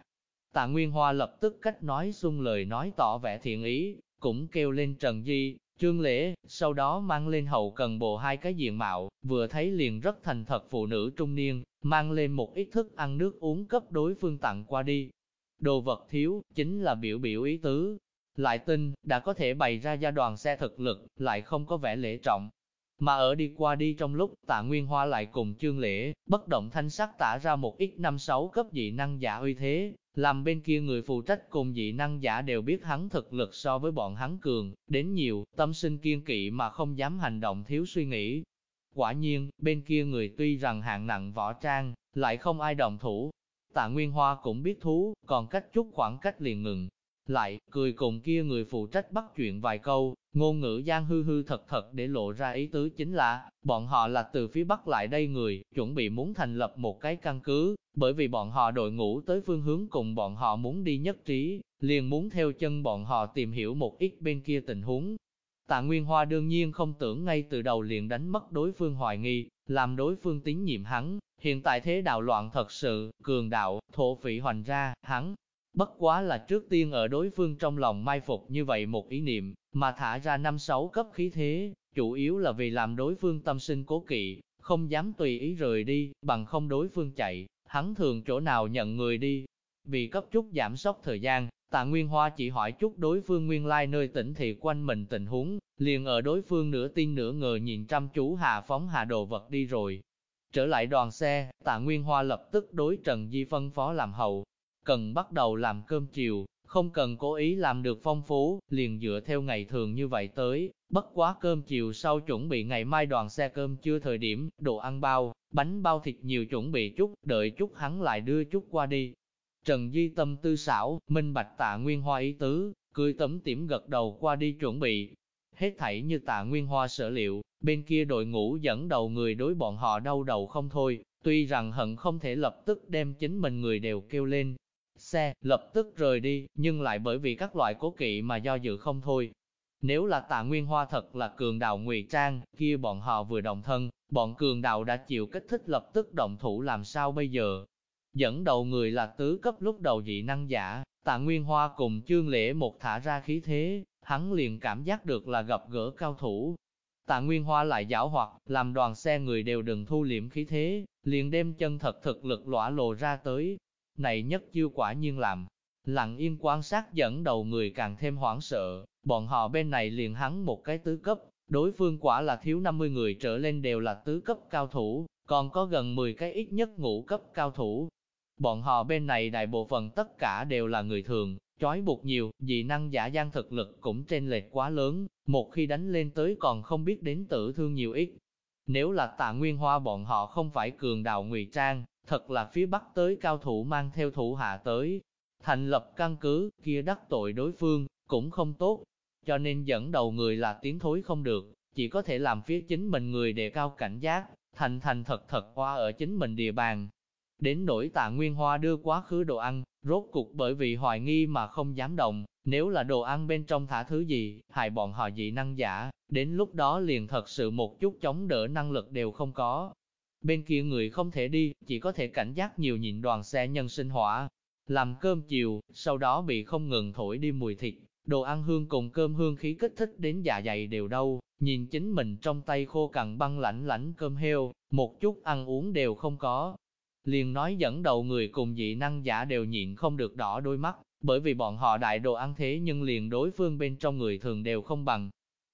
Tạ Nguyên Hoa lập tức cách nói xung lời nói tỏ vẻ thiện ý, cũng kêu lên Trần Di, Trương Lễ, sau đó mang lên hậu cần bộ hai cái diện mạo, vừa thấy liền rất thành thật phụ nữ trung niên, mang lên một ít thức ăn nước uống cấp đối phương tặng qua đi. Đồ vật thiếu, chính là biểu biểu ý tứ. Lại tin, đã có thể bày ra gia đoàn xe thực lực, lại không có vẻ lễ trọng. Mà ở đi qua đi trong lúc tạ Nguyên Hoa lại cùng chương lễ, bất động thanh sắc tả ra một ít năm sáu cấp dị năng giả uy thế, làm bên kia người phụ trách cùng dị năng giả đều biết hắn thực lực so với bọn hắn cường, đến nhiều, tâm sinh kiên kỵ mà không dám hành động thiếu suy nghĩ. Quả nhiên, bên kia người tuy rằng hạng nặng võ trang, lại không ai đồng thủ. Tạ Nguyên Hoa cũng biết thú, còn cách chút khoảng cách liền ngừng. Lại, cười cùng kia người phụ trách bắt chuyện vài câu, ngôn ngữ gian hư hư thật thật để lộ ra ý tứ chính là, bọn họ là từ phía Bắc lại đây người, chuẩn bị muốn thành lập một cái căn cứ, bởi vì bọn họ đội ngũ tới phương hướng cùng bọn họ muốn đi nhất trí, liền muốn theo chân bọn họ tìm hiểu một ít bên kia tình huống. Tạ Nguyên Hoa đương nhiên không tưởng ngay từ đầu liền đánh mất đối phương hoài nghi, làm đối phương tín nhiệm hắn, hiện tại thế đạo loạn thật sự, cường đạo, thổ phỉ hoành ra, hắn, bất quá là trước tiên ở đối phương trong lòng mai phục như vậy một ý niệm, mà thả ra năm sáu cấp khí thế, chủ yếu là vì làm đối phương tâm sinh cố kỵ, không dám tùy ý rời đi, bằng không đối phương chạy, hắn thường chỗ nào nhận người đi. Vì cấp chút giảm sốc thời gian, tạ Nguyên Hoa chỉ hỏi chút đối phương nguyên lai nơi tỉnh thị quanh mình tình huống, liền ở đối phương nửa tin nửa ngờ nhìn chăm chú hạ phóng hạ đồ vật đi rồi. Trở lại đoàn xe, tạ Nguyên Hoa lập tức đối Trần Di phân phó làm hậu, cần bắt đầu làm cơm chiều, không cần cố ý làm được phong phú, liền dựa theo ngày thường như vậy tới, bất quá cơm chiều sau chuẩn bị ngày mai đoàn xe cơm chưa thời điểm, đồ ăn bao, bánh bao thịt nhiều chuẩn bị chút, đợi chút hắn lại đưa chút qua đi. Trần Di tâm tư xảo, minh bạch tạ nguyên hoa ý tứ, cười tấm tiểm gật đầu qua đi chuẩn bị. Hết thảy như tạ nguyên hoa sở liệu, bên kia đội ngũ dẫn đầu người đối bọn họ đau đầu không thôi, tuy rằng hận không thể lập tức đem chính mình người đều kêu lên, xe, lập tức rời đi, nhưng lại bởi vì các loại cố kỵ mà do dự không thôi. Nếu là tạ nguyên hoa thật là cường đạo ngụy trang, kia bọn họ vừa đồng thân, bọn cường đạo đã chịu kích thích lập tức động thủ làm sao bây giờ. Dẫn đầu người là tứ cấp lúc đầu dị năng giả, tạ nguyên hoa cùng chương lễ một thả ra khí thế, hắn liền cảm giác được là gặp gỡ cao thủ. Tạ Nguyên Hoa lại giảo hoạt, làm đoàn xe người đều đừng thu liễm khí thế, liền đem chân thật thực lực lõa lộ ra tới, này nhất chiêu quả nhiên làm. Lặng yên quan sát dẫn đầu người càng thêm hoảng sợ, bọn họ bên này liền hắn một cái tứ cấp, đối phương quả là thiếu 50 người trở lên đều là tứ cấp cao thủ, còn có gần 10 cái ít nhất ngũ cấp cao thủ. Bọn họ bên này đại bộ phận tất cả đều là người thường, chói buộc nhiều, dị năng giả gian thực lực cũng trên lệch quá lớn, một khi đánh lên tới còn không biết đến tử thương nhiều ít. Nếu là tạ nguyên hoa bọn họ không phải cường đạo ngụy trang, thật là phía Bắc tới cao thủ mang theo thủ hạ tới, thành lập căn cứ, kia đắc tội đối phương, cũng không tốt, cho nên dẫn đầu người là tiến thối không được, chỉ có thể làm phía chính mình người đề cao cảnh giác, thành thành thật thật hoa ở chính mình địa bàn. Đến nỗi tạ Nguyên Hoa đưa quá khứ đồ ăn, rốt cục bởi vì hoài nghi mà không dám động, nếu là đồ ăn bên trong thả thứ gì, hại bọn họ dị năng giả, đến lúc đó liền thật sự một chút chống đỡ năng lực đều không có. Bên kia người không thể đi, chỉ có thể cảnh giác nhiều nhịn đoàn xe nhân sinh hỏa. Làm cơm chiều, sau đó bị không ngừng thổi đi mùi thịt, đồ ăn hương cùng cơm hương khí kích thích đến dạ dày đều đau, nhìn chính mình trong tay khô cằn băng lãnh lãnh cơm heo, một chút ăn uống đều không có. Liền nói dẫn đầu người cùng dị năng giả đều nhịn không được đỏ đôi mắt, bởi vì bọn họ đại đồ ăn thế nhưng liền đối phương bên trong người thường đều không bằng.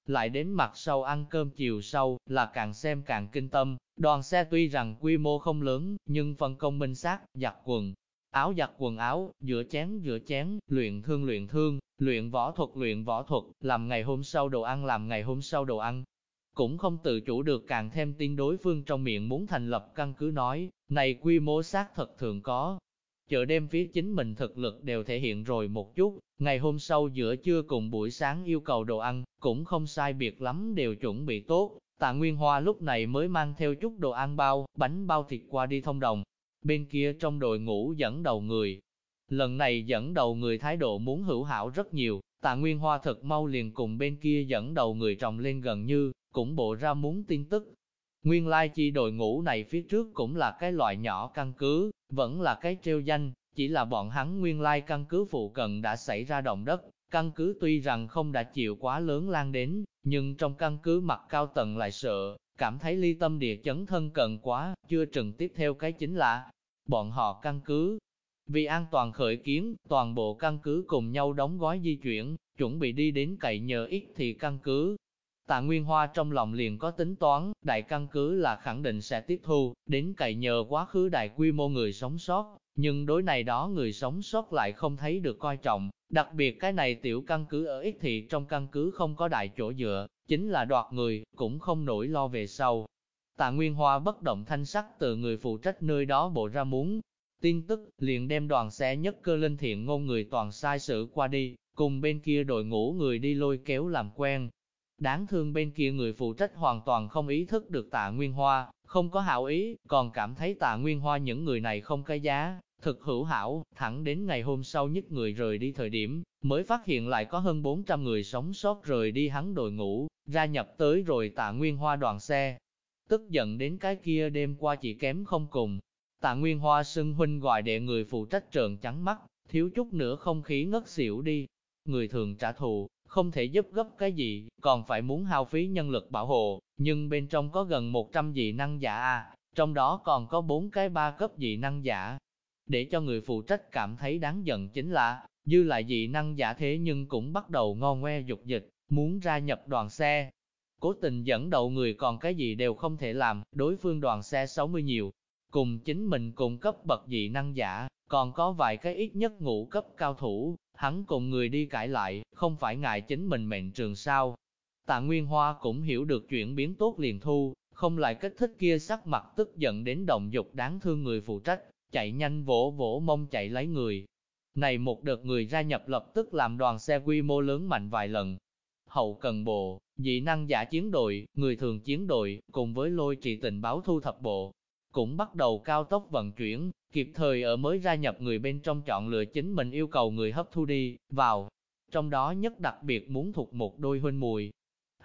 Lại đến mặt sau ăn cơm chiều sau, là càng xem càng kinh tâm, Đoàn xe tuy rằng quy mô không lớn, nhưng phân công minh xác, giặt quần, áo giặt quần áo, rửa chén rửa chén, luyện thương luyện thương, luyện võ thuật luyện võ thuật, làm ngày hôm sau đồ ăn làm ngày hôm sau đồ ăn. Cũng không tự chủ được càng thêm tin đối phương trong miệng muốn thành lập căn cứ nói, này quy mô xác thật thường có. Chợ đêm phía chính mình thực lực đều thể hiện rồi một chút, ngày hôm sau giữa trưa cùng buổi sáng yêu cầu đồ ăn, cũng không sai biệt lắm đều chuẩn bị tốt, Tạ Nguyên Hoa lúc này mới mang theo chút đồ ăn bao, bánh bao thịt qua đi thông đồng. Bên kia trong đội ngũ dẫn đầu người. Lần này dẫn đầu người thái độ muốn hữu hảo rất nhiều, Tạ Nguyên Hoa thật mau liền cùng bên kia dẫn đầu người trồng lên gần như, cũng bộ ra muốn tin tức. Nguyên lai chi đội ngũ này phía trước cũng là cái loại nhỏ căn cứ, vẫn là cái treo danh, chỉ là bọn hắn nguyên lai căn cứ phụ cận đã xảy ra động đất, Căn cứ tuy rằng không đã chịu quá lớn lan đến, nhưng trong căn cứ mặt cao tầng lại sợ, cảm thấy ly tâm địa chấn thân cận quá, chưa trừng tiếp theo cái chính là bọn họ căn cứ. Vì an toàn khởi kiến, toàn bộ căn cứ cùng nhau đóng gói di chuyển, chuẩn bị đi đến cậy nhờ ít thì căn cứ. Tạ Nguyên Hoa trong lòng liền có tính toán, đại căn cứ là khẳng định sẽ tiếp thu, đến cậy nhờ quá khứ đại quy mô người sống sót, nhưng đối này đó người sống sót lại không thấy được coi trọng, Đặc biệt cái này tiểu căn cứ ở ít thị trong căn cứ không có đại chỗ dựa, chính là đoạt người, cũng không nổi lo về sau. Tạ Nguyên Hoa bất động thanh sắc từ người phụ trách nơi đó bộ ra muốn. Tin tức liền đem đoàn xe nhất cơ linh thiện ngôn người toàn sai sự qua đi, cùng bên kia đội ngũ người đi lôi kéo làm quen. Đáng thương bên kia người phụ trách hoàn toàn không ý thức được tạ Nguyên Hoa, không có hảo ý, còn cảm thấy tạ Nguyên Hoa những người này không cái giá, Thực hữu hảo, thẳng đến ngày hôm sau nhất người rời đi thời điểm, mới phát hiện lại có hơn 400 người sống sót rời đi hắn đội ngũ, ra nhập tới rồi tạ nguyên hoa đoàn xe. Tức giận đến cái kia đêm qua chỉ kém không cùng. Tạ Nguyên Hoa xưng huynh gọi đệ người phụ trách trợn trắng mắt, thiếu chút nữa không khí ngất xỉu đi. Người thường trả thù, không thể giúp gấp cái gì, còn phải muốn hao phí nhân lực bảo hộ, nhưng bên trong có gần 100 dị năng giả a, trong đó còn có 4 cái ba cấp dị năng giả. Để cho người phụ trách cảm thấy đáng giận chính là, dư lại dị năng giả thế nhưng cũng bắt đầu ngon ngoe dục dịch, muốn ra nhập đoàn xe. Cố tình dẫn đầu người còn cái gì đều không thể làm, đối phương đoàn xe 60 nhiều, cùng chính mình cùng cấp bậc dị năng giả, còn có vài cái ít nhất ngũ cấp cao thủ, hắn cùng người đi cãi lại, không phải ngại chính mình mệnh trường sao. Tạ Nguyên Hoa cũng hiểu được chuyển biến tốt liền thu, không lại kích thích kia sắc mặt tức giận đến động dục đáng thương người phụ trách, chạy nhanh vỗ vỗ mông chạy lấy người. Này một đợt người ra nhập lập tức làm đoàn xe quy mô lớn mạnh vài lần. Hậu cần bộ, dị năng giả chiến đội, người thường chiến đội, cùng với lôi trị tình báo thu thập bộ, cũng bắt đầu cao tốc vận chuyển, kịp thời ở mới gia nhập người bên trong chọn lựa chính mình yêu cầu người hấp thu đi, vào. Trong đó nhất đặc biệt muốn thuộc một đôi huynh mùi.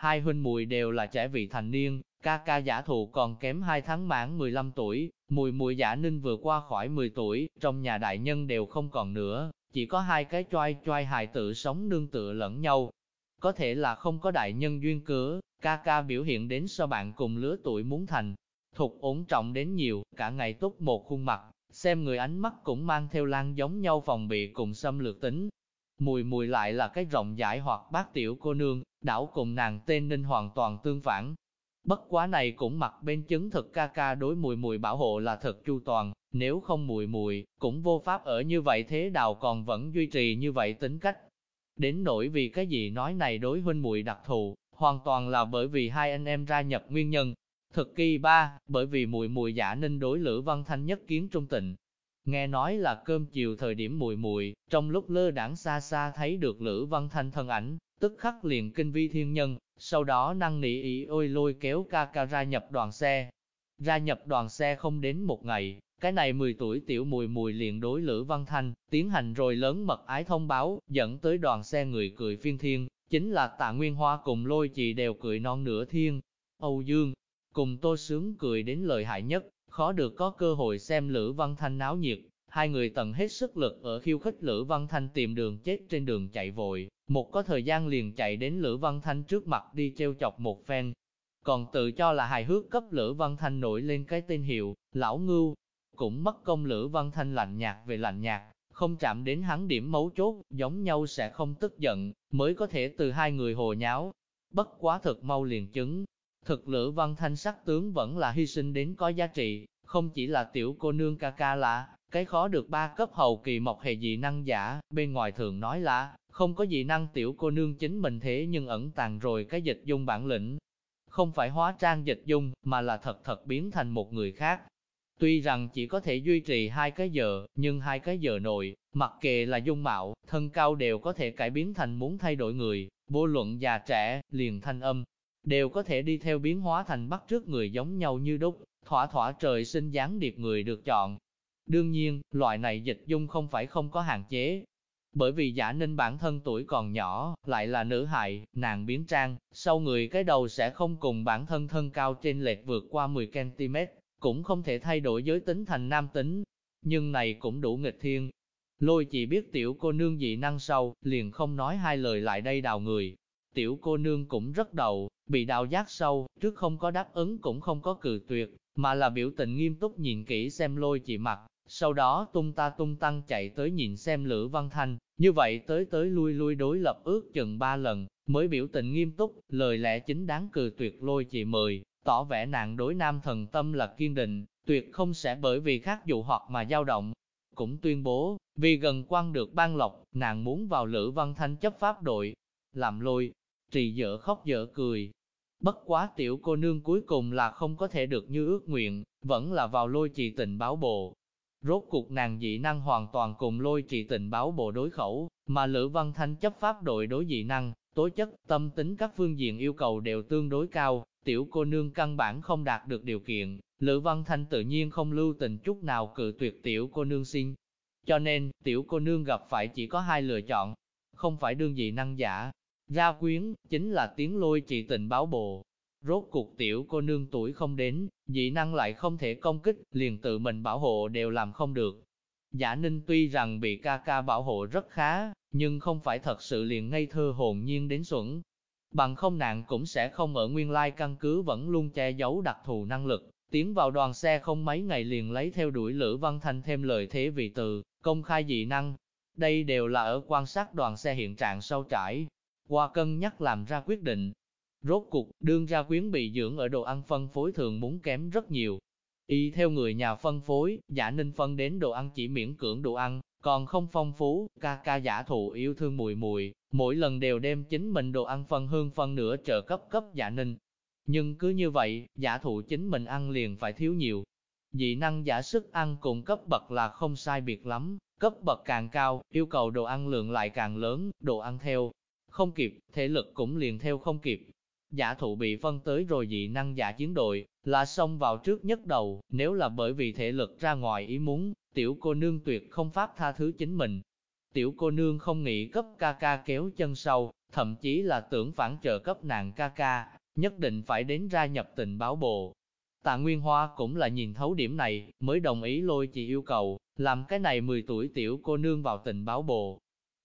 Hai huynh mùi đều là trẻ vị thành niên, ca ca giả thụ còn kém 2 tháng mãn 15 tuổi, mùi mùi giả ninh vừa qua khỏi 10 tuổi, trong nhà đại nhân đều không còn nữa, chỉ có hai cái choai choai hài tự sống nương tựa lẫn nhau. Có thể là không có đại nhân duyên cớ, ca ca biểu hiện đến so bạn cùng lứa tuổi muốn thành, thục ổn trọng đến nhiều, cả ngày tốt một khuôn mặt, xem người ánh mắt cũng mang theo lan giống nhau phòng bị cùng xâm lược tính. Mùi mùi lại là cái rộng rãi hoặc bác tiểu cô nương, đảo cùng nàng tên ninh hoàn toàn tương phản. Bất quá này cũng mặc bên chứng thực ca ca đối mùi mùi bảo hộ là thật chu toàn, nếu không mùi mùi, cũng vô pháp ở như vậy thế đào còn vẫn duy trì như vậy tính cách. Đến nỗi vì cái gì nói này đối huynh mùi đặc thù, hoàn toàn là bởi vì hai anh em ra nhập nguyên nhân, Thực kỳ ba, bởi vì mùi mùi giả ninh đối Lữ Văn Thanh nhất kiến trung tịnh. Nghe nói là cơm chiều thời điểm mùi mùi, trong lúc lơ đảng xa xa thấy được Lữ Văn Thanh thân ảnh, tức khắc liền kinh vi thiên nhân, sau đó năng nỉ ý ôi lôi kéo ca ca ra nhập đoàn xe. Ra nhập đoàn xe không đến một ngày, cái này 10 tuổi tiểu mùi mùi liền đối Lữ Văn Thanh, tiến hành rồi lớn mật ái thông báo, dẫn tới đoàn xe người cười phiên thiên, chính là tạ Nguyên Hoa cùng lôi chị đều cười non nửa thiên. Âu Dương, Cùng Tô Sướng cười đến lời hại nhất, khó được có cơ hội xem Lữ Văn Thanh náo nhiệt, hai người tận hết sức lực ở khiêu khích Lữ Văn Thanh tìm đường chết trên đường chạy vội, một có thời gian liền chạy đến Lữ Văn Thanh trước mặt đi treo chọc một phen. Còn tự cho là hài hước cấp Lữ Văn Thanh nổi lên cái tên hiệu, Lão Ngưu, cũng mất công Lữ Văn Thanh lạnh nhạt về lạnh nhạt, không chạm đến hắn điểm mấu chốt, giống nhau sẽ không tức giận, mới có thể từ hai người hồ nháo. Bất quá thật mau liền chứng, Thực lữ văn thanh sắc tướng vẫn là hy sinh đến có giá trị, không chỉ là tiểu cô nương ca ca lạ, cái khó được ba cấp hầu kỳ mọc hệ dị năng giả, bên ngoài thường nói là, không có dị năng tiểu cô nương chính mình thế nhưng ẩn tàng rồi cái dịch dung bản lĩnh. Không phải hóa trang dịch dung, mà là thật thật biến thành một người khác. Tuy rằng chỉ có thể duy trì hai cái giờ, nhưng hai cái giờ nội, mặc kệ là dung mạo, thân cao đều có thể cải biến thành muốn thay đổi người, vô luận già trẻ, liền thanh âm, đều có thể đi theo biến hóa thành bắt trước người giống nhau như đúc, thỏa thỏa trời sinh dáng điệp người được chọn. Đương nhiên, loại này dịch dung không phải không có hạn chế. Bởi vì giả ninh bản thân tuổi còn nhỏ, lại là nữ hại, nàng biến trang, sau người cái đầu sẽ không cùng bản thân thân cao trên lệch vượt qua 10cm, cũng không thể thay đổi giới tính thành nam tính. Nhưng này cũng đủ nghịch thiên. Lôi chỉ biết tiểu cô nương dị năng sâu, liền không nói hai lời lại đây đào người, Tiểu cô nương cũng rất đầu, bị đào giác sâu, trước không có đáp ứng cũng không có cự tuyệt, mà là biểu tình nghiêm túc nhìn kỹ xem lôi chị mặt, sau đó tung ta tung tăng chạy tới nhìn xem Lữ Văn Thanh, như vậy tới tới lui lui đối lập ước chừng ba lần, mới biểu tình nghiêm túc, lời lẽ chính đáng cự tuyệt lôi chị mời, tỏ vẻ nàng đối nam thần tâm là kiên định, tuyệt không sẽ bởi vì khác dụ hoặc mà dao động. Cũng tuyên bố, vì gần quan được ban lộc, nàng muốn vào Lữ Văn Thanh chấp pháp đội, làm lôi, trì dở khóc dở cười. Bất quá tiểu cô nương cuối cùng là không có thể được như ước nguyện, vẫn là vào lôi trì tình báo bộ. Rốt cuộc nàng dị năng hoàn toàn cùng lôi trì tình báo bộ đối khẩu, mà Lữ Văn Thanh chấp pháp đội đối dị năng, tố chất, tâm tính các phương diện yêu cầu đều tương đối cao, tiểu cô nương căn bản không đạt được điều kiện, Lữ Văn Thanh tự nhiên không lưu tình chút nào cự tuyệt tiểu cô nương xin. Cho nên, tiểu cô nương gặp phải chỉ có hai lựa chọn, không phải đương dị năng giả, Gia quyến, chính là tiếng lôi chị tình báo bộ. Rốt cuộc tiểu cô nương tuổi không đến, dị năng lại không thể công kích, liền tự mình bảo hộ đều làm không được. Giả Ninh tuy rằng bị ca ca bảo hộ rất khá, nhưng không phải thật sự liền ngây thơ hồn nhiên đến xuẩn. Bằng không nạn cũng sẽ không ở nguyên lai căn cứ vẫn luôn che giấu đặc thù năng lực, tiến vào đoàn xe không mấy ngày liền lấy theo đuổi Lữ Văn Thanh thêm lời thế vị từ, công khai dị năng. Đây đều là ở quan sát đoàn xe hiện trạng sâu trải, qua cân nhắc làm ra quyết định. Rốt cục, đương ra quyến bị dưỡng ở đồ ăn phân phối thường muốn kém rất nhiều. Y theo người nhà phân phối, giả ninh phân đến đồ ăn chỉ miễn cưỡng đồ ăn, còn không phong phú, ca ca giả thụ yêu thương mùi mùi, mỗi lần đều đem chính mình đồ ăn phân hương phân nửa trợ cấp cấp giả ninh. Nhưng cứ như vậy, giả thụ chính mình ăn liền phải thiếu nhiều. Dị năng giả sức ăn cùng cấp bậc là không sai biệt lắm, cấp bậc càng cao, yêu cầu đồ ăn lượng lại càng lớn, đồ ăn theo, không kịp, thể lực cũng liền theo không kịp. Giả thụ bị phân tới rồi dị năng giả chiến đội, là xông vào trước nhất đầu, nếu là bởi vì thể lực ra ngoài ý muốn, tiểu cô nương tuyệt không pháp tha thứ chính mình. Tiểu cô nương không nghĩ cấp ca ca kéo chân sau, thậm chí là tưởng phản trợ cấp nàng ca ca, nhất định phải đến ra nhập tình báo bộ. Tạ Nguyên Hoa cũng là nhìn thấu điểm này, mới đồng ý lôi chị yêu cầu, làm cái này 10 tuổi tiểu cô nương vào tình báo bộ.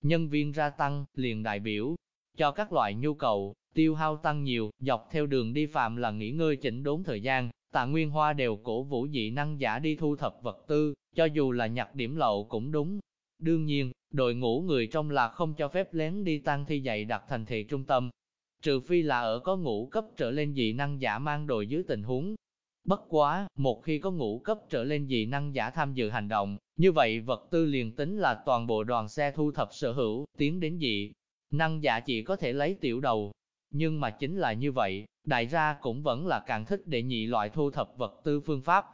Nhân viên ra tăng, liền đại biểu, cho các loại nhu cầu, tiêu hao tăng nhiều, dọc theo đường đi phạm là nghỉ ngơi chỉnh đốn thời gian, tạ Nguyên Hoa đều cổ vũ dị năng giả đi thu thập vật tư, cho dù là nhặt điểm lậu cũng đúng. Đương nhiên, đội ngũ người trong là không cho phép lén đi tăng thi dạy đặt thành thị trung tâm, trừ phi là ở có ngũ cấp trở lên dị năng giả mang đội dưới tình huống. Bất quá, một khi có ngũ cấp trở lên dị năng giả tham dự hành động, như vậy vật tư liền tính là toàn bộ đoàn xe thu thập sở hữu, tiến đến dị. Năng giả chỉ có thể lấy tiểu đầu. Nhưng mà chính là như vậy, đại gia cũng vẫn là càng thích để nhị loại thu thập vật tư phương pháp.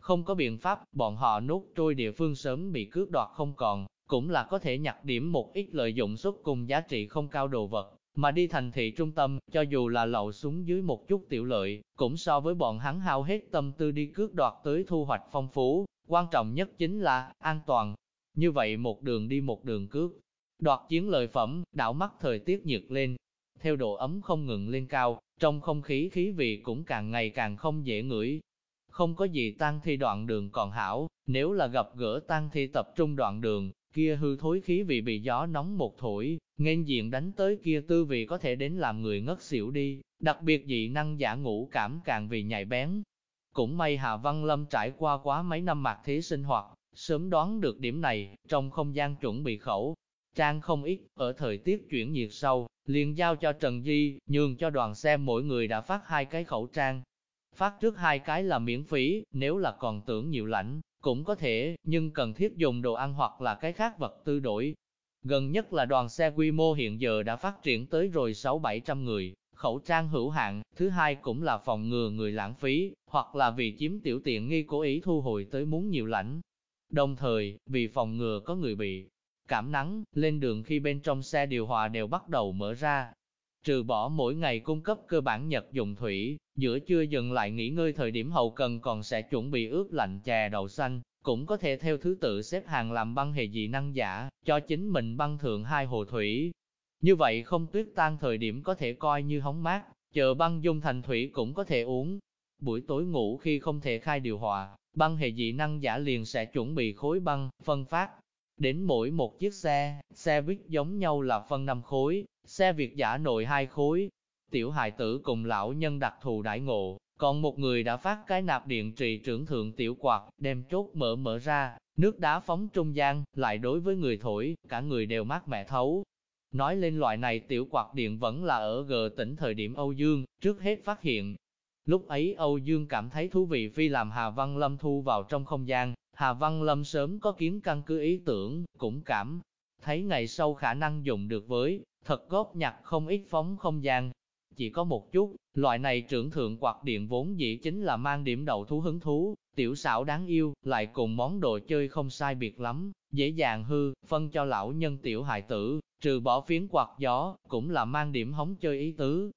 Không có biện pháp, bọn họ nút trôi địa phương sớm bị cướp đoạt không còn, cũng là có thể nhặt điểm một ít lợi dụng suất cùng giá trị không cao đồ vật. Mà đi thành thị trung tâm, cho dù là lậu xuống dưới một chút tiểu lợi, cũng so với bọn hắn hao hết tâm tư đi cướp đoạt tới thu hoạch phong phú, quan trọng nhất chính là an toàn. Như vậy một đường đi một đường cướp, đoạt chiến lợi phẩm, đảo mắt thời tiết nhiệt lên, theo độ ấm không ngừng lên cao, trong không khí khí vị cũng càng ngày càng không dễ ngửi. Không có gì tăng thi đoạn đường còn hảo, nếu là gặp gỡ tăng thi tập trung đoạn đường, kia hư thối khí vị bị gió nóng một thổi, nên diện đánh tới kia tư vị có thể đến làm người ngất xỉu đi, đặc biệt dị năng giả ngũ cảm càng vì nhạy bén. Cũng may Hà Văn Lâm trải qua quá mấy năm mạc thế sinh hoạt, sớm đoán được điểm này, trong không gian chuẩn bị khẩu. Trang không ít, ở thời tiết chuyển nhiệt sâu, liền giao cho Trần Di, nhường cho đoàn xe mỗi người đã phát hai cái khẩu trang. Phát trước hai cái là miễn phí, nếu là còn tưởng nhiều lãnh, cũng có thể, nhưng cần thiết dùng đồ ăn hoặc là cái khác vật tư đổi. Gần nhất là đoàn xe quy mô hiện giờ đã phát triển tới rồi 6-700 người, khẩu trang hữu hạn, thứ hai cũng là phòng ngừa người lãng phí, hoặc là vì chiếm tiểu tiện nghi cố ý thu hồi tới muốn nhiều lãnh. Đồng thời, vì phòng ngừa có người bị cảm nắng, lên đường khi bên trong xe điều hòa đều bắt đầu mở ra. Trừ bỏ mỗi ngày cung cấp cơ bản nhật dụng thủy, giữa trưa dừng lại nghỉ ngơi thời điểm hậu cần còn sẽ chuẩn bị ướp lạnh chè đậu xanh, cũng có thể theo thứ tự xếp hàng làm băng hệ dị năng giả, cho chính mình băng thượng hai hồ thủy. Như vậy không tuyết tan thời điểm có thể coi như hóng mát, chờ băng dung thành thủy cũng có thể uống. Buổi tối ngủ khi không thể khai điều hòa, băng hệ dị năng giả liền sẽ chuẩn bị khối băng, phân phát. Đến mỗi một chiếc xe, xe buýt giống nhau là phân 5 khối, xe Việt giả nội hai khối. Tiểu hài tử cùng lão nhân đặc thù đãi ngộ, còn một người đã phát cái nạp điện trì trưởng thượng tiểu quạt, đem chốt mở mở ra, nước đá phóng trung gian, lại đối với người thổi, cả người đều mát mẻ thấu. Nói lên loại này tiểu quạt điện vẫn là ở G tỉnh thời điểm Âu Dương, trước hết phát hiện. Lúc ấy Âu Dương cảm thấy thú vị phi làm Hà Văn Lâm thu vào trong không gian, Hà Văn Lâm sớm có kiến căn cứ ý tưởng, cũng cảm thấy ngày sau khả năng dùng được với, thật góp nhặt không ít phóng không gian. Chỉ có một chút, loại này trưởng thượng quạt điện vốn dĩ chính là mang điểm đầu thú hứng thú, tiểu xảo đáng yêu, lại cùng món đồ chơi không sai biệt lắm, dễ dàng hư, phân cho lão nhân tiểu hài tử, trừ bỏ phiến quạt gió, cũng là mang điểm hóng chơi ý tứ.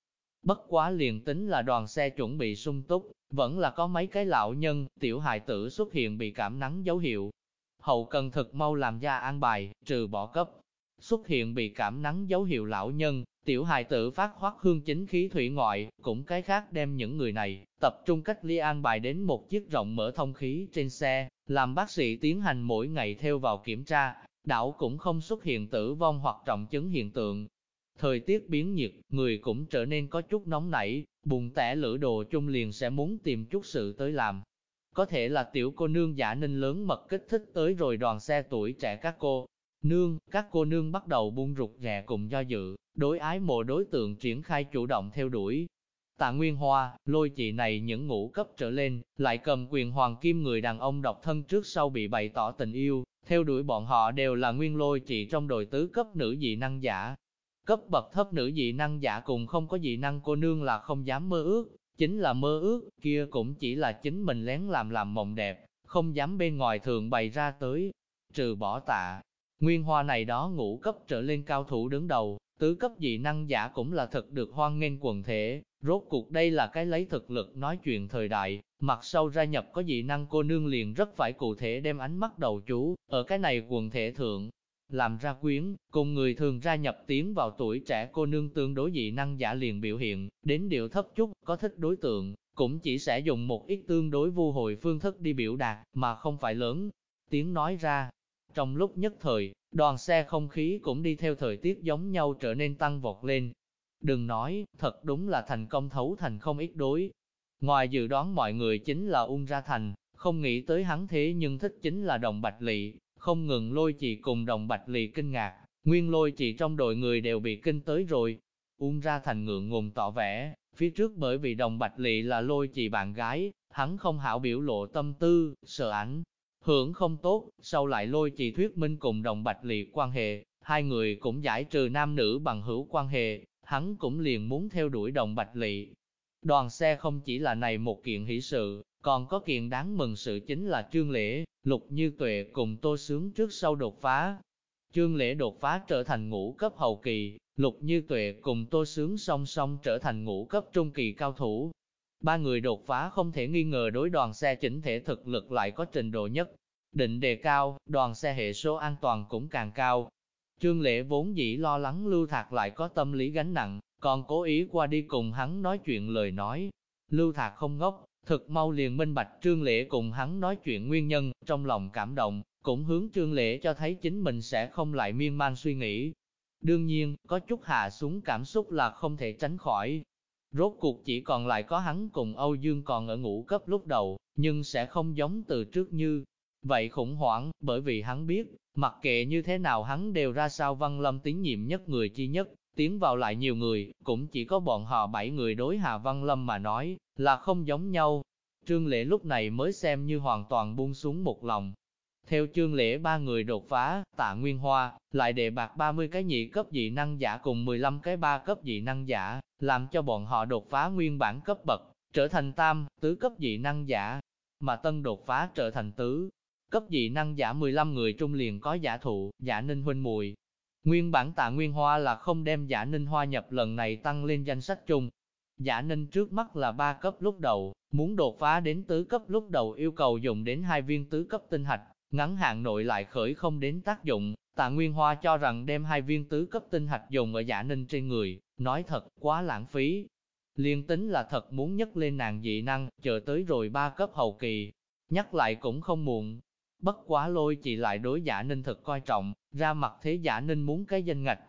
Bất quá liền tính là đoàn xe chuẩn bị sung túc, vẫn là có mấy cái lão nhân, tiểu hài tử xuất hiện bị cảm nắng dấu hiệu. Hậu cần thực mau làm ra an bài, trừ bỏ cấp. Xuất hiện bị cảm nắng dấu hiệu lão nhân, Tiểu hài tử phát hoắc hương chính khí thủy ngoại, cũng cái khác đem những người này, tập trung cách ly an bài đến một chiếc rộng mở thông khí trên xe, làm bác sĩ tiến hành mỗi ngày theo vào kiểm tra, đảo cũng không xuất hiện tử vong hoặc trọng chứng hiện tượng. Thời tiết biến nhiệt, người cũng trở nên có chút nóng nảy, bùng tẻ lửa đồ chung liền sẽ muốn tìm chút sự tới làm. Có thể là tiểu cô nương giả ninh lớn mật kích thích tới rồi đoàn xe tuổi trẻ các cô. Nương, các cô nương bắt đầu buông rụt rè cùng do dự, đối ái mộ đối tượng triển khai chủ động theo đuổi. Tạ Nguyên Hoa, lôi chị này những ngũ cấp trở lên, lại cầm quyền hoàng kim người đàn ông độc thân trước sau bị bày tỏ tình yêu, theo đuổi bọn họ đều là nguyên lôi chị trong đội tứ cấp nữ dị năng giả. Cấp bậc thấp nữ dị năng giả cùng không có dị năng cô nương là không dám mơ ước, chính là mơ ước, kia cũng chỉ là chính mình lén làm làm mộng đẹp, không dám bên ngoài thường bày ra tới. Trừ bỏ tạ, nguyên hoa này đó ngũ cấp trở lên cao thủ đứng đầu, tứ cấp dị năng giả cũng là thật được hoan nghênh quần thể, rốt cuộc đây là cái lấy thực lực nói chuyện thời đại, mặt sau ra nhập có dị năng cô nương liền rất phải cụ thể đem ánh mắt đầu chú, ở cái này quần thể thượng, làm ra quyến, cùng người thường ra nhập tiến vào tuổi trẻ cô nương tương đối dị năng giả liền biểu hiện, đến điệu thấp chút, có thích đối tượng, cũng chỉ sẽ dùng một ít tương đối vô hồi phương thức đi biểu đạt, mà không phải lớn. Tiếng nói ra, trong lúc nhất thời, đoàn xe không khí cũng đi theo thời tiết giống nhau trở nên tăng vọt lên. Đừng nói, thật đúng là thành công thấu thành không ít đối. Ngoài dự đoán mọi người chính là ung ra thành, không nghĩ tới hắn thế nhưng thích chính là đồng bạch lị, không ngừng lôi chị cùng đồng bạch lì kinh ngạc, nguyên lôi chị trong đội người đều bị kinh tới rồi. uông ra thành ngượng ngùng tỏ vẻ, phía trước bởi vì đồng bạch lì là lôi chị bạn gái, hắn không hảo biểu lộ tâm tư, sợ ảnh. Hưởng không tốt, sau lại lôi chị thuyết minh cùng đồng bạch lì quan hệ, hai người cũng giải trừ nam nữ bằng hữu quan hệ, hắn cũng liền muốn theo đuổi đồng bạch lị. Đoàn xe không chỉ là này một kiện hỷ sự, còn có kiện đáng mừng sự chính là trương lễ, lục như tuệ cùng tô sướng trước sau đột phá. Trương lễ đột phá trở thành ngũ cấp hậu kỳ, lục như tuệ cùng tô sướng song song trở thành ngũ cấp trung kỳ cao thủ. Ba người đột phá không thể nghi ngờ đối đoàn xe chỉnh thể thực lực lại có trình độ nhất. Định đề cao, đoàn xe hệ số an toàn cũng càng cao. Trương lễ vốn dĩ lo lắng lưu thạc lại có tâm lý gánh nặng, còn cố ý qua đi cùng hắn nói chuyện lời nói. Lưu thạc không ngốc, Thực mau liền minh bạch Trương Lễ cùng hắn nói chuyện nguyên nhân, trong lòng cảm động, cũng hướng Trương Lễ cho thấy chính mình sẽ không lại miên man suy nghĩ. Đương nhiên, có chút hạ xuống cảm xúc là không thể tránh khỏi. Rốt cuộc chỉ còn lại có hắn cùng Âu Dương còn ở ngũ cấp lúc đầu, nhưng sẽ không giống từ trước như. Vậy khủng hoảng, bởi vì hắn biết, mặc kệ như thế nào hắn đều ra sao văn lâm tín nhiệm nhất người chi nhất, tiến vào lại nhiều người, cũng chỉ có bọn họ bảy người đối Hà Văn Lâm mà nói, là không giống nhau. Trương Lễ lúc này mới xem như hoàn toàn buông xuống một lòng. Theo Trương Lễ ba người đột phá, tạ Nguyên Hoa, lại đề bạc 30 cái nhị cấp dị năng giả cùng 15 cái ba cấp dị năng giả, làm cho bọn họ đột phá nguyên bản cấp bậc, trở thành tam, tứ cấp dị năng giả, mà tân đột phá trở thành tứ. Cấp dị năng giả 15 người trung liền có giả thụ, giả ninh huynh mùi, Nguyên bản tạ Nguyên Hoa là không đem giả ninh hoa nhập lần này tăng lên danh sách chung. Giả ninh trước mắt là ba cấp lúc đầu, muốn đột phá đến tứ cấp lúc đầu yêu cầu dùng đến hai viên tứ cấp tinh hạch, ngắn hạn nội lại khởi không đến tác dụng. Tạ Nguyên Hoa cho rằng đem hai viên tứ cấp tinh hạch dùng ở giả ninh trên người, nói thật, quá lãng phí. Liên tính là thật muốn nhấc lên nàng dị năng, chờ tới rồi ba cấp hậu kỳ. Nhắc lại cũng không muộn, Bất quá lôi chị lại đối giả ninh thật coi trọng, ra mặt thế giả ninh muốn cái danh ngạch.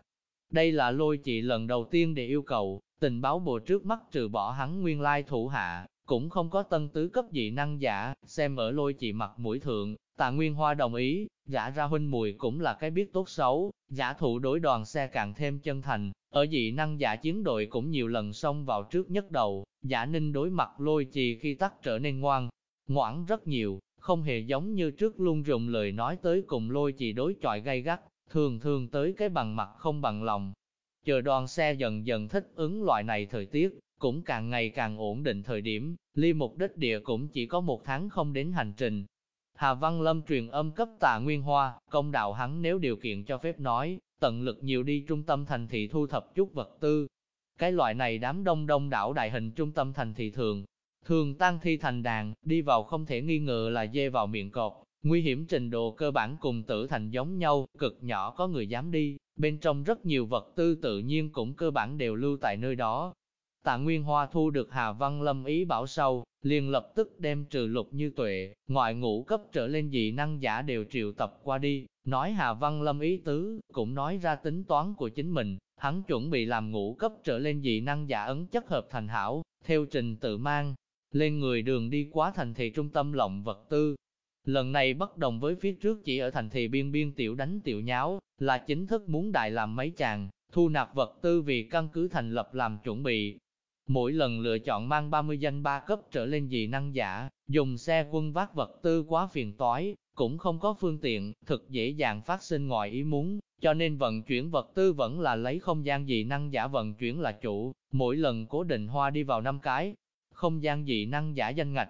Đây là lôi chị lần đầu tiên để yêu cầu, tình báo bộ trước mắt trừ bỏ hắn nguyên lai thủ hạ, cũng không có tân tứ cấp dị năng giả, xem ở lôi chị mặt mũi thượng, tạ nguyên hoa đồng ý, giả ra huynh mùi cũng là cái biết tốt xấu, giả thụ đối đoàn xe càng thêm chân thành, ở dị năng giả chiến đội cũng nhiều lần xông vào trước nhất đầu, giả ninh đối mặt lôi trì khi tắt trở nên ngoan, ngoãn rất nhiều, không hề giống như trước luôn dùng lời nói tới cùng lôi chỉ đối chọi gay gắt, thường thường tới cái bằng mặt không bằng lòng. Chờ đoàn xe dần dần thích ứng loại này thời tiết, cũng càng ngày càng ổn định thời điểm, ly mục đích địa cũng chỉ có một tháng không đến hành trình. Hà Văn Lâm truyền âm cấp tạ Nguyên Hoa, công đạo hắn nếu điều kiện cho phép nói, tận lực nhiều đi trung tâm thành thị thu thập chút vật tư. Cái loại này đám đông đông đảo đại hình trung tâm thành thị thường, Thường tăng thi thành đàn, đi vào không thể nghi ngờ là dê vào miệng cọp, Nguy hiểm trình độ cơ bản cùng tử thành giống nhau, cực nhỏ có người dám đi, bên trong rất nhiều vật tư tự nhiên cũng cơ bản đều lưu tại nơi đó. Tạ Nguyên Hoa thu được Hà Văn Lâm ý bảo sau, liền lập tức đem trừ lục như tuệ, ngoại ngũ cấp trở lên dị năng giả đều triệu tập qua đi, nói Hà Văn Lâm ý tứ, cũng nói ra tính toán của chính mình, hắn chuẩn bị làm ngũ cấp trở lên dị năng giả ấn chất hợp thành hảo, theo trình tự mang, lên người đường đi quá thành thị trung tâm lộng vật tư. Lần này bất đồng với phía trước chỉ ở thành thị biên biên tiểu đánh tiểu nháo, là chính thức muốn đại làm mấy chàng, thu nạp vật tư vì căn cứ thành lập làm chuẩn bị. Mỗi lần lựa chọn mang 30 danh ba cấp trở lên dị năng giả, dùng xe quân vác vật tư quá phiền toái, cũng không có phương tiện, thực dễ dàng phát sinh ngoài ý muốn, cho nên vận chuyển vật tư vẫn là lấy không gian dị năng giả vận chuyển là chủ, mỗi lần cố định hoa đi vào năm cái, không gian dị năng giả danh ngạch.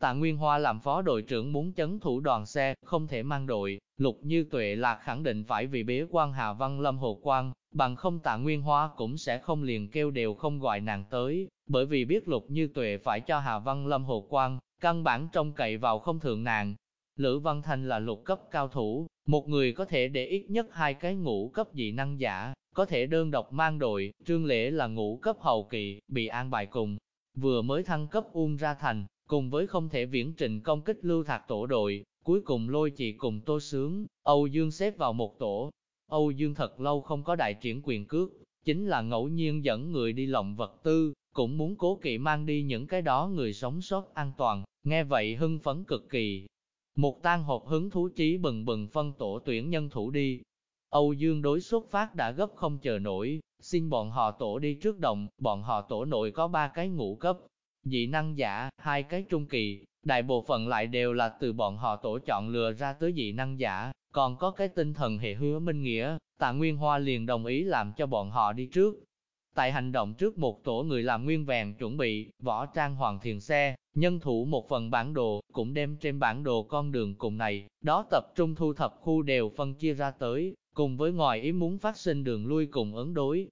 Tạ Nguyên Hoa làm phó đội trưởng muốn chấn thủ đoàn xe, không thể mang đội, lục như tuệ là khẳng định phải vì bế quan Hà Văn Lâm Hồ Quang, bằng không Tạ Nguyên Hoa cũng sẽ không liền kêu đều không gọi nàng tới, bởi vì biết lục như tuệ phải cho Hà Văn Lâm Hồ Quang, căn bản trông cậy vào không thượng nàng. Lữ Văn Thanh là lục cấp cao thủ, một người có thể để ít nhất hai cái ngũ cấp dị năng giả, có thể đơn độc mang đội, trương lễ là ngũ cấp hậu kỳ, bị an bài cùng, vừa mới thăng cấp uông ra thành, cùng với không thể viễn trình công kích lưu thạc tổ đội, cuối cùng lôi chị cùng tô sướng, Âu Dương xếp vào một tổ. Âu Dương thật lâu không có đại triển quyền cước, chính là ngẫu nhiên dẫn người đi lộng vật tư, cũng muốn cố kỵ mang đi những cái đó người sống sót an toàn, nghe vậy hưng phấn cực kỳ. Một tan hộp hứng thú trí bừng bừng phân tổ tuyển nhân thủ đi. Âu Dương đối xuất phát đã gấp không chờ nổi, xin bọn họ tổ đi trước động, bọn họ tổ nội có ba cái ngũ cấp, dị năng giả, hai cái trung kỳ, đại bộ phận lại đều là từ bọn họ tổ chọn lừa ra tới dị năng giả, còn có cái tinh thần hệ hứa minh nghĩa, tạ Nguyên Hoa liền đồng ý làm cho bọn họ đi trước. Tại hành động trước một tổ người làm nguyên vẹn chuẩn bị, võ trang hoàng thiền xe, nhân thủ một phần bản đồ, cũng đem trên bản đồ con đường cùng này, đó tập trung thu thập khu đều phân chia ra tới, cùng với ngoài ý muốn phát sinh đường lui cùng ứng đối.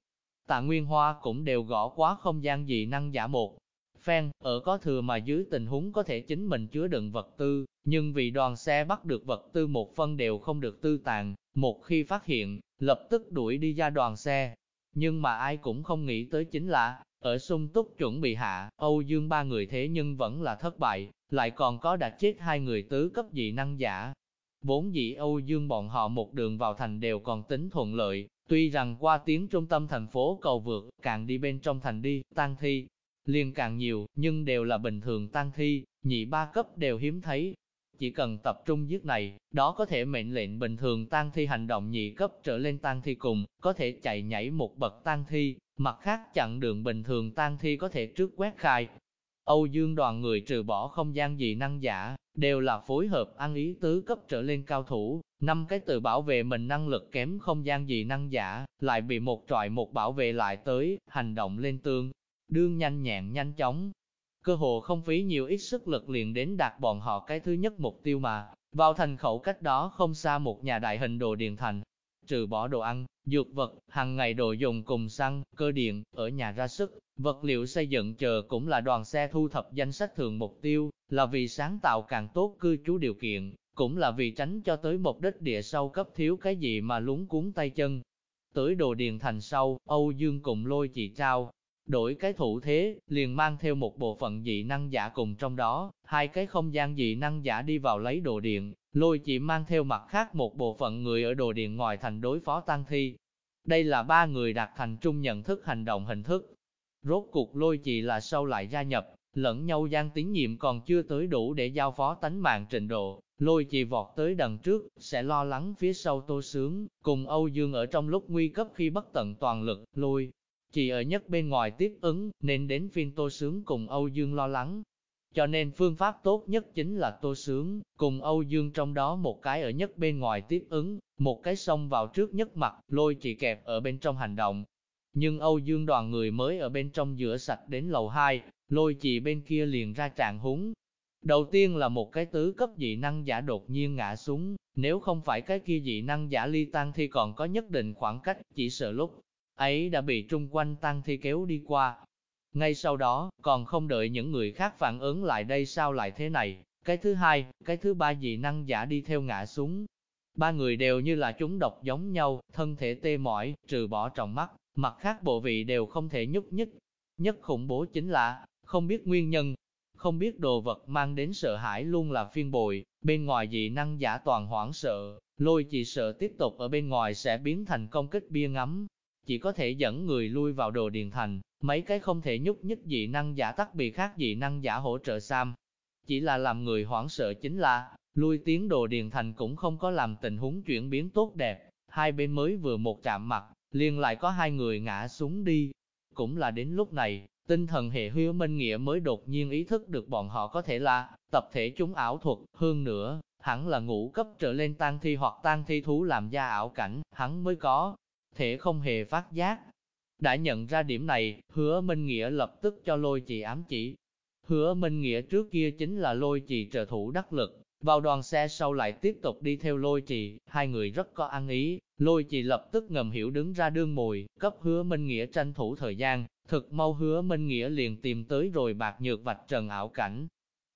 Tạ Nguyên Hoa cũng đều gõ quá không gian dị năng giả một. Phen, ở có thừa mà dưới tình huống có thể chính mình chứa đựng vật tư, nhưng vì đoàn xe bắt được vật tư một phân đều không được tư tàn, một khi phát hiện, lập tức đuổi đi ra đoàn xe. Nhưng mà ai cũng không nghĩ tới chính là, ở sung túc chuẩn bị hạ, Âu Dương ba người thế nhưng vẫn là thất bại, lại còn có đã chết hai người tứ cấp dị năng giả, Vốn dĩ Âu Dương bọn họ một đường vào thành đều còn tính thuận lợi, tuy rằng qua tiếng trung tâm thành phố cầu vượt, càng đi bên trong thành đi, tăng thi, liền càng nhiều, nhưng đều là bình thường tăng thi, nhị ba cấp đều hiếm thấy. Chỉ cần tập trung giết này, đó có thể mệnh lệnh bình thường tăng thi hành động nhị cấp trở lên tăng thi cùng, có thể chạy nhảy một bậc tăng thi, mặt khác chặn đường bình thường tăng thi có thể trước quét khai, Âu Dương đoàn người trừ bỏ không gian dị năng giả, đều là phối hợp ăn ý tứ cấp trở lên cao thủ, năm cái tự bảo vệ mình năng lực kém không gian dị năng giả, lại bị một trọi một bảo vệ lại tới, hành động lên tương, đương nhanh nhẹn nhanh chóng. Cơ hồ không phí nhiều ít sức lực liền đến đạt bọn họ cái thứ nhất mục tiêu mà, vào thành khẩu cách đó không xa một nhà đại hình đồ điện thành, trừ bỏ đồ ăn, dược vật, hàng ngày đồ dùng cùng xăng, cơ điện, ở nhà ra sức, vật liệu xây dựng chờ cũng là đoàn xe thu thập danh sách thường mục tiêu, là vì sáng tạo càng tốt cư trú điều kiện, cũng là vì tránh cho tới một đích địa sâu cấp thiếu cái gì mà lúng cuốn tay chân. Tới đồ điền thành sau, Âu Dương cùng lôi chị trao, đổi cái thủ thế, liền mang theo một bộ phận dị năng giả cùng trong đó, hai cái không gian dị năng giả đi vào lấy đồ điện, lôi chỉ mang theo mặt khác một bộ phận người ở đồ điện ngoài thành đối phó tăng thi. Đây là ba người đạt thành trung nhận thức hành động hình thức. Rốt cuộc lôi chỉ là sau lại gia nhập, lẫn nhau gian tín nhiệm còn chưa tới đủ để giao phó tánh mạng trình độ, lôi chỉ vọt tới đằng trước, sẽ lo lắng phía sau tô sướng, cùng Âu Dương ở trong lúc nguy cấp khi bất tận toàn lực, lôi. Chỉ ở nhất bên ngoài tiếp ứng, nên đến phiên tô sướng cùng Âu Dương lo lắng, cho nên phương pháp tốt nhất chính là Tô Sướng, cùng Âu Dương trong đó một cái ở nhất bên ngoài tiếp ứng, một cái xông vào trước nhất mặt, lôi chỉ kẹp ở bên trong hành động. Nhưng Âu Dương đoàn người mới ở bên trong rửa sạch đến lầu 2, lôi chị bên kia liền ra trạng húng. Đầu tiên là một cái tứ cấp dị năng giả đột nhiên ngã xuống, nếu không phải cái kia dị năng giả ly tăng thì còn có nhất định khoảng cách, chỉ sợ lúc ấy đã bị trung quanh tăng thi kéo đi qua, ngay sau đó, còn không đợi những người khác phản ứng lại đây sao lại thế này, cái thứ hai, cái thứ ba dị năng giả đi theo ngã xuống. Ba người đều như là chúng độc giống nhau, thân thể tê mỏi, trừ bỏ trong mắt, mặt khác bộ vị đều không thể nhúc nhích. Nhất khủng bố chính là, không biết nguyên nhân, không biết đồ vật mang đến sợ hãi luôn là phiên bội, bên ngoài dị năng giả toàn hoảng sợ, lôi chỉ sợ tiếp tục ở bên ngoài sẽ biến thành công kích bia ngắm, chỉ có thể dẫn người lui vào đồ điền thành, mấy cái không thể nhúc nhích dị năng giả tắc bị khác dị năng giả hỗ trợ Sam. Chỉ là làm người hoảng sợ chính là, lui tiến đồ điền thành cũng không có làm tình huống chuyển biến tốt đẹp, hai bên mới vừa một chạm mặt, liền lại có hai người ngã xuống đi. Cũng là đến lúc này, tinh thần hệ hứa minh nghĩa mới đột nhiên ý thức được bọn họ có thể là tập thể chúng ảo thuật, hơn nữa, hẳn là ngũ cấp trở lên tan thi hoặc tan thi thú làm ra ảo cảnh, hắn mới có thể không hề phát giác. Đã nhận ra điểm này, hứa Minh Nghĩa lập tức cho lôi trì ám chỉ. Hứa Minh Nghĩa trước kia chính là lôi trì trợ thủ đắc lực, vào đoàn xe sau lại tiếp tục đi theo lôi trì, hai người rất có ăn ý, lôi trì lập tức ngầm hiểu đứng ra đương mùi, cấp hứa Minh Nghĩa tranh thủ thời gian, thực mau hứa Minh Nghĩa liền tìm tới rồi bạc nhược vạch trần ảo cảnh.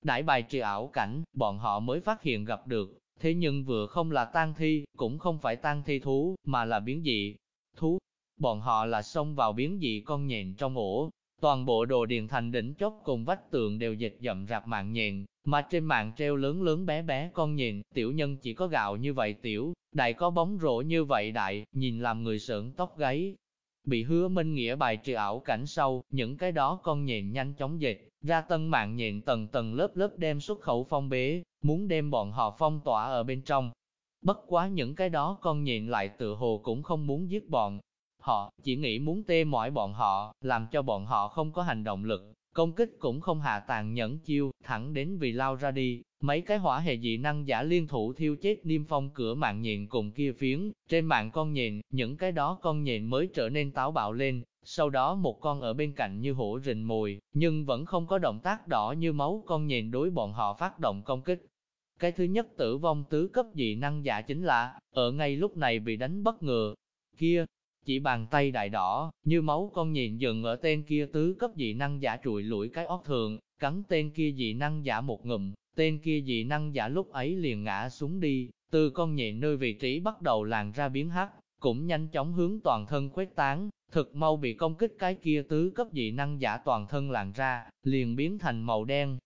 Đãi bài trừ ảo cảnh, bọn họ mới phát hiện gặp được, thế nhưng vừa không là tang thi, cũng không phải tang thi thú, mà là biến dị, thú. Bọn họ là xông vào biến dị con nhện trong ổ, toàn bộ đồ điền thành đỉnh chốc cùng vách tường đều dịch dậm rạp mạng nhện, mà trên mạng treo lớn lớn bé bé con nhìn tiểu nhân chỉ có gạo như vậy tiểu, đại có bóng rổ như vậy đại, nhìn làm người sợn tóc gáy. Bị hứa minh nghĩa bài trừ ảo cảnh sau, những cái đó con nhện nhanh chóng dịch, ra tân mạng nhện tầng tầng lớp lớp đem xuất khẩu phong bế, muốn đem bọn họ phong tỏa ở bên trong, Bất quá những cái đó con nhện lại tự hồ cũng không muốn giết bọn. Họ chỉ nghĩ muốn tê mỏi bọn họ, làm cho bọn họ không có hành động lực, công kích cũng không hạ tàn nhẫn chiêu, thẳng đến vì lao ra đi. Mấy cái hỏa hệ dị năng giả liên thủ thiêu chết niêm phong cửa mạng nhện cùng kia phiến, trên mạng con nhện, những cái đó con nhện mới trở nên táo bạo lên, sau đó một con ở bên cạnh như hổ rình mồi, nhưng vẫn không có động tác đỏ như máu con nhện đối bọn họ phát động công kích. Cái thứ nhất tử vong tứ cấp dị năng giả chính là, ở ngay lúc này bị đánh bất ngờ. Kia, chỉ bàn tay đại đỏ, như máu con nhìn dừng ở tên kia tứ cấp dị năng giả trụi lũi cái óc thường, cắn tên kia dị năng giả một ngụm, tên kia dị năng giả lúc ấy liền ngã xuống đi, từ con nhện nơi vị trí bắt đầu làn ra biến hắc, cũng nhanh chóng hướng toàn thân khuếch tán, thực mau bị công kích cái kia tứ cấp dị năng giả toàn thân làn ra, liền biến thành màu đen,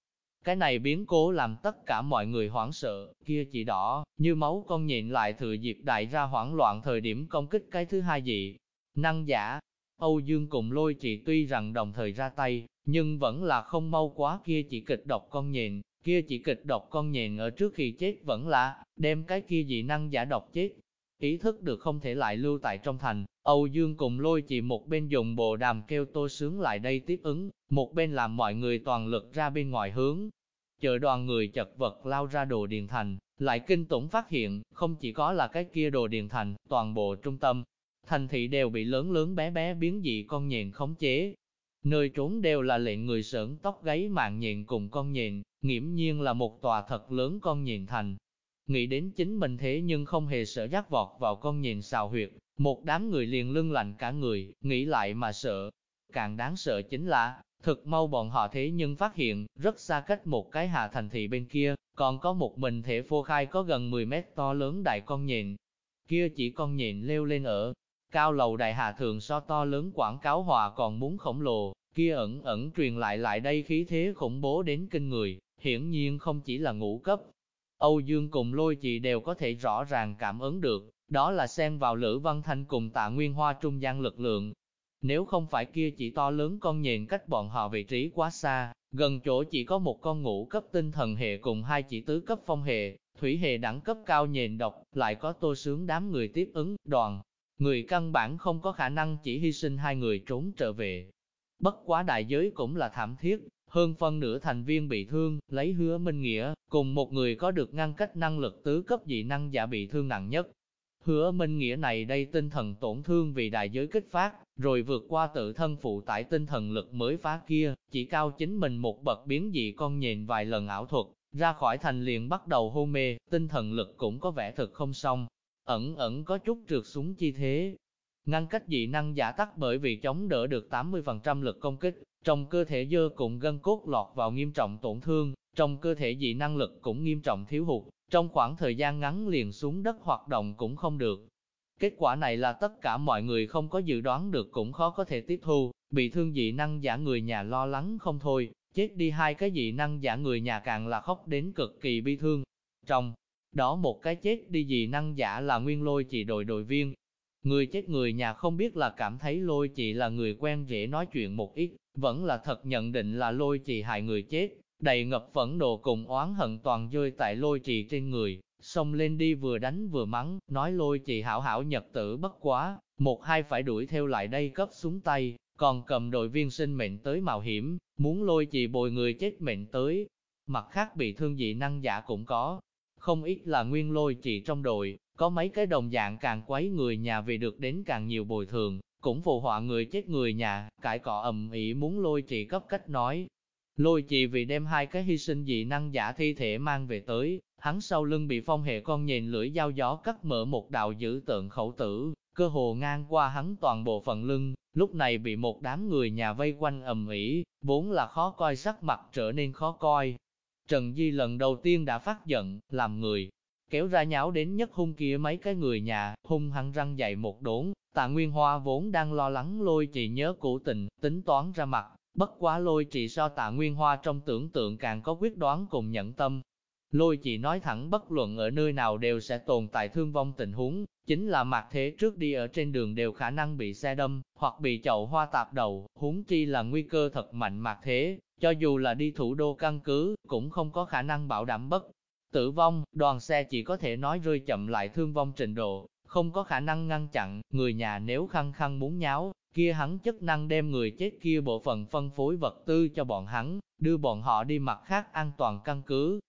cái này biến cố làm tất cả mọi người hoảng sợ, kia chỉ đỏ, như máu con nhện lại thừa dịp đại ra hoảng loạn thời điểm công kích cái thứ hai dị. Năng giả, Âu Dương cùng lôi chị tuy rằng đồng thời ra tay, nhưng vẫn là không mau quá kia chỉ kịch độc con nhện, kia chỉ kịch độc con nhện ở trước khi chết vẫn là, đem cái kia dị năng giả độc chết. Ý thức được không thể lại lưu tại trong thành, Âu Dương cùng lôi chị một bên dùng bộ đàm kêu tô sướng lại đây tiếp ứng, một bên làm mọi người toàn lực ra bên ngoài hướng, Chờ đoàn người chật vật lao ra đồ điền thành, lại kinh tủng phát hiện, không chỉ có là cái kia đồ điền thành, toàn bộ trung tâm, thành thị đều bị lớn lớn bé bé biến dị con nhện khống chế. Nơi trốn đều là lệnh người sởn tóc gáy mạng nhện cùng con nhện, nghiễm nhiên là một tòa thật lớn con nhện thành. Nghĩ đến chính mình thế nhưng không hề sợ giác vọt vào con nhện xào huyệt, một đám người liền lưng lạnh cả người, nghĩ lại mà sợ. Càng đáng sợ chính là, Thực mau bọn họ thế nhưng phát hiện, rất xa cách một cái hạ thành thị bên kia, còn có một mình thể phô khai có gần 10 mét to lớn đại con nhện. Kia chỉ con nhện leo lên ở, cao lầu đại hạ thường so to lớn quảng cáo hòa còn muốn khổng lồ, kia ẩn ẩn truyền lại lại đây khí thế khủng bố đến kinh người, hiển nhiên không chỉ là ngũ cấp. Âu Dương cùng lôi chị đều có thể rõ ràng cảm ứng được, đó là xen vào Lữ Văn Thanh cùng tạ Nguyên Hoa trung gian lực lượng, nếu không phải kia chỉ to lớn con nhện cách bọn họ vị trí quá xa, gần chỗ chỉ có một con ngũ cấp tinh thần hệ cùng hai chỉ tứ cấp phong hệ, thủy hệ đẳng cấp cao nhện độc, lại có tô sướng đám người tiếp ứng, đoàn. Người căn bản không có khả năng chỉ hy sinh hai người trốn trở về. Bất quá đại giới cũng là thảm thiết, hơn phân nửa thành viên bị thương, lấy hứa minh nghĩa, cùng một người có được ngăn cách năng lực tứ cấp dị năng giả bị thương nặng nhất, Hứa Minh Nghĩa này đây tinh thần tổn thương vì đại giới kích phát, rồi vượt qua tự thân phụ tải tinh thần lực mới phá kia, chỉ cao chính mình một bậc biến dị con nhện vài lần ảo thuật, ra khỏi thành liền bắt đầu hôn mê, tinh thần lực cũng có vẻ thực không xong, ẩn ẩn có chút trượt xuống chi thế. Ngăn cách dị năng giả tắc bởi vì chống đỡ được 80% lực công kích, trong cơ thể dơ cùng gân cốt lọt vào nghiêm trọng tổn thương, trong cơ thể dị năng lực cũng nghiêm trọng thiếu hụt, trong khoảng thời gian ngắn liền xuống đất hoạt động cũng không được. Kết quả này là tất cả mọi người không có dự đoán được cũng khó có thể tiếp thu, bị thương dị năng giả người nhà lo lắng không thôi, chết đi hai cái dị năng giả người nhà càng là khóc đến cực kỳ bi thương. Trong đó một cái chết đi dị năng giả là nguyên lôi chỉ đội đội viên. Người chết người nhà không biết là cảm thấy lôi chị là người quen dễ nói chuyện một ít, vẫn là thật nhận định là lôi chị hại người chết, đầy ngập phẫn nộ cùng oán hận toàn rơi tại lôi chị trên người, xông lên đi vừa đánh vừa mắng, nói lôi chị hảo hảo nhật tử bất quá, một hai phải đuổi theo lại đây cấp xuống tay, còn cầm đội viên sinh mệnh tới mạo hiểm, muốn lôi chị bồi người chết mệnh tới. Mặt khác bị thương dị năng giả cũng có, không ít là nguyên lôi chị trong đội, có mấy cái đồng dạng càng quấy người nhà vì được đến càng nhiều bồi thường, cũng phù họa người chết người nhà, cãi cọ ầm ĩ muốn lôi chị cấp cách nói. Lôi chị vì đem hai cái hy sinh dị năng giả thi thể mang về tới, hắn sau lưng bị phong hệ con nhện lưỡi dao gió cắt mở một đạo dữ tượng khẩu tử, cơ hồ ngang qua hắn toàn bộ phần lưng, lúc này bị một đám người nhà vây quanh ầm ĩ, vốn là khó coi sắc mặt trở nên khó coi. Trần Di lần đầu tiên đã phát giận, làm người, kéo ra nháo đến nhất hung kia mấy cái người nhà, hung hăng răng dậy một đốn, tạ Nguyên Hoa vốn đang lo lắng lôi chị nhớ cũ tình, tính toán ra mặt, bất quá lôi chị so tạ Nguyên Hoa trong tưởng tượng càng có quyết đoán cùng nhẫn tâm. Lôi chị nói thẳng bất luận ở nơi nào đều sẽ tồn tại thương vong tình huống, chính là mặt thế trước đi ở trên đường đều khả năng bị xe đâm, hoặc bị chậu hoa tạp đầu, huống chi là nguy cơ thật mạnh mặt thế, cho dù là đi thủ đô căn cứ, cũng không có khả năng bảo đảm bất tử vong, đoàn xe chỉ có thể nói rơi chậm lại thương vong trình độ, không có khả năng ngăn chặn, người nhà nếu khăng khăng muốn nháo, kia hắn chức năng đem người chết kia bộ phận phân phối vật tư cho bọn hắn, đưa bọn họ đi mặt khác an toàn căn cứ.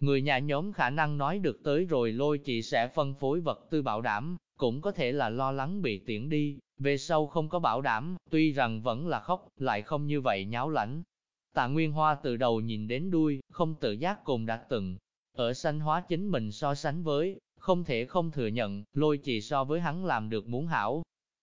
Người nhà nhóm khả năng nói được tới rồi lôi chị sẽ phân phối vật tư bảo đảm, cũng có thể là lo lắng bị tiễn đi, về sau không có bảo đảm, tuy rằng vẫn là khóc, lại không như vậy nháo lãnh. Tạ Nguyên Hoa từ đầu nhìn đến đuôi, không tự giác cùng đã từng, ở sanh hóa chính mình so sánh với, không thể không thừa nhận, lôi trì so với hắn làm được muốn hảo.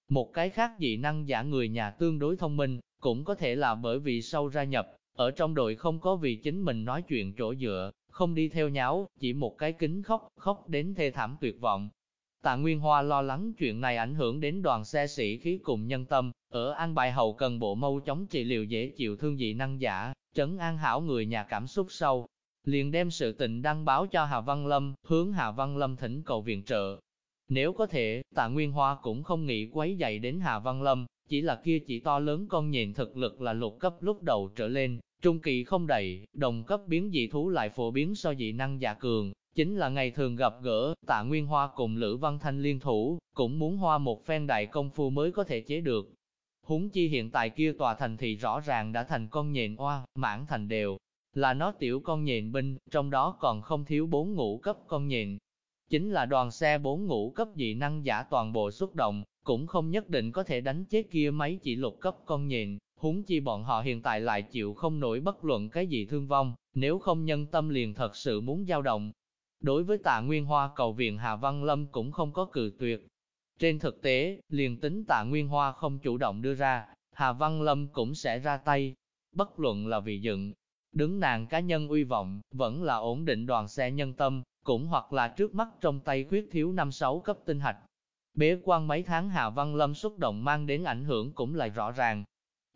Một cái khác dị năng giả người nhà tương đối thông minh, cũng có thể là bởi vì sau ra nhập, ở trong đội không có vì chính mình nói chuyện chỗ dựa, không đi theo nháo, chỉ một cái kính khóc, khóc đến thê thảm tuyệt vọng. Tạ Nguyên Hoa lo lắng chuyện này ảnh hưởng đến đoàn xe sĩ khí cùng nhân tâm, ở an bài hậu cần bộ mâu chống trị liệu dễ chịu thương dị năng giả, trấn an hảo người nhà cảm xúc sâu, liền đem sự tình đăng báo cho Hà Văn Lâm, hướng Hà Văn Lâm thỉnh cầu viện trợ. Nếu có thể, tạ Nguyên Hoa cũng không nghĩ quấy dậy đến Hà Văn Lâm, chỉ là kia chỉ to lớn con nhện thực lực là lục cấp lúc đầu trở lên, trung kỳ không đầy, đồng cấp biến dị thú lại phổ biến so dị năng giả cường, chính là ngày thường gặp gỡ, tạ Nguyên Hoa cùng Lữ Văn Thanh liên thủ, cũng muốn hoa một phen đại công phu mới có thể chế được. Húng chi hiện tại kia tòa thành thị rõ ràng đã thành con nhện oa, mãn thành đều, là nó tiểu con nhện binh, trong đó còn không thiếu bốn ngũ cấp con nhện. Chính là đoàn xe bốn ngũ cấp dị năng giả toàn bộ xuất động, cũng không nhất định có thể đánh chết kia mấy chỉ lục cấp con nhện, huống chi bọn họ hiện tại lại chịu không nổi bất luận cái gì thương vong, nếu không nhân tâm liền thật sự muốn dao động. Đối với tạ Nguyên Hoa cầu viện Hà Văn Lâm cũng không có cự tuyệt. Trên thực tế, liền tính tạ Nguyên Hoa không chủ động đưa ra, Hà Văn Lâm cũng sẽ ra tay. Bất luận là vì dựng, đứng nàng cá nhân uy vọng, vẫn là ổn định đoàn xe nhân tâm, cũng hoặc là trước mắt trong tay khuyết thiếu năm sáu cấp tinh hạch. Bế quan mấy tháng Hà Văn Lâm xuất động mang đến ảnh hưởng cũng là rõ ràng.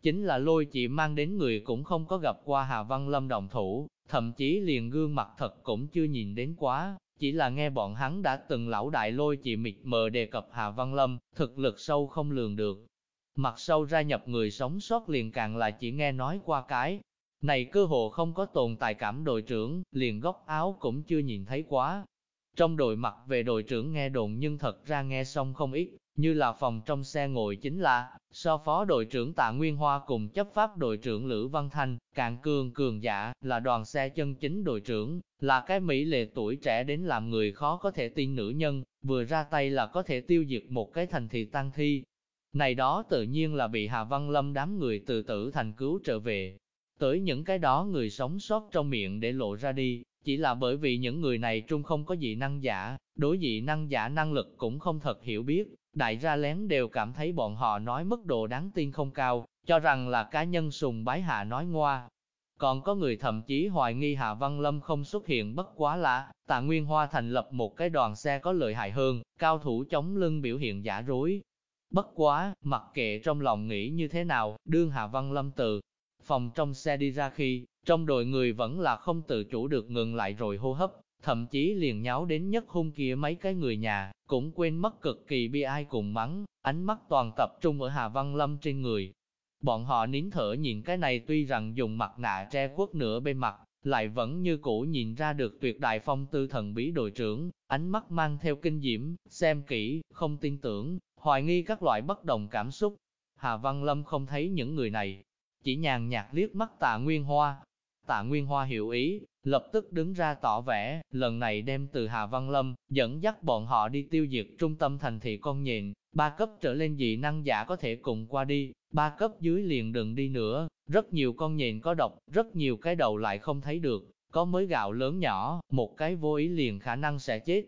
Chính là lôi chị mang đến người cũng không có gặp qua Hà Văn Lâm đồng thủ, thậm chí liền gương mặt thật cũng chưa nhìn đến quá, chỉ là nghe bọn hắn đã từng lão đại lôi chị mịt mờ đề cập Hà Văn Lâm, thực lực sâu không lường được. Mặt sâu ra nhập người sống sót liền càng là chỉ nghe nói qua cái, này cơ hồ không có tồn tại cảm đội trưởng, liền góc áo cũng chưa nhìn thấy quá. Trong đội mặt về đội trưởng nghe đồn nhưng thật ra nghe xong không ít, như là phòng trong xe ngồi chính là, so phó đội trưởng Tạ Nguyên Hoa cùng chấp pháp đội trưởng Lữ Văn Thanh, cạn cường cường giả, là đoàn xe chân chính đội trưởng, là cái Mỹ lệ tuổi trẻ đến làm người khó có thể tin nữ nhân, vừa ra tay là có thể tiêu diệt một cái thành thị tăng thi. Này đó tự nhiên là bị Hà Văn Lâm đám người từ tử thành cứu trở về, tới những cái đó người sống sót trong miệng để lộ ra đi, chỉ là bởi vì những người này trung không có dị năng giả, đối dị năng giả năng lực cũng không thật hiểu biết, đại ra lén đều cảm thấy bọn họ nói mức độ đáng tin không cao, cho rằng là cá nhân sùng bái hạ nói ngoa. còn có người thậm chí hoài nghi Hạ Văn Lâm không xuất hiện bất quá lạ tạ Nguyên Hoa thành lập một cái đoàn xe có lợi hại hơn, cao thủ chống lưng biểu hiện giả rối. Bất quá, mặc kệ trong lòng nghĩ như thế nào, đương Hạ Văn Lâm từ phòng trong xe đi ra khi, trong đội người vẫn là không tự chủ được ngừng lại rồi hô hấp, thậm chí liền nháo đến nhất hung kia mấy cái người nhà, cũng quên mất cực kỳ bi ai cùng mắng, ánh mắt toàn tập trung ở Hà Văn Lâm trên người. Bọn họ nín thở nhìn cái này tuy rằng dùng mặt nạ che khuất nửa bên mặt, lại vẫn như cũ nhìn ra được tuyệt đại phong tư thần bí đội trưởng, ánh mắt mang theo kinh diễm, xem kỹ, không tin tưởng, hoài nghi các loại bất đồng cảm xúc. Hà Văn Lâm không thấy những người này, chỉ nhàn nhạt liếc mắt tạ Nguyên Hoa. Tạ Nguyên Hoa hiểu ý, lập tức đứng ra tỏ vẻ, lần này đem từ Hà Văn Lâm, dẫn dắt bọn họ đi tiêu diệt trung tâm thành thị con nhện, ba cấp trở lên dị năng giả có thể cùng qua đi, ba cấp dưới liền đừng đi nữa, rất nhiều con nhện có độc, rất nhiều cái đầu lại không thấy được, có mới gạo lớn nhỏ, một cái vô ý liền khả năng sẽ chết.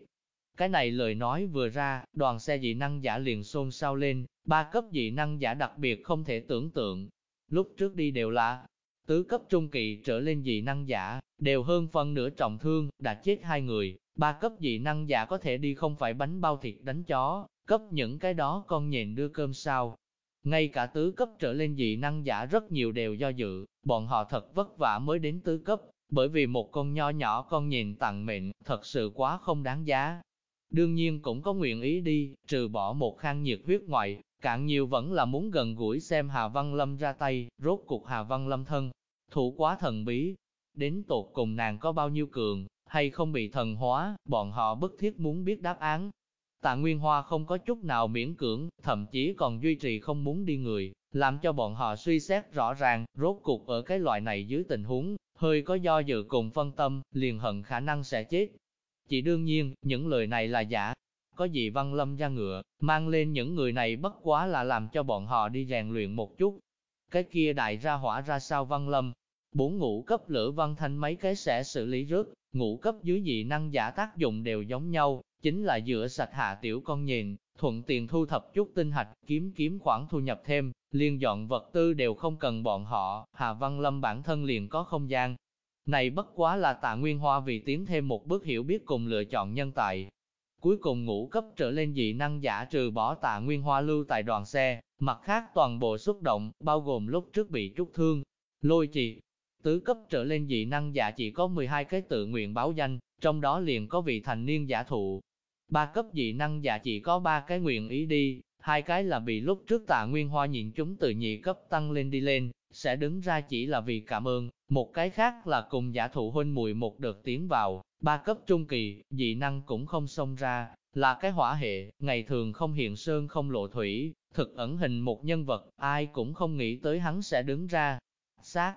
Cái này lời nói vừa ra, đoàn xe dị năng giả liền xôn xao lên, ba cấp dị năng giả đặc biệt không thể tưởng tượng. Lúc trước đi đều là tứ cấp trung kỳ trở lên dị năng giả, đều hơn phân nửa trọng thương, đã chết hai người, ba cấp dị năng giả có thể đi không phải bánh bao thịt đánh chó, cấp những cái đó con nhện đưa cơm sao. Ngay cả tứ cấp trở lên dị năng giả rất nhiều đều do dự, bọn họ thật vất vả mới đến tứ cấp, bởi vì một con nho nhỏ con nhện tặng mệnh, thật sự quá không đáng giá. Đương nhiên cũng có nguyện ý đi, trừ bỏ một khang nhiệt huyết ngoại, cạn nhiều vẫn là muốn gần gũi xem Hà Văn Lâm ra tay, rốt cuộc Hà Văn Lâm thân, thủ quá thần bí. Đến tột cùng nàng có bao nhiêu cường, hay không bị thần hóa, bọn họ bức thiết muốn biết đáp án. Tạ Nguyên Hoa không có chút nào miễn cưỡng, thậm chí còn duy trì không muốn đi người, làm cho bọn họ suy xét rõ ràng, rốt cuộc ở cái loại này dưới tình huống, hơi có do dự cùng phân tâm, liền hận khả năng sẽ chết. Chỉ đương nhiên, những lời này là giả. Có gì văn lâm ra ngựa, mang lên những người này bất quá là làm cho bọn họ đi rèn luyện một chút. Cái kia đại ra hỏa ra sao văn lâm, bốn ngũ cấp lửa văn thanh mấy cái sẽ xử lý rớt, ngũ cấp dưới dị năng giả tác dụng đều giống nhau, chính là dựa sạch hạ tiểu con nhện, thuận tiện thu thập chút tinh hạch, kiếm kiếm khoản thu nhập thêm, liên dọn vật tư đều không cần bọn họ, Hà Văn Lâm bản thân liền có không gian. Này bất quá là tạ Nguyên Hoa vì tiến thêm một bước hiểu biết cùng lựa chọn nhân tài. Cuối cùng ngũ cấp trở lên dị năng giả trừ bỏ tạ Nguyên Hoa lưu tại đoàn xe, mặt khác toàn bộ xúc động, bao gồm lúc trước bị trút thương, lôi trì, tứ cấp trở lên dị năng giả chỉ có 12 cái tự nguyện báo danh, trong đó liền có vị thành niên giả thụ. Ba cấp dị năng giả chỉ có ba cái nguyện ý đi, hai cái là bị lúc trước tạ nguyên hoa nhịn chúng từ nhị cấp tăng lên đi lên, sẽ đứng ra chỉ là vì cảm ơn, một cái khác là cùng giả thụ huynh mùi một đợt tiến vào, ba cấp trung kỳ, dị năng cũng không xông ra, là cái hỏa hệ, ngày thường không hiện sơn không lộ thủy, thực ẩn hình một nhân vật, ai cũng không nghĩ tới hắn sẽ đứng ra. Xác,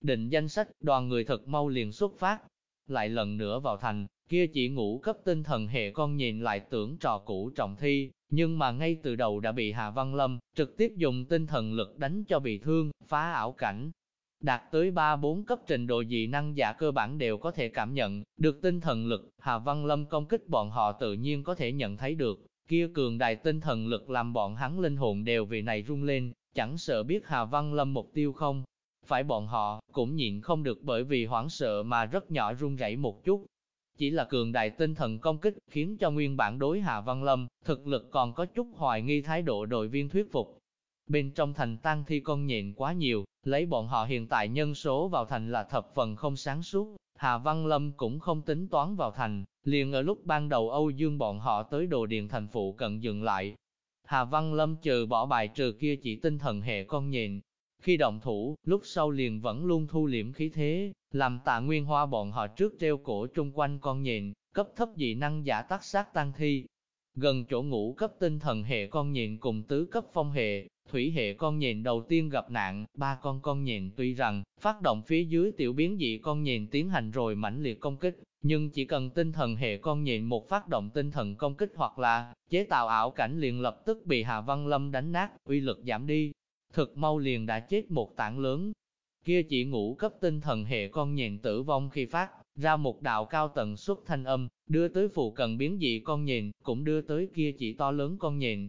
định danh sách, đoàn người thật mau liền xuất phát. Lại lần nữa vào thành, kia chỉ ngủ cấp tinh thần hệ con nhìn lại tưởng trò cũ trọng thi, nhưng mà ngay từ đầu đã bị Hà Văn Lâm trực tiếp dùng tinh thần lực đánh cho bị thương, phá ảo cảnh. Đạt tới 3-4 cấp trình độ dị năng giả cơ bản đều có thể cảm nhận được tinh thần lực, Hà Văn Lâm công kích bọn họ tự nhiên có thể nhận thấy được, kia cường đại tinh thần lực làm bọn hắn linh hồn đều vì này rung lên, chẳng sợ biết Hà Văn Lâm mục tiêu không, phải bọn họ, cũng nhịn không được bởi vì hoảng sợ mà rất nhỏ run rẩy một chút. Chỉ là cường đại tinh thần công kích, khiến cho nguyên bản đối Hạ Văn Lâm, thực lực còn có chút hoài nghi thái độ đội viên thuyết phục. Bên trong thành tăng thi con nhện quá nhiều, lấy bọn họ hiện tại nhân số vào thành là thập phần không sáng suốt, Hà Văn Lâm cũng không tính toán vào thành, liền ở lúc ban đầu Âu Dương bọn họ tới đồ điện thành phụ cận dừng lại. Hà Văn Lâm trừ bỏ bài trừ kia chỉ tinh thần hệ con nhện, khi động thủ, lúc sau liền vẫn luôn thu liễm khí thế, làm tạ nguyên hoa bọn họ trước treo cổ trung quanh con nhện, cấp thấp dị năng giả tác sát tăng thi. Gần chỗ ngủ cấp tinh thần hệ con nhện cùng tứ cấp phong hệ, thủy hệ con nhện đầu tiên gặp nạn, ba con con nhện tuy rằng phát động phía dưới tiểu biến dị con nhện tiến hành rồi mãnh liệt công kích, nhưng chỉ cần tinh thần hệ con nhện một phát động tinh thần công kích hoặc là chế tạo ảo cảnh liền lập tức bị Hà Văn Lâm đánh nát, uy lực giảm đi, thực mau liền đã chết một tảng lớn. Kia chỉ ngủ cấp tinh thần hệ con nhện tử vong khi phát ra một đạo cao tần suất thanh âm, đưa tới phụ cận biến dị con nhện, cũng đưa tới kia chỉ to lớn con nhện.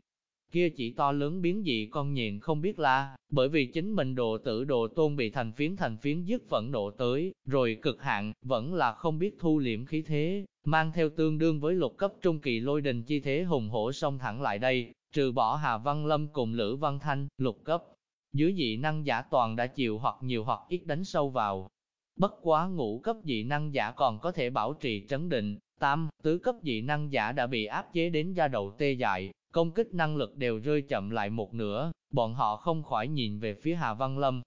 kia chỉ to lớn biến dị con nhện không biết là, bởi vì chính mình độ tử độ tôn bị thành phiến thành phiến dứt vẫn nộ tới, rồi cực hạn, vẫn là không biết thu liễm khí thế, mang theo tương đương với lục cấp trung kỳ lôi đình chi thế hùng hổ song thẳng lại đây, trừ bỏ Hà Văn Lâm cùng Lữ Văn Thanh, lục cấp. Dưới dị năng giả toàn đã chịu hoặc nhiều hoặc ít đánh sâu vào. Bất quá ngũ cấp dị năng giả còn có thể bảo trì trấn định, tam, tứ cấp dị năng giả đã bị áp chế đến da đầu tê dại, công kích năng lực đều rơi chậm lại một nửa, bọn họ không khỏi nhìn về phía Hà Văn Lâm.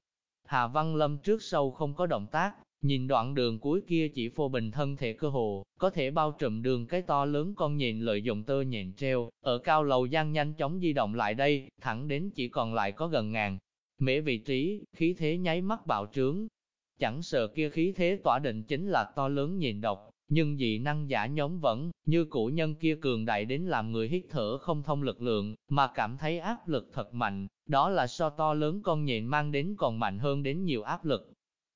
Hà Văn Lâm trước sau không có động tác, nhìn đoạn đường cuối kia chỉ phô bình thân thể cơ hồ, có thể bao trùm đường cái to lớn con nhện lợi dụng tơ nhện treo, ở cao lầu gian nhanh chóng di động lại đây, thẳng đến chỉ còn lại có gần ngàn. Mễ vị trí, khí thế nháy mắt bạo trướng. Chẳng sợ kia khí thế tỏa định chính là to lớn nhìn độc, nhưng dị năng giả nhóm vẫn, như cũ nhân kia cường đại đến làm người hít thở không thông lực lượng, mà cảm thấy áp lực thật mạnh, đó là so to lớn con nhện mang đến còn mạnh hơn đến nhiều áp lực.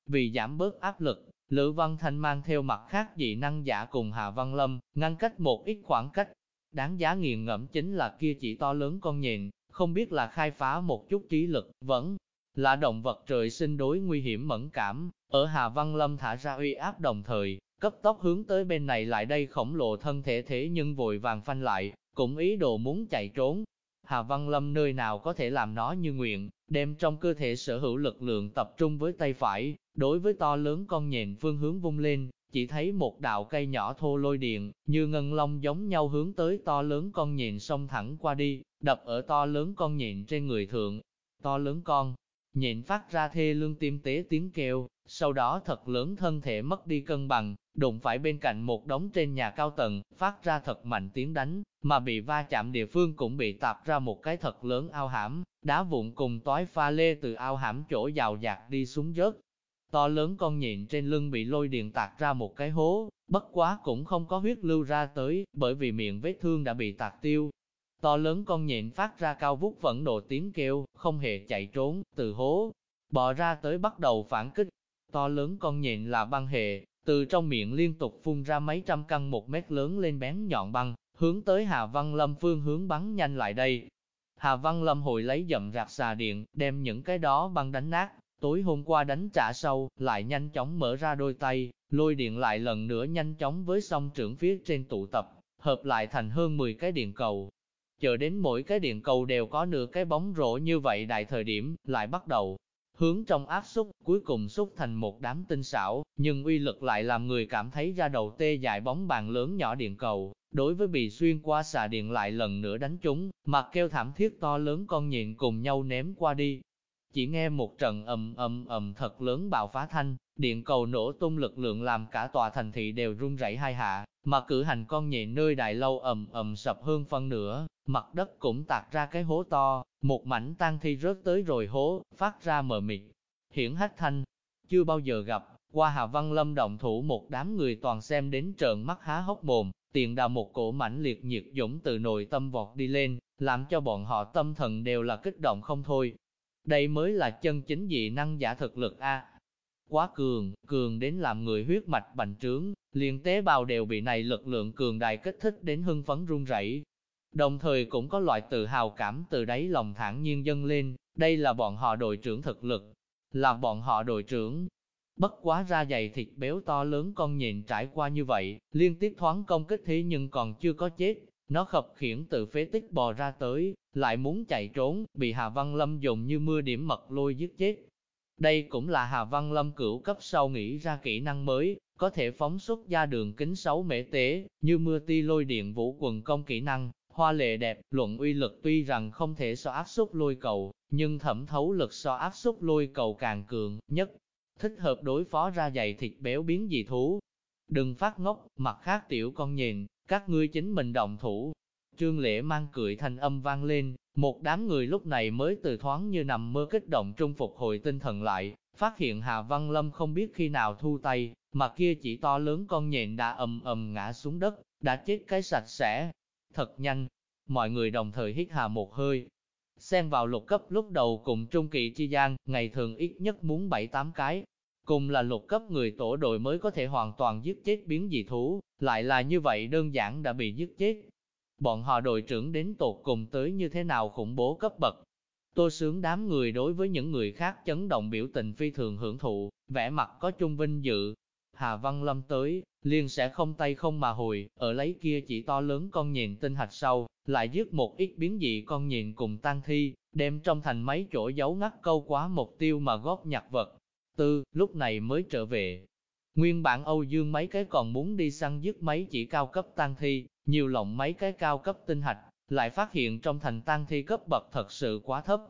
Vì giảm bớt áp lực, Lữ Văn Thanh mang theo mặt khác dị năng giả cùng Hà Văn Lâm, ngăn cách một ít khoảng cách. Đáng giá nghiền ngẫm chính là kia chỉ to lớn con nhện, không biết là khai phá một chút trí lực, vẫn là động vật trời sinh đối nguy hiểm mẫn cảm. Ở Hà Văn Lâm thả ra uy áp đồng thời, cấp tốc hướng tới bên này lại đây khổng lồ thân thể thế nhưng vội vàng phanh lại, cũng ý đồ muốn chạy trốn. Hà Văn Lâm nơi nào có thể làm nó như nguyện, đem trong cơ thể sở hữu lực lượng tập trung với tay phải, đối với to lớn con nhện phương hướng vung lên, chỉ thấy một đạo cây nhỏ thô lôi điện, như ngân long giống nhau hướng tới to lớn con nhện xông thẳng qua đi, đập ở to lớn con nhện trên người thượng. To lớn con, nhện phát ra thê lương tim tế tiếng kêu, sau đó thật lớn thân thể mất đi cân bằng, đụng phải bên cạnh một đống trên nhà cao tầng, phát ra thật mạnh tiếng đánh, mà bị va chạm địa phương cũng bị tạp ra một cái thật lớn ao hãm, đá vụn cùng tói pha lê từ ao hãm chỗ giàu dạt đi xuống rớt. To lớn con nhện trên lưng bị lôi điện tạc ra một cái hố, bất quá cũng không có huyết lưu ra tới, bởi vì miệng vết thương đã bị tạc tiêu. To lớn con nhện phát ra cao vút vẫn nộ tiếng kêu, không hề chạy trốn, từ hố, bò ra tới bắt đầu phản kích. To lớn con nhện là băng hệ, từ trong miệng liên tục phun ra mấy trăm căn một mét lớn lên bén nhọn băng, hướng tới Hà Văn Lâm phương hướng bắn nhanh lại đây. Hà Văn Lâm hồi lấy dậm rạc xà điện, đem những cái đó băng đánh nát, tối hôm qua đánh trả sâu, lại nhanh chóng mở ra đôi tay, lôi điện lại lần nữa nhanh chóng với song trưởng phía trên tụ tập, hợp lại thành hơn 10 cái điện cầu. Chờ đến mỗi cái điện cầu đều có nửa cái bóng rổ như vậy đại thời điểm, lại bắt đầu hướng trong áp xúc, cuối cùng xúc thành một đám tinh xảo, nhưng uy lực lại làm người cảm thấy ra đầu tê dại bóng bàn lớn nhỏ điện cầu, đối với bị xuyên qua xà điện lại lần nữa đánh chúng, mặt kêu thảm thiết to lớn con nhện cùng nhau ném qua đi. Chỉ nghe một trận ầm ầm ầm thật lớn bạo phá thanh, điện cầu nổ tung lực lượng làm cả tòa thành thị đều rung rẩy hai hạ, mà cử hành con nhện nơi đại lâu ầm ầm sập hơn phân nửa, mặt đất cũng tạc ra cái hố to, một mảnh tan thi rớt tới rồi hố, phát ra mờ mịt. Hiển hách thanh, chưa bao giờ gặp, qua Hà Văn Lâm động thủ một đám người toàn xem đến trợn mắt há hốc mồm, tiền đào một cổ mảnh liệt nhiệt dũng từ nội tâm vọt đi lên, làm cho bọn họ tâm thần đều là kích động không thôi. Đây mới là chân chính dị năng giả thực lực A. Quá cường, cường đến làm người huyết mạch bành trướng, liền tế bào đều bị này lực lượng cường đại kích thích đến hưng phấn run rẩy, Đồng thời cũng có loại tự hào cảm từ đáy lòng thản nhiên dâng lên, đây là bọn họ đội trưởng thực lực, là bọn họ đội trưởng. Bất quá ra dày thịt béo to lớn con nhện trải qua như vậy, liên tiếp thoáng công kích thế nhưng còn chưa có chết. Nó khập khiển từ phế tích bò ra tới, lại muốn chạy trốn, bị Hà Văn Lâm dùng như mưa điểm mật lôi giết chết. Đây cũng là Hà Văn Lâm cửu cấp sau nghĩ ra kỹ năng mới, có thể phóng xuất ra đường kính 6 mễ tế, như mưa ti lôi điện vũ quần công kỹ năng, Hoa lệ đẹp, luận uy lực tuy rằng không thể so áp xúc lôi cầu, nhưng thẩm thấu lực so áp xúc lôi cầu càng cường, nhất thích hợp đối phó ra dày thịt béo biến dị thú. Đừng phát ngốc, mặt khác tiểu con nhìn, các ngươi chính mình động thủ. Trương Lễ mang cười thanh âm vang lên, một đám người lúc này mới từ thoáng như nằm mơ kích động trung phục hồi tinh thần lại, phát hiện Hà Văn Lâm không biết khi nào thu tay, mà kia chỉ to lớn con nhện đã ầm ầm ngã xuống đất, đã chết cái sạch sẽ, thật nhanh. Mọi người đồng thời hít hà một hơi. Xen vào lục cấp lúc đầu cùng trung kỳ chi gian, ngày thường ít nhất muốn 7-8 cái. Cùng là lục cấp người tổ đội mới có thể hoàn toàn giết chết biến dị thú, lại là như vậy đơn giản đã bị giết chết. bọn họ đội trưởng đến tột cùng tới như thế nào khủng bố cấp bậc. Tô sướng đám người đối với những người khác chấn động biểu tình phi thường hưởng thụ, vẻ mặt có chung vinh dự. Hà Văn Lâm tới, liền sẽ không tay không mà hồi, ở lấy kia chỉ to lớn con nhện tinh hạch sau, lại giết một ít biến dị con nhện cùng tan thi, đem trong thành mấy chỗ giấu ngắt câu quá mục tiêu mà góp nhặt vật. Tư, lúc này mới trở về. Nguyên bản Âu Dương mấy cái còn muốn đi săn giết mấy chỉ cao cấp tăng thi, nhiều lộng mấy cái cao cấp tinh hạch, lại phát hiện trong thành tăng thi cấp bậc thật sự quá thấp.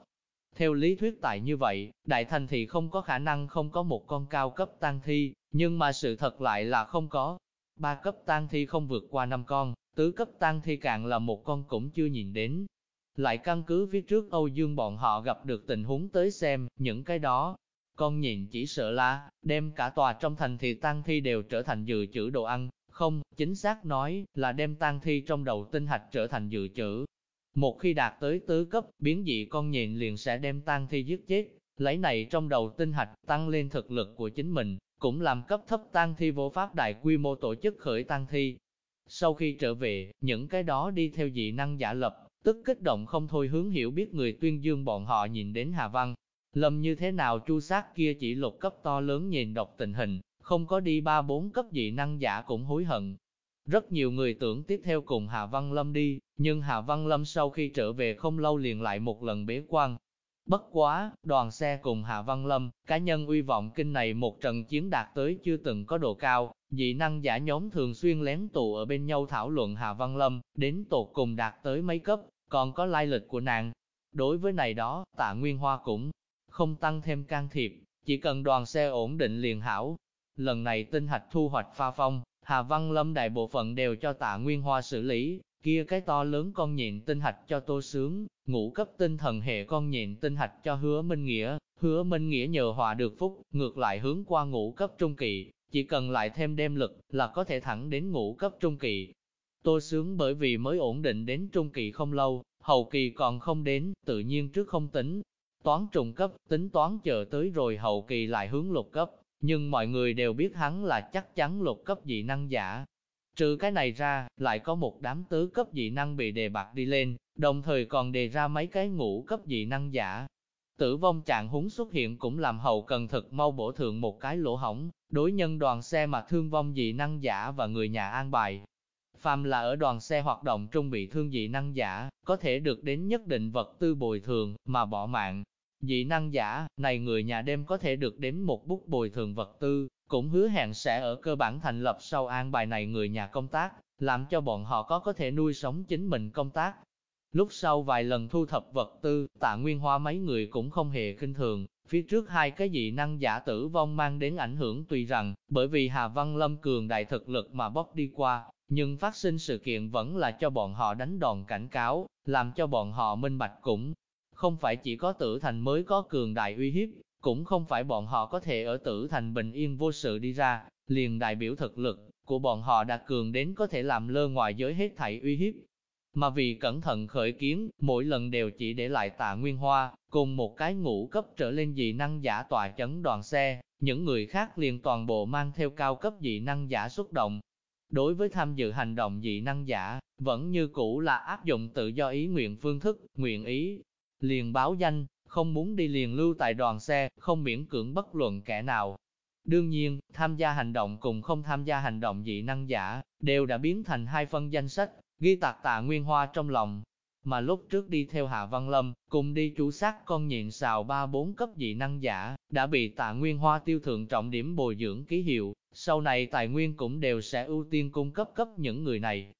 Theo lý thuyết tại như vậy, đại thành thì không có khả năng không có một con cao cấp tăng thi, nhưng mà sự thật lại là không có. Ba cấp tăng thi không vượt qua năm con, tứ cấp tăng thi càng là một con cũng chưa nhìn đến. Lại căn cứ phía trước Âu Dương bọn họ gặp được tình huống tới xem, những cái đó, con nhện chỉ sợ là, đem cả tòa trong thành thì tang thi đều trở thành dự trữ đồ ăn, không, chính xác nói, là đem tang thi trong đầu tinh hạch trở thành dự trữ. Một khi đạt tới tứ cấp, biến dị con nhện liền sẽ đem tang thi giết chết, lấy này trong đầu tinh hạch tăng lên thực lực của chính mình, cũng làm cấp thấp tang thi vô pháp đại quy mô tổ chức khởi tang thi. Sau khi trở về, những cái đó đi theo dị năng giả lập, tức kích động không thôi hướng hiểu biết người tuyên dương bọn họ nhìn đến Hà Văn. Lâm như thế nào chu sát kia chỉ lục cấp to lớn nhìn độc tình hình, không có đi ba bốn cấp dị năng giả cũng hối hận. Rất nhiều người tưởng tiếp theo cùng Hà Văn Lâm đi, nhưng Hà Văn Lâm sau khi trở về không lâu liền lại một lần bế quan. Bất quá, đoàn xe cùng Hà Văn Lâm, cá nhân uy vọng kinh này một trận chiến đạt tới chưa từng có độ cao, dị năng giả nhóm thường xuyên lén tụ ở bên nhau thảo luận Hà Văn Lâm, đến tột cùng đạt tới mấy cấp, còn có lai lịch của nàng. Đối với này đó, tạ Nguyên Hoa cũng không tăng thêm can thiệp, chỉ cần đoàn xe ổn định liền hảo. Lần này tinh hạch thu hoạch pha phong, Hà Văn Lâm đại bộ phận đều cho tạ Nguyên Hoa xử lý, kia cái to lớn con nhện tinh hạch cho tô sướng, ngũ cấp tinh thần hệ con nhện tinh hạch cho hứa Minh Nghĩa, hứa Minh Nghĩa nhờ hòa được phúc, ngược lại hướng qua ngũ cấp trung kỳ, chỉ cần lại thêm đem lực là có thể thẳng đến ngũ cấp trung kỳ. Tô sướng bởi vì mới ổn định đến trung kỳ không lâu, hậu kỳ còn không đến, tự nhiên trước không tính. Toán trung cấp, tính toán chờ tới rồi hậu kỳ lại hướng lục cấp, nhưng mọi người đều biết hắn là chắc chắn lục cấp dị năng giả. Trừ cái này ra, lại có một đám tứ cấp dị năng bị đề bạc đi lên, đồng thời còn đề ra mấy cái ngũ cấp dị năng giả. Tử vong trạng húng xuất hiện cũng làm hậu cần thực mau bổ thượng một cái lỗ hỏng, đối nhân đoàn xe mà thương vong dị năng giả và người nhà an bài. Phàm là ở đoàn xe hoạt động trung bị thương dị năng giả, có thể được đến nhất định vật tư bồi thường, mà bỏ mạng, Dị năng giả, này người nhà đêm có thể được đến một bút bồi thường vật tư, cũng hứa hẹn sẽ ở cơ bản thành lập sau an bài này người nhà công tác, làm cho bọn họ có có thể nuôi sống chính mình công tác. Lúc sau vài lần thu thập vật tư, tạ nguyên hoa mấy người cũng không hề kinh thường, phía trước hai cái dị năng giả tử vong mang đến ảnh hưởng tùy rằng, bởi vì Hà Văn Lâm cường đại thực lực mà bóc đi qua, nhưng phát sinh sự kiện vẫn là cho bọn họ đánh đòn cảnh cáo, làm cho bọn họ minh bạch cũng không phải chỉ có tử thành mới có cường đại uy hiếp, cũng không phải bọn họ có thể ở tử thành bình yên vô sự đi ra, liền đại biểu thực lực của bọn họ đã cường đến có thể làm lơ ngoài giới hết thảy uy hiếp. Mà vì cẩn thận khởi kiến, mỗi lần đều chỉ để lại tạ nguyên hoa, cùng một cái ngũ cấp trở lên dị năng giả tòa chấn đoàn xe, những người khác liền toàn bộ mang theo cao cấp dị năng giả xuất động. Đối với tham dự hành động dị năng giả, vẫn như cũ là áp dụng tự do ý nguyện phương thức, nguyện ý, liền báo danh, không muốn đi liền lưu tại đoàn xe, không miễn cưỡng bất luận kẻ nào. Đương nhiên, tham gia hành động cùng không tham gia hành động dị năng giả, đều đã biến thành hai phân danh sách, ghi tạc tạ nguyên hoa trong lòng. Mà lúc trước đi theo Hạ Văn Lâm, cùng đi chủ sát con nhện xào ba bốn cấp dị năng giả, đã bị tạ nguyên hoa tiêu thượng trọng điểm bồi dưỡng ký hiệu, sau này tài nguyên cũng đều sẽ ưu tiên cung cấp cấp những người này.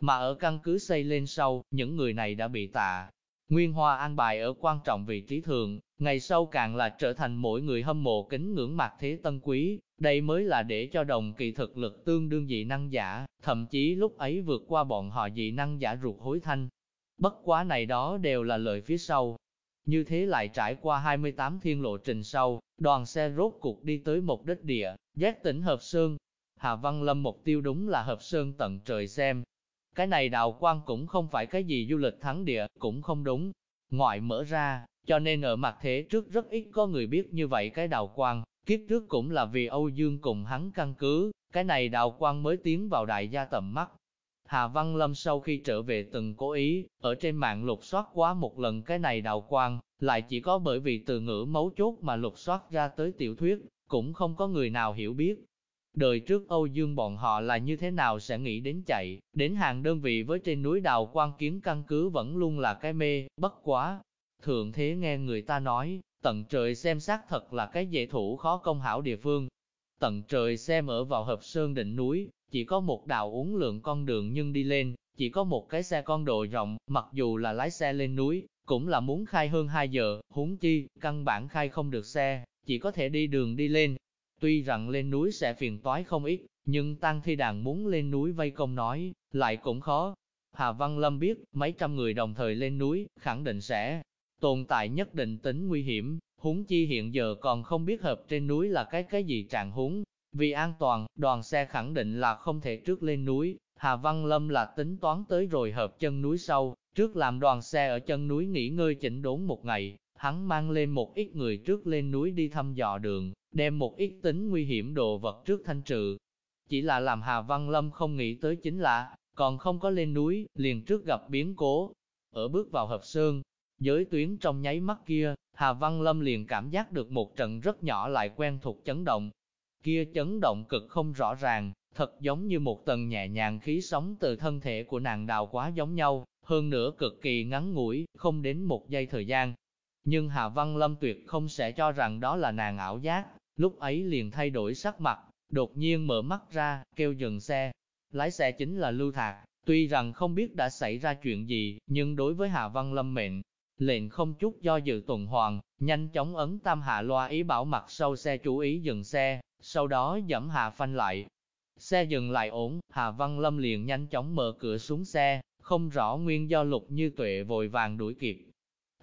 Mà ở căn cứ xây lên sau, những người này đã bị tạ Nguyên Hoa an bài ở quan trọng vị trí thường, ngày sau càng là trở thành mỗi người hâm mộ kính ngưỡng mặt thế tân quý, đây mới là để cho đồng kỳ thực lực tương đương dị năng giả, thậm chí lúc ấy vượt qua bọn họ dị năng giả ruột hối thanh. Bất quá này đó đều là lời phía sau. Như thế lại trải qua 28 thiên lộ trình sau, đoàn xe rốt cuộc đi tới một đích địa, giác tỉnh Hợp Sơn. Hà Văn Lâm mục tiêu đúng là Hợp Sơn tận trời xem, cái này đào quang cũng không phải cái gì du lịch thắng địa, cũng không đúng. Ngoại mở ra, cho nên ở mặt thế trước rất ít có người biết như vậy cái đào quang, kiếp trước cũng là vì Âu Dương cùng hắn căn cứ, cái này đào quang mới tiến vào đại gia tầm mắt. Hà Văn Lâm sau khi trở về từng cố ý, ở trên mạng lục soát quá một lần cái này đào quang, lại chỉ có bởi vì từ ngữ mấu chốt mà lục soát ra tới tiểu thuyết, cũng không có người nào hiểu biết. Đời trước Âu Dương bọn họ là như thế nào sẽ nghĩ đến chạy, đến hàng đơn vị với trên núi đào quan kiến căn cứ vẫn luôn là cái mê, bất quá. Thượng thế nghe người ta nói, tận trời xem xác thật là cái dễ thủ khó công hảo địa phương. Tận trời xem ở vào hợp sơn đỉnh núi, chỉ có một đào uống lượng con đường nhưng đi lên, chỉ có một cái xe con độ rộng, mặc dù là lái xe lên núi, cũng là muốn khai hơn 2 giờ, huống chi, căn bản khai không được xe, chỉ có thể đi đường đi lên. Tuy rằng lên núi sẽ phiền toái không ít, nhưng Tang thi đàn muốn lên núi vây công nói, lại cũng khó. Hà Văn Lâm biết, mấy trăm người đồng thời lên núi, khẳng định sẽ tồn tại nhất định tính nguy hiểm, huống chi hiện giờ còn không biết hợp trên núi là cái cái gì trạng huống. Vì an toàn, đoàn xe khẳng định là không thể trước lên núi, Hà Văn Lâm là tính toán tới rồi hợp chân núi sau, trước làm đoàn xe ở chân núi nghỉ ngơi chỉnh đốn một ngày, hắn mang lên một ít người trước lên núi đi thăm dò đường, đem một ít tính nguy hiểm đồ vật trước thanh trừ. Chỉ là làm Hà Văn Lâm không nghĩ tới chính là, còn không có lên núi, liền trước gặp biến cố. Ở bước vào hợp sơn, giới tuyến trong nháy mắt kia, Hà Văn Lâm liền cảm giác được một trận rất nhỏ lại quen thuộc chấn động. Kia chấn động cực không rõ ràng, thật giống như một tầng nhẹ nhàng khí sống từ thân thể của nàng đào quá giống nhau, hơn nữa cực kỳ ngắn ngủi, không đến một giây thời gian. Nhưng Hà Văn Lâm tuyệt không sẽ cho rằng đó là nàng ảo giác, lúc ấy liền thay đổi sắc mặt, đột nhiên mở mắt ra, kêu dừng xe. Lái xe chính là Lưu Thạc, tuy rằng không biết đã xảy ra chuyện gì, nhưng đối với Hà Văn Lâm mệnh, lệnh không chút do dự tuần hoàn, nhanh chóng ấn tam hạ loa ý bảo mặt sau xe chú ý dừng xe, sau đó dẫm hạ phanh lại. Xe dừng lại ổn, Hà Văn Lâm liền nhanh chóng mở cửa xuống xe, không rõ nguyên do lục như tuệ vội vàng đuổi kịp.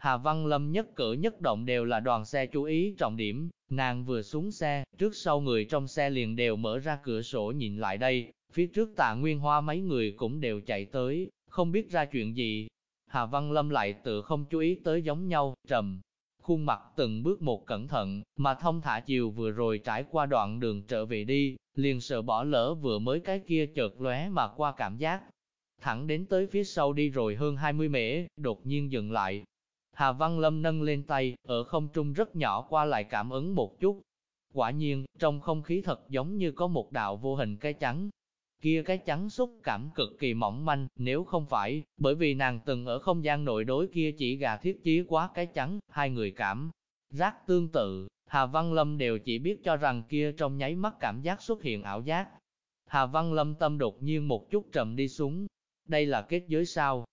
Hà Văn Lâm nhất cử nhất động đều là đoàn xe chú ý trọng điểm, nàng vừa xuống xe, trước sau người trong xe liền đều mở ra cửa sổ nhìn lại đây, phía trước tạ nguyên hoa mấy người cũng đều chạy tới, không biết ra chuyện gì. Hà Văn Lâm lại tự không chú ý tới giống nhau, trầm, khuôn mặt từng bước một cẩn thận, mà thông thả chiều vừa rồi trải qua đoạn đường trở về đi, liền sợ bỏ lỡ vừa mới cái kia chợt lóe mà qua cảm giác, thẳng đến tới phía sau đi rồi hơn 20 mễ, đột nhiên dừng lại. Hà Văn Lâm nâng lên tay, ở không trung rất nhỏ qua lại cảm ứng một chút. Quả nhiên, trong không khí thật giống như có một đạo vô hình cái trắng. Kia cái trắng xúc cảm cực kỳ mỏng manh, nếu không phải, bởi vì nàng từng ở không gian nội đối kia chỉ gà thiết chí quá cái trắng, hai người cảm. Giác tương tự, Hà Văn Lâm đều chỉ biết cho rằng kia trong nháy mắt cảm giác xuất hiện ảo giác. Hà Văn Lâm tâm đột nhiên một chút trầm đi xuống, đây là kết giới sao?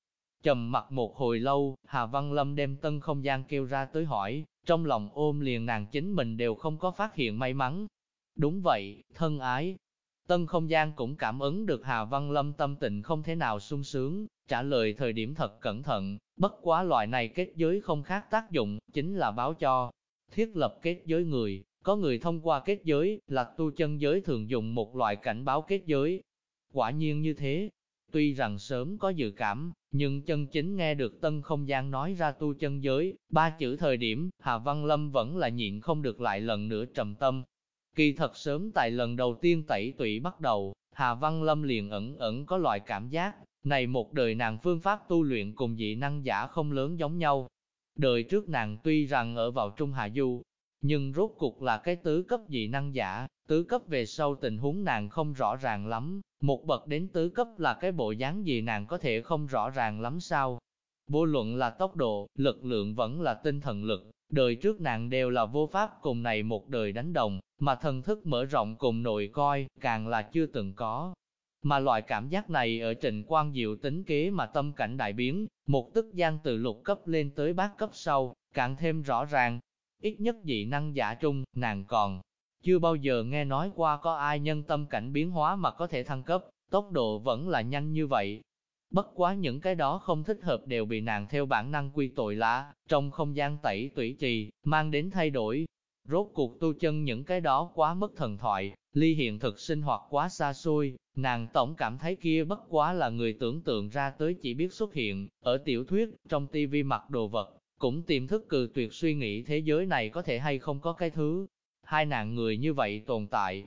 Trầm mặt một hồi lâu, Hà Văn Lâm đem tân không gian kêu ra tới hỏi, trong lòng ôm liền nàng chính mình đều không có phát hiện may mắn. Đúng vậy, thân ái. Tân không gian cũng cảm ứng được Hà Văn Lâm tâm tình không thể nào sung sướng, trả lời thời điểm thật cẩn thận, bất quá loại này kết giới không khác tác dụng, chính là báo cho. Thiết lập kết giới người, có người thông qua kết giới, là tu chân giới thường dùng một loại cảnh báo kết giới. Quả nhiên như thế, Tuy rằng sớm có dự cảm, nhưng chân chính nghe được tân không gian nói ra tu chân giới, ba chữ thời điểm, Hà Văn Lâm vẫn là nhịn không được lại lần nữa trầm tâm. Kỳ thật sớm tại lần đầu tiên tẩy tụy bắt đầu, Hà Văn Lâm liền ẩn ẩn có loại cảm giác, này một đời nàng phương pháp tu luyện cùng dị năng giả không lớn giống nhau. Đời trước nàng tuy rằng ở vào Trung Hạ Du, nhưng rốt cuộc là cái tứ cấp dị năng giả, tứ cấp về sau tình huống nàng không rõ ràng lắm, một bậc đến tứ cấp là cái bộ dáng gì nàng có thể không rõ ràng lắm sao. Vô luận là tốc độ, lực lượng vẫn là tinh thần lực, đời trước nàng đều là vô pháp cùng này một đời đánh đồng, mà thần thức mở rộng cùng nội coi, càng là chưa từng có. Mà loại cảm giác này ở trình quan diệu tính kế mà tâm cảnh đại biến, một tức gian từ lục cấp lên tới bát cấp sau, càng thêm rõ ràng. Ít nhất dị năng giả trung, nàng còn chưa bao giờ nghe nói qua có ai nhân tâm cảnh biến hóa mà có thể thăng cấp, tốc độ vẫn là nhanh như vậy. Bất quá những cái đó không thích hợp đều bị nàng theo bản năng quy tội lá, trong không gian tẩy tủy trì, mang đến thay đổi. Rốt cuộc tu chân những cái đó quá mất thần thoại, ly hiện thực sinh hoạt quá xa xôi, nàng tổng cảm thấy kia bất quá là người tưởng tượng ra tới chỉ biết xuất hiện, ở tiểu thuyết, trong tivi mặc đồ vật, cũng tiềm thức cự tuyệt suy nghĩ thế giới này có thể hay không có cái thứ, hai nạn người như vậy tồn tại.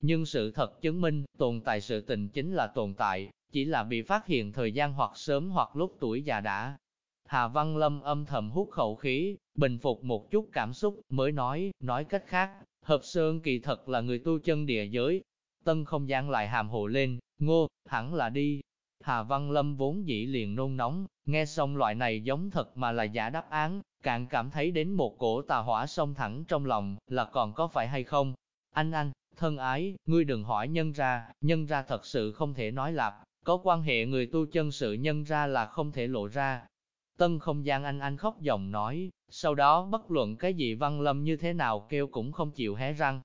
Nhưng sự thật chứng minh, tồn tại sự tình chính là tồn tại, chỉ là bị phát hiện thời gian hoặc sớm hoặc lúc tuổi già đã. Hà Văn Lâm âm thầm hút khẩu khí, bình phục một chút cảm xúc, mới nói, nói cách khác, Hợp Sơn kỳ thật là người tu chân địa giới. Tân không gian lại hàm hồ lên, ngô, hẳn là đi. Hà Văn Lâm vốn dĩ liền nôn nóng, nghe xong loại này giống thật mà là giả đáp án, càng cảm thấy đến một cổ tà hỏa sông thẳng trong lòng, là còn có phải hay không? Anh anh, thân ái, ngươi đừng hỏi nhân ra, nhân ra thật sự không thể nói lạp, có quan hệ người tu chân sự nhân ra là không thể lộ ra. Tân không gian anh anh khóc giọng nói, sau đó bất luận cái gì Văn Lâm như thế nào kêu cũng không chịu hé răng.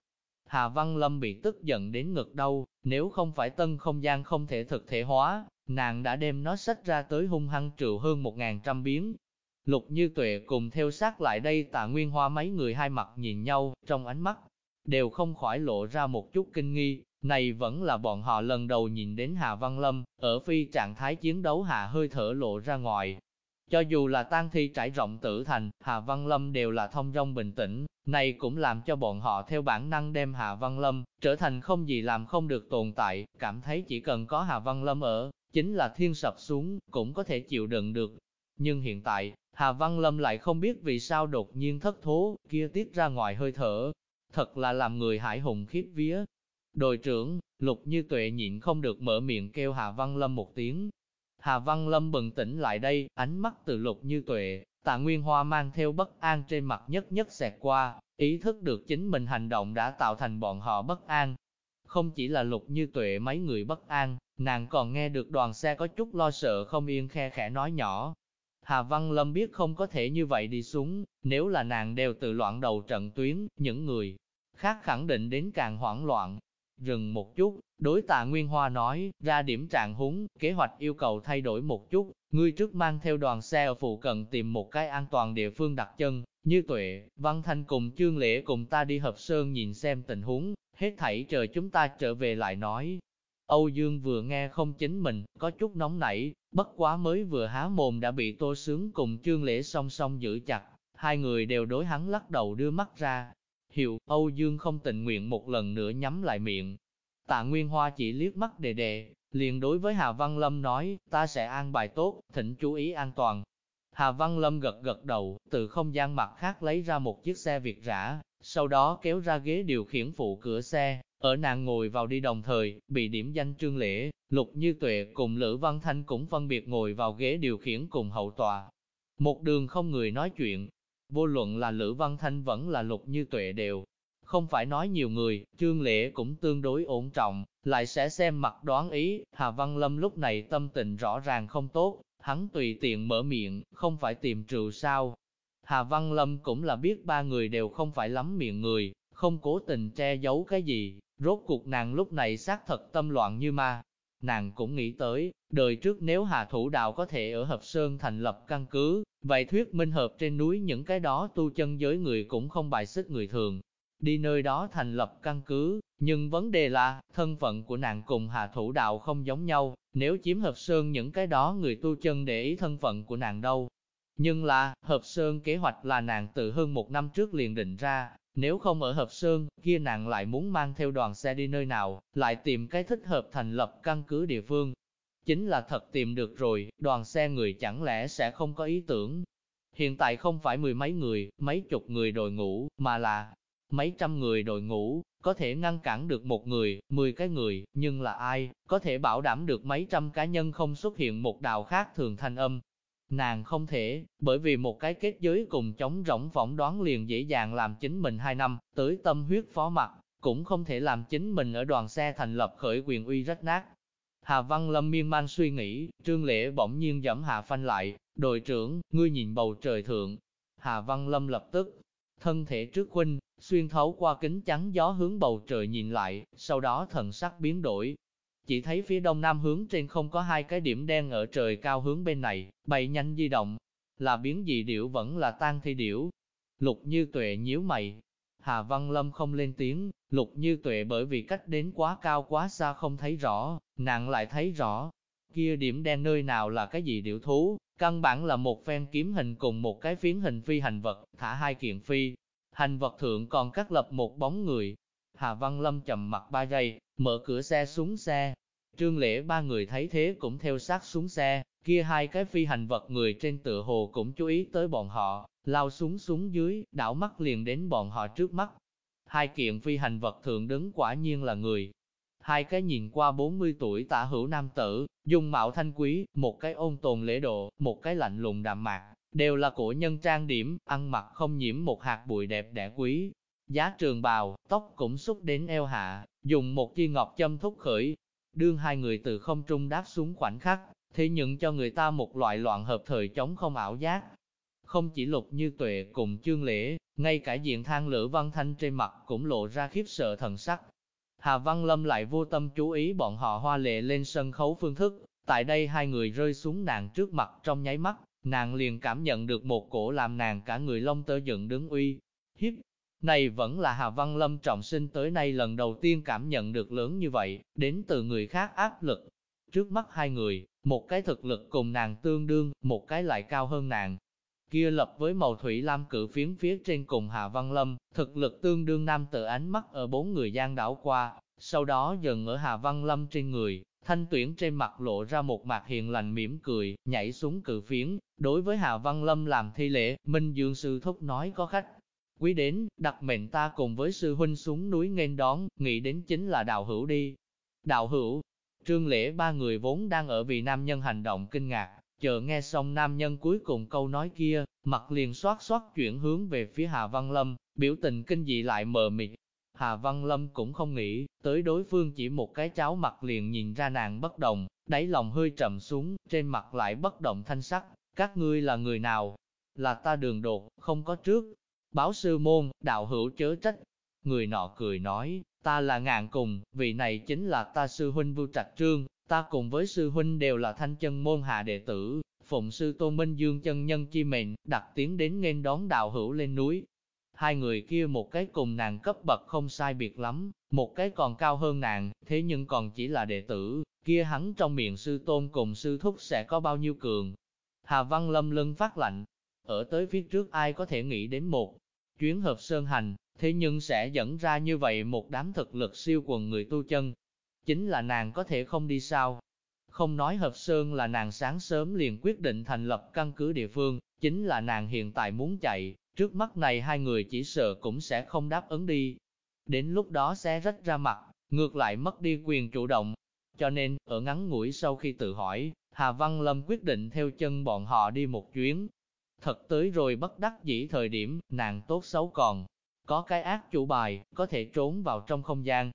Hà Văn Lâm bị tức giận đến ngực đau, nếu không phải tân không gian không thể thực thể hóa, nàng đã đem nó sách ra tới hung hăng triệu hơn một ngàn trăm biến. Lục như tuệ cùng theo sát lại đây tạ nguyên hoa mấy người hai mặt nhìn nhau, trong ánh mắt, đều không khỏi lộ ra một chút kinh nghi, này vẫn là bọn họ lần đầu nhìn đến Hà Văn Lâm, ở phi trạng thái chiến đấu hạ hơi thở lộ ra ngoài. Cho dù là tang thi trải rộng tử thành, Hà Văn Lâm đều là thông dong bình tĩnh, này cũng làm cho bọn họ theo bản năng đem Hà Văn Lâm trở thành không gì làm không được tồn tại, cảm thấy chỉ cần có Hà Văn Lâm ở, chính là thiên sập xuống, cũng có thể chịu đựng được. Nhưng hiện tại, Hà Văn Lâm lại không biết vì sao đột nhiên thất thố, kia tiết ra ngoài hơi thở, thật là làm người hải hùng khiếp vía. Đội trưởng, Lục Như Tuệ nhịn không được mở miệng kêu Hà Văn Lâm một tiếng. Hà Văn Lâm bừng tỉnh lại đây, ánh mắt từ Lục Như Tuệ, tạ Nguyên Hoa mang theo bất an trên mặt nhất nhất xẹt qua, ý thức được chính mình hành động đã tạo thành bọn họ bất an. Không chỉ là Lục Như Tuệ mấy người bất an, nàng còn nghe được đoàn xe có chút lo sợ không yên khe khẽ nói nhỏ, Hà Văn Lâm biết không có thể như vậy đi xuống, nếu là nàng đều tự loạn đầu trận tuyến, những người khác khẳng định đến càng hoảng loạn. Dừng một chút, đối tạ Nguyên Hoa nói, ra điểm trạng húng, kế hoạch yêu cầu thay đổi một chút, ngươi trước mang theo đoàn xe ở phụ cận tìm một cái an toàn địa phương đặt chân, như tuệ, văn thanh cùng Trương lễ cùng ta đi hợp sơn nhìn xem tình huống, hết thảy chờ chúng ta trở về lại nói. Âu Dương vừa nghe không chính mình, có chút nóng nảy, bất quá mới vừa há mồm đã bị tô sướng cùng chương lễ song song giữ chặt, hai người đều đối hắn lắc đầu đưa mắt ra. Hiệu, Âu Dương không tình nguyện một lần nữa nhắm lại miệng. Tạ Nguyên Hoa chỉ liếc mắt đề đề, liền đối với Hà Văn Lâm nói, ta sẽ an bài tốt, thỉnh chú ý an toàn. Hà Văn Lâm gật gật đầu, từ không gian mặt khác lấy ra một chiếc xe Việt rã, sau đó kéo ra ghế điều khiển phụ cửa xe, ở nàng ngồi vào đi đồng thời, bị điểm danh trương lễ, Lục Như Tuệ cùng Lữ Văn Thanh cũng phân biệt ngồi vào ghế điều khiển cùng hậu tòa. Một đường không người nói chuyện, vô luận là Lữ Văn Thanh vẫn là Lục Như Tuệ đều. Không phải nói nhiều người, trương lễ cũng tương đối ổn trọng, lại sẽ xem mặt đoán ý, Hà Văn Lâm lúc này tâm tình rõ ràng không tốt, hắn tùy tiện mở miệng, không phải tìm trừ sao. Hà Văn Lâm cũng là biết ba người đều không phải lắm miệng người, không cố tình che giấu cái gì, rốt cuộc nàng lúc này xác thật tâm loạn như ma. Nàng cũng nghĩ tới, đời trước nếu Hà Thủ Đạo có thể ở Hợp Sơn thành lập căn cứ, vậy thuyết minh hợp trên núi những cái đó tu chân giới người cũng không bài xích người thường. Đi nơi đó thành lập căn cứ, nhưng vấn đề là, thân phận của nàng cùng Hà Thủ Đạo không giống nhau, nếu chiếm Hợp Sơn những cái đó người tu chân để ý thân phận của nàng đâu. Nhưng là, Hợp Sơn kế hoạch là nàng từ hơn một năm trước liền định ra, nếu không ở Hợp Sơn, kia nàng lại muốn mang theo đoàn xe đi nơi nào, lại tìm cái thích hợp thành lập căn cứ địa phương. Chính là thật tìm được rồi, đoàn xe người chẳng lẽ sẽ không có ý tưởng. Hiện tại không phải mười mấy người, mấy chục người đội ngũ, mà là mấy trăm người đội ngũ, có thể ngăn cản được một người, mười cái người, nhưng là ai, có thể bảo đảm được mấy trăm cá nhân không xuất hiện một đạo khác thường thanh âm, Nàng không thể, bởi vì một cái kết giới cùng chống rỗng phỏng đoán liền dễ dàng làm chính mình hai năm, tới tâm huyết phó mặt, cũng không thể làm chính mình ở đoàn xe thành lập khởi quyền uy rách nát. Hà Văn Lâm miên man suy nghĩ, trương lễ bỗng nhiên dẫm Hà Phanh lại, đội trưởng, ngươi nhìn bầu trời thượng. Hà Văn Lâm lập tức, thân thể trước huynh, xuyên thấu qua kính chắn gió hướng bầu trời nhìn lại, sau đó thần sắc biến đổi, chỉ thấy phía đông nam hướng trên không có hai cái điểm đen ở trời cao hướng bên này, bay nhanh di động. Là biến dị điểu vẫn là tan thi điểu. Lục như tuệ nhíu mày. Hà Văn Lâm không lên tiếng, lục như tuệ bởi vì cách đến quá cao quá xa không thấy rõ, nàng lại thấy rõ. Kia điểm đen nơi nào là cái gì điểu thú, căn bản là một phen kiếm hình cùng một cái phiến hình phi hành vật, thả hai kiện phi. Hành vật thượng còn cắt lập một bóng người. Hà Văn Lâm chậm mặt ba giây, mở cửa xe xuống xe, Trương Lễ ba người thấy thế cũng theo sát xuống xe, kia hai cái phi hành vật người trên tựa hồ cũng chú ý tới bọn họ, lao xuống xuống dưới, đảo mắt liền đến bọn họ trước mắt. Hai kiện phi hành vật thượng đứng quả nhiên là người. Hai cái nhìn qua 40 tuổi tả hữu nam tử, dùng mạo thanh quý, một cái ôn tồn lễ độ, một cái lạnh lùng đạm mạc, đều là cổ nhân trang điểm, ăn mặc không nhiễm một hạt bụi đẹp đẽ quý. Giá trường bào, tóc cũng xúc đến eo hạ, dùng một chi ngọc châm thúc khởi. Đương hai người từ không trung đáp xuống khoảnh khắc, thế nhưng cho người ta một loại loạn hợp thời chống không ảo giác. Không chỉ lục như tuệ cùng chương lễ, ngay cả diện thang lửa văn thanh trên mặt cũng lộ ra khiếp sợ thần sắc. Hà Văn Lâm lại vô tâm chú ý bọn họ hoa lệ lên sân khấu phương thức, tại đây hai người rơi xuống nàng trước mặt trong nháy mắt, nàng liền cảm nhận được một cổ làm nàng cả người lông tơ dựng đứng uy. Hiếp, này vẫn là Hà Văn Lâm trọng sinh tới nay lần đầu tiên cảm nhận được lớn như vậy, đến từ người khác áp lực. Trước mắt hai người, một cái thực lực cùng nàng tương đương, một cái lại cao hơn nàng. Kia lập với màu thủy lam cử phiến phía trên cùng Hà Văn Lâm, thực lực tương đương nam tự ánh mắt ở bốn người gian đảo qua, sau đó dần ở Hà Văn Lâm trên người, thanh tuyển trên mặt lộ ra một mặt hiền lành mỉm cười, nhảy xuống cử phiến, đối với Hà Văn Lâm làm thi lễ, Minh Dương Sư Thúc nói có khách. Quý đến, đặt mệnh ta cùng với sư huynh xuống núi nghênh đón, nghĩ đến chính là đạo hữu đi. Đạo hữu, Trương Lễ ba người vốn đang ở vì nam nhân hành động kinh ngạc, chờ nghe xong nam nhân cuối cùng câu nói kia, mặt liền xoát xoát chuyển hướng về phía Hà Văn Lâm, biểu tình kinh dị lại mờ mịt. Hà Văn Lâm cũng không nghĩ, tới đối phương chỉ một cái cháo mặt liền nhìn ra nàng bất động, đáy lòng hơi trầm xuống, trên mặt lại bất động thanh sắc, các ngươi là người nào? Là ta đường đột, không có trước. Báo sư môn, đạo hữu chớ trách. Người nọ cười nói, Ta là ngạn cùng, vị này chính là ta sư huynh Vưu Trạch Trương, ta cùng với sư huynh đều là thanh chân môn hạ đệ tử, phụng sư Tô Minh Dương chân nhân chi mệnh, đặt tiếng đến nghênh đón đạo hữu lên núi. Hai người kia một cái cùng nàng cấp bậc không sai biệt lắm, một cái còn cao hơn nàng, thế nhưng còn chỉ là đệ tử, kia hắn trong miệng sư tôn cùng sư thúc sẽ có bao nhiêu cường. Hà Văn Lâm lưng phát lạnh, ở tới phía trước ai có thể nghĩ đến một chuyến hợp sơn hành, thế nhưng sẽ dẫn ra như vậy một đám thực lực siêu quần người tu chân. Chính là nàng có thể không đi sao. Không nói hợp sơn là nàng sáng sớm liền quyết định thành lập căn cứ địa phương, chính là nàng hiện tại muốn chạy, trước mắt này hai người chỉ sợ cũng sẽ không đáp ứng đi. Đến lúc đó sẽ rách ra mặt, ngược lại mất đi quyền chủ động. Cho nên, ở ngắn ngủi sau khi tự hỏi, Hà Văn Lâm quyết định theo chân bọn họ đi một chuyến. Thật tới rồi bất đắc dĩ thời điểm, nàng tốt xấu còn, có cái ác chủ bài, có thể trốn vào trong không gian.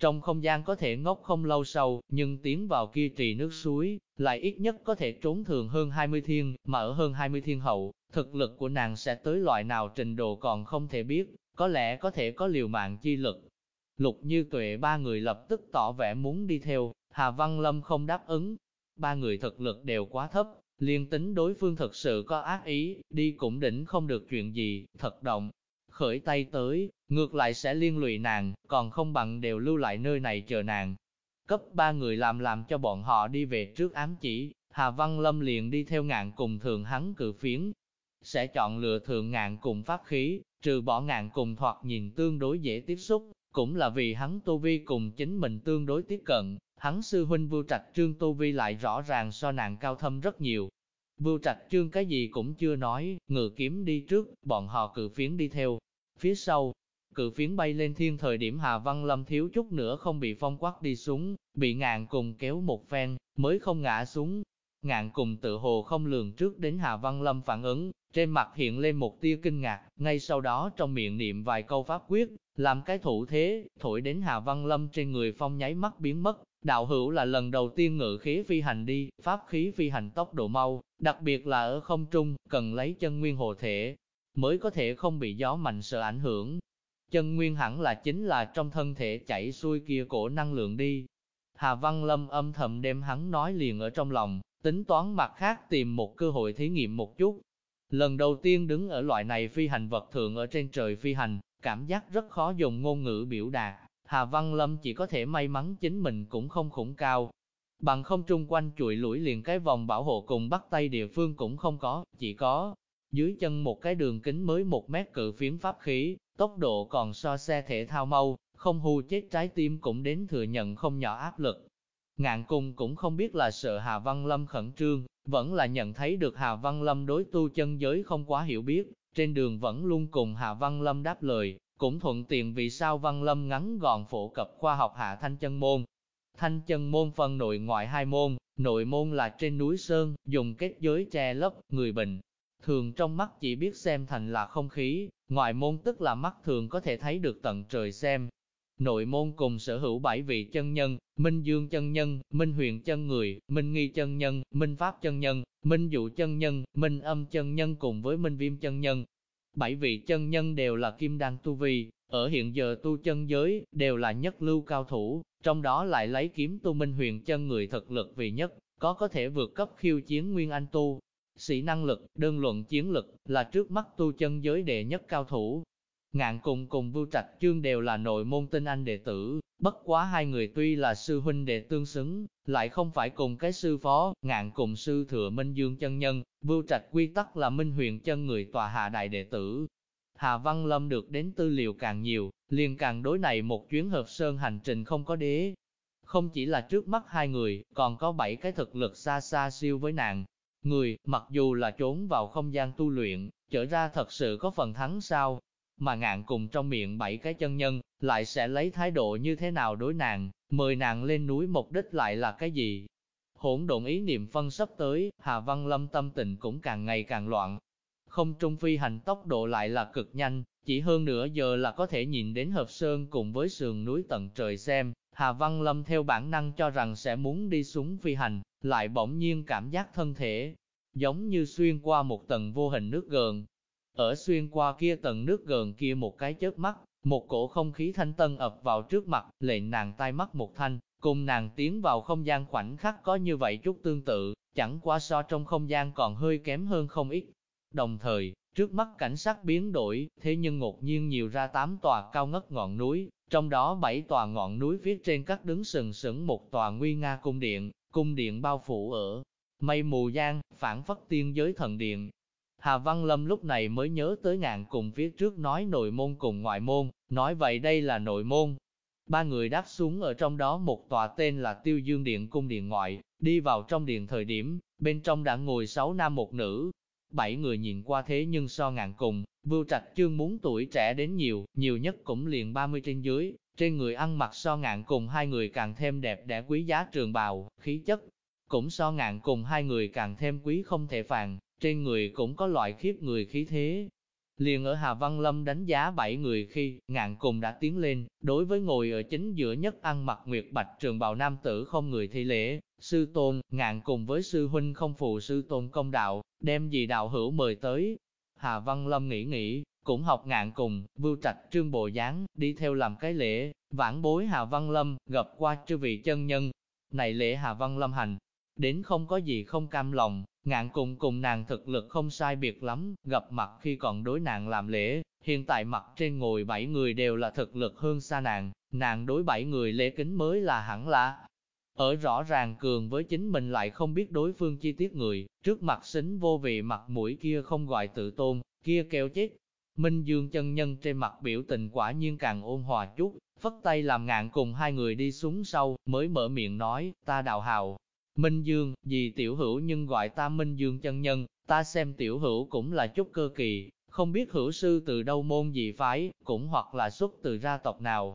Trong không gian có thể ngốc không lâu sâu, nhưng tiến vào kia trì nước suối, lại ít nhất có thể trốn thường hơn 20 thiên, mà ở hơn 20 thiên hậu, thực lực của nàng sẽ tới loại nào trình độ còn không thể biết, có lẽ có thể có liều mạng chi lực. Lục như tuệ ba người lập tức tỏ vẻ muốn đi theo, Hà Văn Lâm không đáp ứng. Ba người thực lực đều quá thấp, liên tính đối phương thật sự có ác ý, đi cũng đỉnh không được chuyện gì, thật động khởi tay tới, ngược lại sẽ liên lụy nàng, còn không bằng đều lưu lại nơi này chờ nàng. Cấp ba người làm làm cho bọn họ đi về trước ám chỉ, Hà Văn Lâm liền đi theo ngạn cùng thường hắn cử phiến. Sẽ chọn lựa thường ngạn cùng pháp khí, trừ bỏ ngạn cùng thoạt nhìn tương đối dễ tiếp xúc, cũng là vì hắn tu vi cùng chính mình tương đối tiếp cận, hắn sư huynh vưu trạch trương tu vi lại rõ ràng so nàng cao thâm rất nhiều. Vưu trạch trương cái gì cũng chưa nói, ngự kiếm đi trước, bọn họ cử phiến đi theo, Phía sau, cự phiến bay lên thiên thời điểm Hà Văn Lâm thiếu chút nữa không bị phong quắc đi xuống, bị ngạn cùng kéo một phen, mới không ngã xuống. Ngạn cùng tự hồ không lường trước đến Hà Văn Lâm phản ứng, trên mặt hiện lên một tia kinh ngạc, ngay sau đó trong miệng niệm vài câu pháp quyết, làm cái thủ thế, thổi đến Hà Văn Lâm trên người phong nháy mắt biến mất. Đạo hữu là lần đầu tiên ngự khí phi hành đi, pháp khí phi hành tốc độ mau, đặc biệt là ở không trung, cần lấy chân nguyên hồ thể, mới có thể không bị gió mạnh sợ ảnh hưởng. Chân nguyên hẳn là chính là trong thân thể chảy xuôi kia cổ năng lượng đi. Hà Văn Lâm âm thầm đem hắn nói liền ở trong lòng, tính toán mặt khác tìm một cơ hội thí nghiệm một chút. Lần đầu tiên đứng ở loại này phi hành vật thượng ở trên trời phi hành, cảm giác rất khó dùng ngôn ngữ biểu đạt. Hà Văn Lâm chỉ có thể may mắn chính mình cũng không khủng cao. Bằng không trung quanh chuỗi lũi liền cái vòng bảo hộ cùng bắt tay địa phương cũng không có, chỉ có dưới chân một cái đường kính mới một mét cự phiến pháp khí, tốc độ còn so xe thể thao mau, không hù chết trái tim cũng đến thừa nhận không nhỏ áp lực. Ngạn cung cũng không biết là sợ Hà Văn Lâm khẩn trương, vẫn là nhận thấy được Hà Văn Lâm đối tu chân giới không quá hiểu biết, trên đường vẫn luôn cùng Hà Văn Lâm đáp lời, cũng thuận tiện vì sao Văn Lâm ngắn gọn phổ cập khoa học hạ thanh chân môn. Thanh chân môn phân nội ngoại hai môn, nội môn là trên núi Sơn, dùng kết giới che lấp, người bình. Thường trong mắt chỉ biết xem thành là không khí, ngoại môn tức là mắt thường có thể thấy được tận trời xem. Nội môn cùng sở hữu bảy vị chân nhân, Minh Dương chân nhân, Minh Huyền chân người, Minh Nghi chân nhân, Minh Pháp chân nhân, Minh Dụ chân nhân, Minh Âm chân nhân cùng với Minh Viêm chân nhân. Bảy vị chân nhân đều là kim đan tu vi, ở hiện giờ tu chân giới, đều là nhất lưu cao thủ, trong đó lại lấy kiếm tu Minh Huyền chân người thực lực vì nhất, có có thể vượt cấp khiêu chiến Nguyên Anh tu. Sĩ năng lực, đơn luận chiến lực, là trước mắt tu chân giới đệ nhất cao thủ, Ngạn cùng cùng Vưu Trạch Chương đều là nội môn tinh anh đệ tử, bất quá hai người tuy là sư huynh đệ tương xứng, lại không phải cùng cái sư phó, ngạn cùng sư thừa Minh Dương chân nhân, Vưu Trạch quy tắc là Minh Huyền chân người tòa hạ đại đệ tử. Hà Văn Lâm được đến tư liệu càng nhiều, liền càng đối này một chuyến hợp sơn hành trình không có đế. Không chỉ là trước mắt hai người, còn có bảy cái thực lực xa xa siêu với nàng. Người, mặc dù là trốn vào không gian tu luyện, trở ra thật sự có phần thắng sao, mà ngạn cùng trong miệng bảy cái chân nhân, lại sẽ lấy thái độ như thế nào đối nàng, mời nàng lên núi mục đích lại là cái gì. Hỗn độn ý niệm phân sắp tới, Hà Văn Lâm tâm tình cũng càng ngày càng loạn. Không trung phi hành tốc độ lại là cực nhanh, chỉ hơn nửa giờ là có thể nhìn đến hợp sơn cùng với sườn núi tận trời xem. Hà Văn Lâm theo bản năng cho rằng sẽ muốn đi xuống phi hành, lại bỗng nhiên cảm giác thân thể, giống như xuyên qua một tầng vô hình nước gợn, ở xuyên qua kia tầng nước gần kia một cái chớp mắt, một cổ không khí thanh tân ập vào trước mặt, lệnh nàng tai mắt một thanh, cùng nàng tiến vào không gian khoảnh khắc có như vậy chút tương tự, chẳng qua so trong không gian còn hơi kém hơn không ít. Đồng thời, trước mắt cảnh sát biến đổi, thế nhưng ngột nhiên nhiều ra tám tòa cao ngất ngọn núi, trong đó bảy tòa ngọn núi phía trên các đứng sừng sững một tòa nguy nga cung điện, cung điện bao phủ ở mây mù giang, phản phất tiên giới thần điện, Hà Văn Lâm lúc này mới nhớ tới ngạn cùng phía trước nói nội môn cùng ngoại môn, nói vậy đây là nội môn. Ba người đáp xuống ở trong đó một tòa tên là Tiêu Dương Điện Cung Điện Ngoại, đi vào trong điện thời điểm, bên trong đã ngồi sáu nam một nữ. Bảy người nhìn qua thế nhưng so ngạn cùng, Vưu Trạch Chương muốn tuổi trẻ đến nhiều, nhiều nhất cũng liền 30 trên dưới, trên người ăn mặc so ngạn cùng hai người càng thêm đẹp đẽ quý giá trường bào, khí chất, cũng so ngạn cùng hai người càng thêm quý không thể phàn, trên người cũng có loại khiếp người khí thế. Liền ở Hà Văn Lâm đánh giá bảy người khi, ngạn cùng đã tiến lên, đối với ngồi ở chính giữa nhất ăn mặc nguyệt bạch trường bào nam tử không người thi lễ, sư tôn, ngạn cùng với sư huynh không phụ sư tôn công đạo, đem gì đạo hữu mời tới. Hà Văn Lâm nghĩ nghĩ, cũng học ngạn cùng, vưu trạch trương bộ dáng, đi theo làm cái lễ, vãn bối Hà Văn Lâm, gặp qua chư vị chân nhân. Này lễ Hà Văn Lâm hành, đến không có gì không cam lòng, ngạn cùng cùng nàng thực lực không sai biệt lắm, gặp mặt khi còn đối nàng làm lễ, hiện tại mặt trên ngồi bảy người đều là thực lực hơn xa nàng, nàng đối bảy người lễ kính mới là hẳn là. Ở rõ ràng cường với chính mình lại không biết đối phương chi tiết người, trước mặt xính vô vị mặt mũi kia không gọi tự tôn, kia kêu chết. Minh Dương chân nhân trên mặt biểu tình quả nhiên càng ôn hòa chút, phất tay làm ngạn cùng hai người đi xuống sau, mới mở miệng nói, ta đào hào, Minh Dương, vì tiểu hữu nhưng gọi ta Minh Dương chân nhân, ta xem tiểu hữu cũng là chút cơ kỳ, không biết hữu sư từ đâu môn gì phái, cũng hoặc là xuất từ gia tộc nào.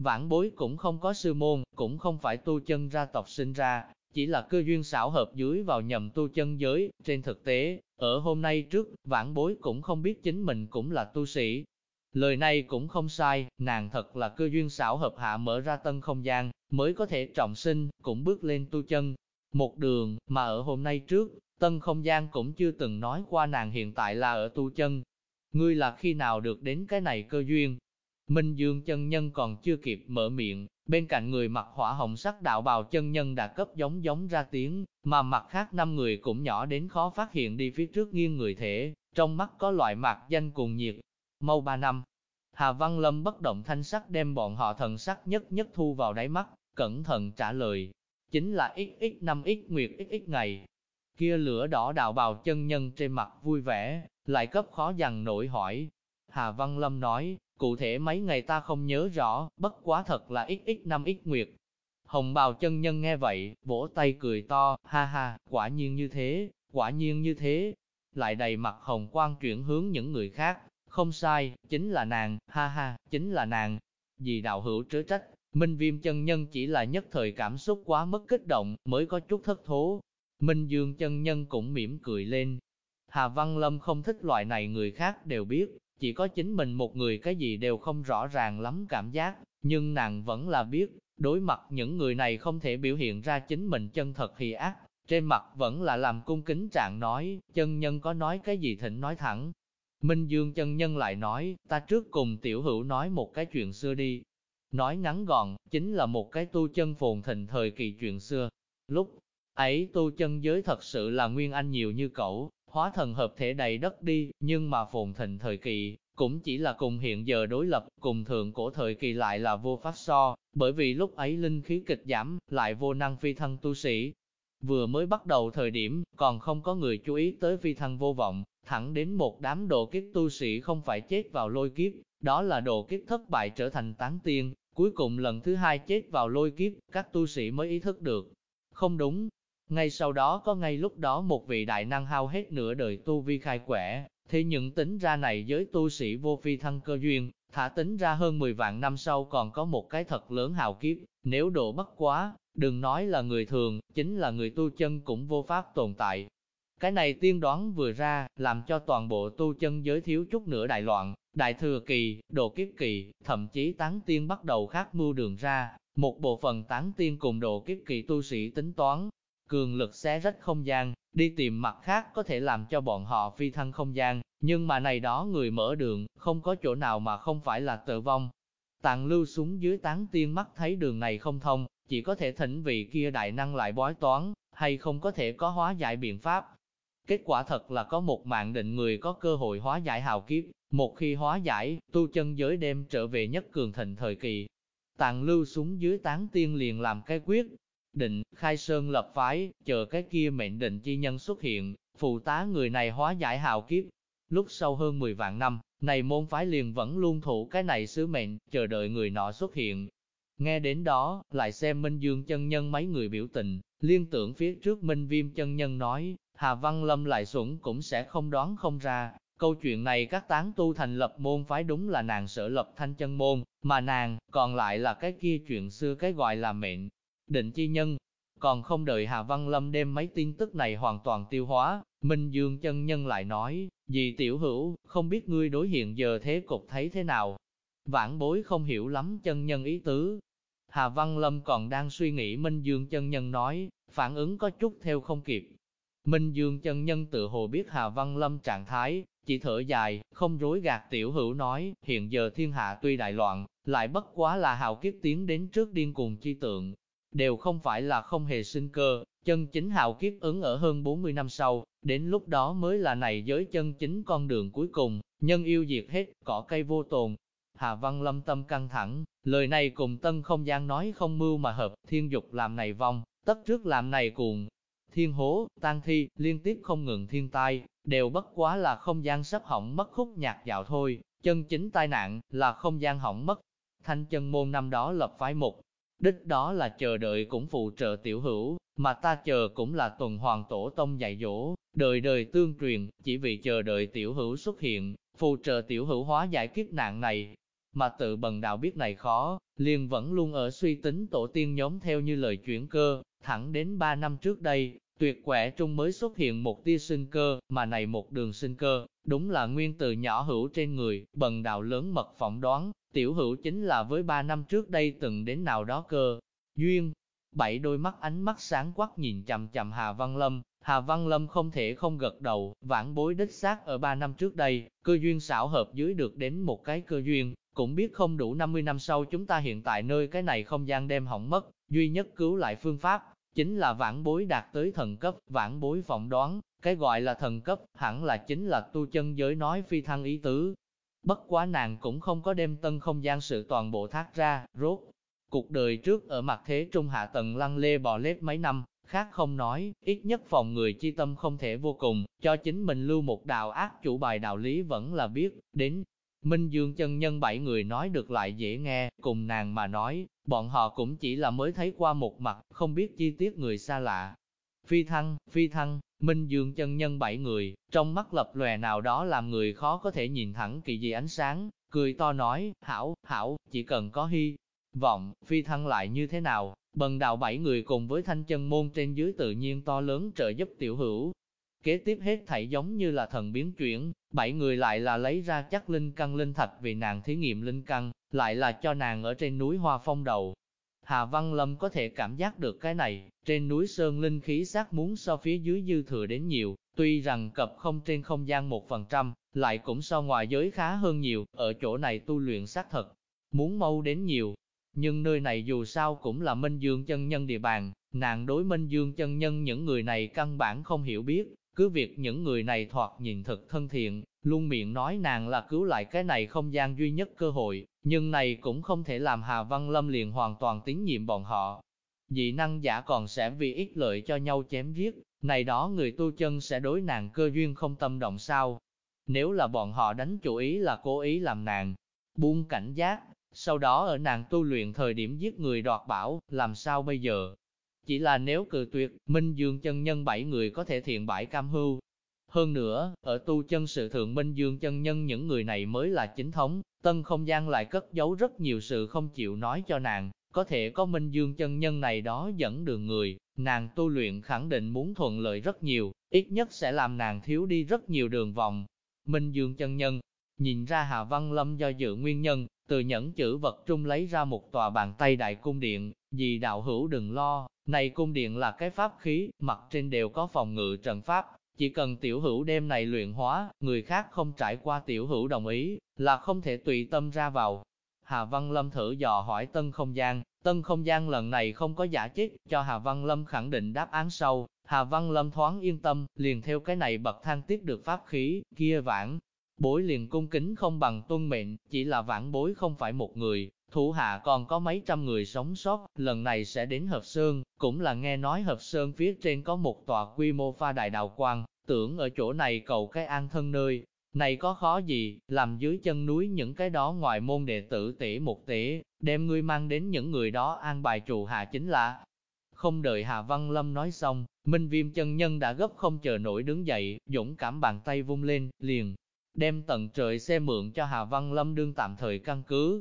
Vãn bối cũng không có sư môn, cũng không phải tu chân gia tộc sinh ra, chỉ là cơ duyên xảo hợp dưới vào nhầm tu chân giới, trên thực tế, ở hôm nay trước, vãn bối cũng không biết chính mình cũng là tu sĩ. Lời này cũng không sai, nàng thật là cơ duyên xảo hợp hạ mở ra tân không gian, mới có thể trọng sinh, cũng bước lên tu chân, một đường, mà ở hôm nay trước, tân không gian cũng chưa từng nói qua nàng hiện tại là ở tu chân. Ngươi là khi nào được đến cái này cơ duyên? Minh Dương chân nhân còn chưa kịp mở miệng, bên cạnh người mặc hỏa hồng sắc đạo bào chân nhân đã cấp giống giống ra tiếng, mà mặt khác năm người cũng nhỏ đến khó phát hiện đi phía trước nghiêng người thể, trong mắt có loại mạc danh cùng nhiệt. Mau ba năm, Hà Văn Lâm bất động thanh sắc đem bọn họ thần sắc nhất nhất thu vào đáy mắt, cẩn thận trả lời, chính là xx năm x nguyệt xx ngày. Kia lửa đỏ đạo bào chân nhân trên mặt vui vẻ, lại cấp khó dằn nổi hỏi. Hà Văn Lâm nói, cụ thể mấy ngày ta không nhớ rõ, bất quá thật là xx năm ít nguyệt. Hồng bào chân nhân nghe vậy, vỗ tay cười to, ha ha, quả nhiên như thế, quả nhiên như thế. Lại đầy mặt hồng quang chuyển hướng những người khác, không sai, chính là nàng, ha ha, chính là nàng. Vì đạo hữu trớ trách, Minh Viêm chân nhân chỉ là nhất thời cảm xúc quá mất kích động, mới có chút thất thố. Minh Dương chân nhân cũng mỉm cười lên. Hà Văn Lâm không thích loại này người khác đều biết, chỉ có chính mình một người cái gì đều không rõ ràng lắm cảm giác, nhưng nàng vẫn là biết, đối mặt những người này không thể biểu hiện ra chính mình chân thật hì ác, trên mặt vẫn là làm cung kính trạng nói, chân nhân có nói cái gì thịnh nói thẳng. Minh Dương chân nhân lại nói, ta trước cùng tiểu hữu nói một cái chuyện xưa đi. Nói ngắn gọn, chính là một cái tu chân phồn thịnh thời kỳ chuyện xưa. Lúc ấy tu chân giới thật sự là nguyên anh nhiều như cậu, hóa thần hợp thể đầy đất đi, nhưng mà phồn thịnh thời kỳ, cũng chỉ là cùng hiện giờ đối lập, cùng thượng cổ thời kỳ lại là vô pháp so, bởi vì lúc ấy linh khí kịch giảm, lại vô năng phi thân tu sĩ. Vừa mới bắt đầu thời điểm, còn không có người chú ý tới phi thân vô vọng, thẳng đến một đám độ kiếp tu sĩ không phải chết vào lôi kiếp, đó là độ kiếp thất bại trở thành tán tiên, cuối cùng lần thứ hai chết vào lôi kiếp, các tu sĩ mới ý thức được. Không đúng, ngay sau đó có ngay lúc đó một vị đại năng hao hết nửa đời tu vi khai quẻ, thì những tính ra này giới tu sĩ vô phi thăng cơ duyên, thả tính ra hơn 10 vạn năm sau còn có một cái thật lớn hào kiếp, nếu độ bất quá, đừng nói là người thường, chính là người tu chân cũng vô pháp tồn tại. Cái này tiên đoán vừa ra, làm cho toàn bộ tu chân giới thiếu chút nữa đại loạn, đại thừa kỳ, độ kiếp kỳ, thậm chí tán tiên bắt đầu khác mưu đường ra, một bộ phận tán tiên cùng độ kiếp kỳ tu sĩ tính toán, cường lực xé rách không gian, đi tìm mặt khác có thể làm cho bọn họ phi thăng không gian, nhưng mà này đó người mở đường, không có chỗ nào mà không phải là tự vong. Tạng lưu xuống dưới tán tiên mắt thấy đường này không thông, chỉ có thể thỉnh vị kia đại năng lại bói toán, hay không có thể có hóa giải biện pháp. Kết quả thật là có một mạng định người có cơ hội hóa giải hào kiếp, một khi hóa giải, tu chân giới đem trở về nhất cường thịnh thời kỳ. Tạng lưu xuống dưới tán tiên liền làm cái quyết, định, khai sơn lập phái, chờ cái kia mệnh định chi nhân xuất hiện, phụ tá người này hóa giải hào kiếp. Lúc sau hơn 10 vạn năm, này môn phái liền vẫn luôn thủ cái này sứ mệnh, chờ đợi người nọ xuất hiện. Nghe đến đó, lại xem Minh Dương chân nhân mấy người biểu tình, liên tưởng phía trước Minh Viêm chân nhân nói, Hà Văn Lâm lại xuẩn cũng sẽ không đoán không ra. Câu chuyện này các tán tu thành lập môn phái đúng là nàng sở lập thanh chân môn, mà nàng, còn lại là cái kia chuyện xưa cái gọi là mệnh, định chi nhân. Còn không đợi Hà Văn Lâm đem mấy tin tức này hoàn toàn tiêu hóa, Minh Dương chân nhân lại nói, dì tiểu hữu, không biết ngươi đối hiện giờ thế cục thấy thế nào. Vãn bối không hiểu lắm chân nhân ý tứ. Hà Văn Lâm còn đang suy nghĩ Minh Dương chân nhân nói, phản ứng có chút theo không kịp. Minh Dương chân nhân tự hồ biết Hà Văn Lâm trạng thái, chỉ thở dài, không rối gạt tiểu hữu nói, hiện giờ thiên hạ tuy đại loạn, lại bất quá là hào kiếp tiến đến trước điên cuồng chi tượng, đều không phải là không hề sinh cơ, chân chính hào kiếp ứng ở hơn 40 năm sau, đến lúc đó mới là này giới chân chính con đường cuối cùng, nhân yêu diệt hết, cỏ cây vô tồn. Hà Văn Lâm tâm căng thẳng, lời này cùng tân không gian nói không mưu mà hợp, thiên dục làm này vong, tất trước làm này cuồng. Thiên hố, tan thi, liên tiếp không ngừng thiên tai, đều bất quá là không gian sắp hỏng mất khúc nhạc dạo thôi, chân chính tai nạn, là không gian hỏng mất. Thanh chân môn năm đó lập phái mục, Đích đó là chờ đợi cũng phụ trợ tiểu hữu, mà ta chờ cũng là tuần hoàn tổ tông dạy dỗ, đời đời tương truyền, chỉ vì chờ đợi tiểu hữu xuất hiện, phụ trợ tiểu hữu hóa giải kiếp nạn này. Mà tự bần đạo biết này khó, liền vẫn luôn ở suy tính tổ tiên nhóm theo như lời chuyển cơ, thẳng đến 3 năm trước đây, tuyệt quẻ trung mới xuất hiện một tia sinh cơ, mà này một đường sinh cơ, đúng là nguyên từ nhỏ hữu trên người, bần đạo lớn mật phỏng đoán, tiểu hữu chính là với ba năm trước đây từng đến nào đó cơ. Duyên, bảy đôi mắt ánh mắt sáng quắc nhìn chằm chằm Hà Văn Lâm, Hà Văn Lâm không thể không gật đầu, vãn bối đích xác ở ba năm trước đây, cơ duyên xảo hợp dưới được đến một cái cơ duyên, cũng biết không đủ 50 năm sau chúng ta hiện tại nơi cái này không gian đem hỏng mất, duy nhất cứu lại phương pháp, chính là vãn bối đạt tới thần cấp, vãn bối phỏng đoán, cái gọi là thần cấp, hẳn là chính là tu chân giới nói phi thăng ý tứ. Bất quá nàng cũng không có đem tân không gian sự toàn bộ thác ra, rốt. Cuộc đời trước ở mặt thế trung hạ tầng lăng lê bò lết mấy năm, khác không nói, ít nhất phòng người chi tâm không thể vô cùng, cho chính mình lưu một đạo ác chủ bài đạo lý vẫn là biết, đến Minh Dương chân nhân bảy người nói được lại dễ nghe, cùng nàng mà nói, bọn họ cũng chỉ là mới thấy qua một mặt, không biết chi tiết người xa lạ. Phi thăng, phi thăng, Minh Dương chân nhân bảy người, trong mắt lập lòe nào đó làm người khó có thể nhìn thẳng kỳ dị ánh sáng, cười to nói, hảo, hảo, chỉ cần có hy vọng, phi thăng lại như thế nào, bần đạo bảy người cùng với thanh chân môn trên dưới tự nhiên to lớn trợ giúp tiểu hữu. Kế tiếp hết thảy giống như là thần biến chuyển, bảy người lại là lấy ra chắc linh căn linh thạch vì nàng thí nghiệm linh căn, lại là cho nàng ở trên núi hoa phong đầu. Hà Văn Lâm có thể cảm giác được cái này, trên núi Sơn linh khí sát muốn so phía dưới dư thừa đến nhiều, tuy rằng cập không trên không gian một phần trăm, lại cũng so ngoài giới khá hơn nhiều, ở chỗ này tu luyện xác thật, muốn mau đến nhiều. Nhưng nơi này dù sao cũng là Minh Dương chân nhân địa bàn, nàng đối Minh Dương chân nhân những người này căn bản không hiểu biết, cứ việc những người này thoạt nhìn thật thân thiện, luôn miệng nói nàng là cứu lại cái này không gian duy nhất cơ hội, nhưng này cũng không thể làm Hà Văn Lâm liền hoàn toàn tín nhiệm bọn họ. Dị năng giả còn sẽ vì ích lợi cho nhau chém giết, này đó người tu chân sẽ đối nàng cơ duyên không tâm động sao. Nếu là bọn họ đánh chủ ý là cố ý làm nàng, buông cảnh giác, sau đó ở nàng tu luyện thời điểm giết người đoạt bảo, làm sao bây giờ? Chỉ là nếu cự tuyệt, Minh Dương chân nhân bảy người có thể thiện bãi cam hưu. Hơn nữa, ở tu chân sự thượng Minh Dương chân nhân những người này mới là chính thống, tân không gian lại cất giấu rất nhiều sự không chịu nói cho nàng, có thể có Minh Dương chân nhân này đó dẫn đường người, nàng tu luyện khẳng định muốn thuận lợi rất nhiều, ít nhất sẽ làm nàng thiếu đi rất nhiều đường vòng. Minh Dương chân nhân, nhìn ra Hà Văn Lâm do dự nguyên nhân, từ nhẫn chữ vật trung lấy ra một tòa bàn tay đại cung điện, vì đạo hữu đừng lo, này cung điện là cái pháp khí, mặt trên đều có phòng ngự trận pháp, chỉ cần tiểu hữu đêm này luyện hóa, người khác không trải qua tiểu hữu đồng ý, là không thể tùy tâm ra vào. Hà Văn Lâm thử dò hỏi tân không gian, tân không gian lần này không có giả chết, cho Hà Văn Lâm khẳng định đáp án sau. Hà Văn Lâm thoáng yên tâm, liền theo cái này bậc thang tiếp được pháp khí, kia vãn. Bối liền cung kính không bằng tuân mệnh, chỉ là vãn bối không phải một người, thủ hạ còn có mấy trăm người sống sót, lần này sẽ đến Hợp Sơn, cũng là nghe nói Hợp Sơn phía trên có một tòa quy mô pha đại đào quang tưởng ở chỗ này cầu cái an thân nơi. Này có khó gì, làm dưới chân núi những cái đó ngoài môn đệ tử tỉ một tỉ, đem ngươi mang đến những người đó an bài trụ hạ chính là. Không đợi Hà Văn Lâm nói xong, Minh Viêm chân nhân đã gấp không chờ nổi đứng dậy, dũng cảm bàn tay vung lên, liền, đem tận trời xe mượn cho Hà Văn Lâm đương tạm thời căn cứ,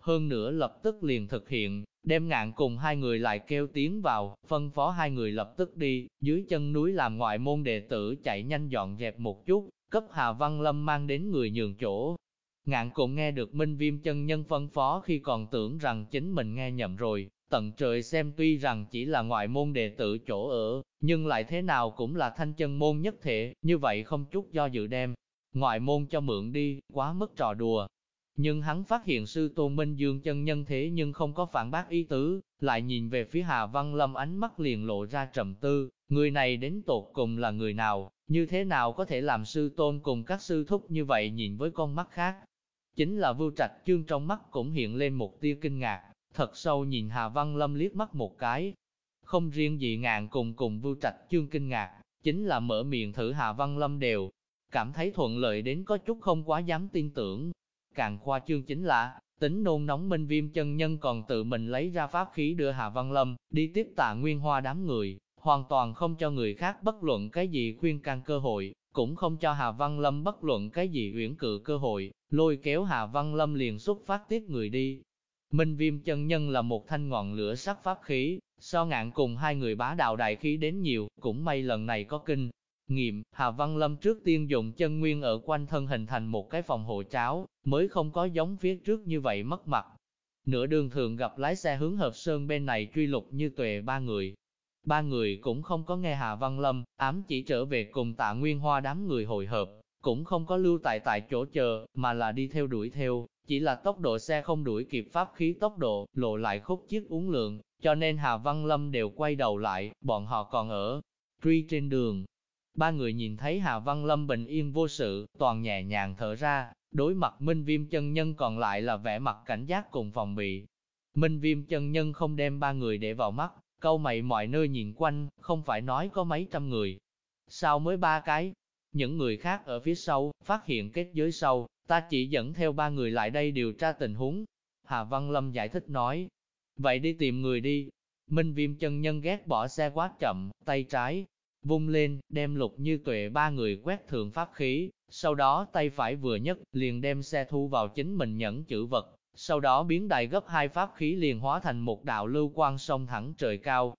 hơn nữa lập tức liền thực hiện, đem ngạn cùng hai người lại kêu tiếng vào, phân phó hai người lập tức đi, dưới chân núi làm ngoại môn đệ tử chạy nhanh dọn dẹp một chút, cấp Hà Văn Lâm mang đến người nhường chỗ. Ngạn cùng nghe được Minh Viêm chân nhân phân phó khi còn tưởng rằng chính mình nghe nhầm rồi, tận trời xem tuy rằng chỉ là ngoại môn đệ tử chỗ ở, nhưng lại thế nào cũng là thanh chân môn nhất thể, như vậy không chút do dự đem. Ngoại môn cho mượn đi, quá mức trò đùa, nhưng hắn phát hiện sư tôn Minh Dương chân nhân thế nhưng không có phản bác ý tứ, lại nhìn về phía Hà Văn Lâm ánh mắt liền lộ ra trầm tư, người này đến tột cùng là người nào, như thế nào có thể làm sư tôn cùng các sư thúc như vậy nhìn với con mắt khác. Chính là vưu trạch chương trong mắt cũng hiện lên một tia kinh ngạc, thật sâu nhìn Hà Văn Lâm liếc mắt một cái. Không riêng gì ngạn cùng cùng vưu trạch chương kinh ngạc, chính là mở miệng thử Hà Văn Lâm đều, cảm thấy thuận lợi đến có chút không quá dám tin tưởng, Càng khoa trương chính là, tính nôn nóng minh viêm chân nhân còn tự mình lấy ra pháp khí đưa Hà Văn Lâm, đi tiếp tạ nguyên hoa đám người, hoàn toàn không cho người khác bất luận cái gì khuyên can cơ hội, cũng không cho Hà Văn Lâm bất luận cái gì uyển cự cơ hội, lôi kéo Hà Văn Lâm liền xuất phát tiếp người đi. Minh viêm chân nhân là một thanh ngọn lửa sắc pháp khí, so ngạn cùng hai người bá đạo đại khí đến nhiều, cũng may lần này có kinh, nghiệm, Hà Văn Lâm trước tiên dùng chân nguyên ở quanh thân hình thành một cái phòng hộ cháo, mới không có giống phía trước như vậy mất mặt. Nửa đường thường gặp lái xe hướng hợp sơn bên này truy lục như tuệ ba người. Ba người cũng không có nghe Hà Văn Lâm, ám chỉ trở về cùng tạ nguyên hoa đám người hội hợp, cũng không có lưu tại tại chỗ chờ, mà là đi theo đuổi theo, chỉ là tốc độ xe không đuổi kịp pháp khí tốc độ, lộ lại khúc chiếc uống lượng, cho nên Hà Văn Lâm đều quay đầu lại, bọn họ còn ở truy trên đường, Ba người nhìn thấy Hà Văn Lâm bình yên vô sự, toàn nhẹ nhàng thở ra, đối mặt Minh Viêm chân nhân còn lại là vẻ mặt cảnh giác cùng phòng bị. Minh Viêm chân nhân không đem ba người để vào mắt, câu mày mọi nơi nhìn quanh, không phải nói có mấy trăm người. Sao mới ba cái? Những người khác ở phía sau, phát hiện kết giới sau, ta chỉ dẫn theo ba người lại đây điều tra tình huống. Hà Văn Lâm giải thích nói, vậy đi tìm người đi. Minh viêm chân nhân ghét bỏ xe quá chậm, tay trái, vung lên, đem lục như tuệ ba người quét thượng pháp khí, sau đó tay phải vừa nhất, liền đem xe thu vào chính mình nhẫn chữ vật, sau đó biến đại gấp hai pháp khí liền hóa thành một đạo lưu quang sông thẳng trời cao.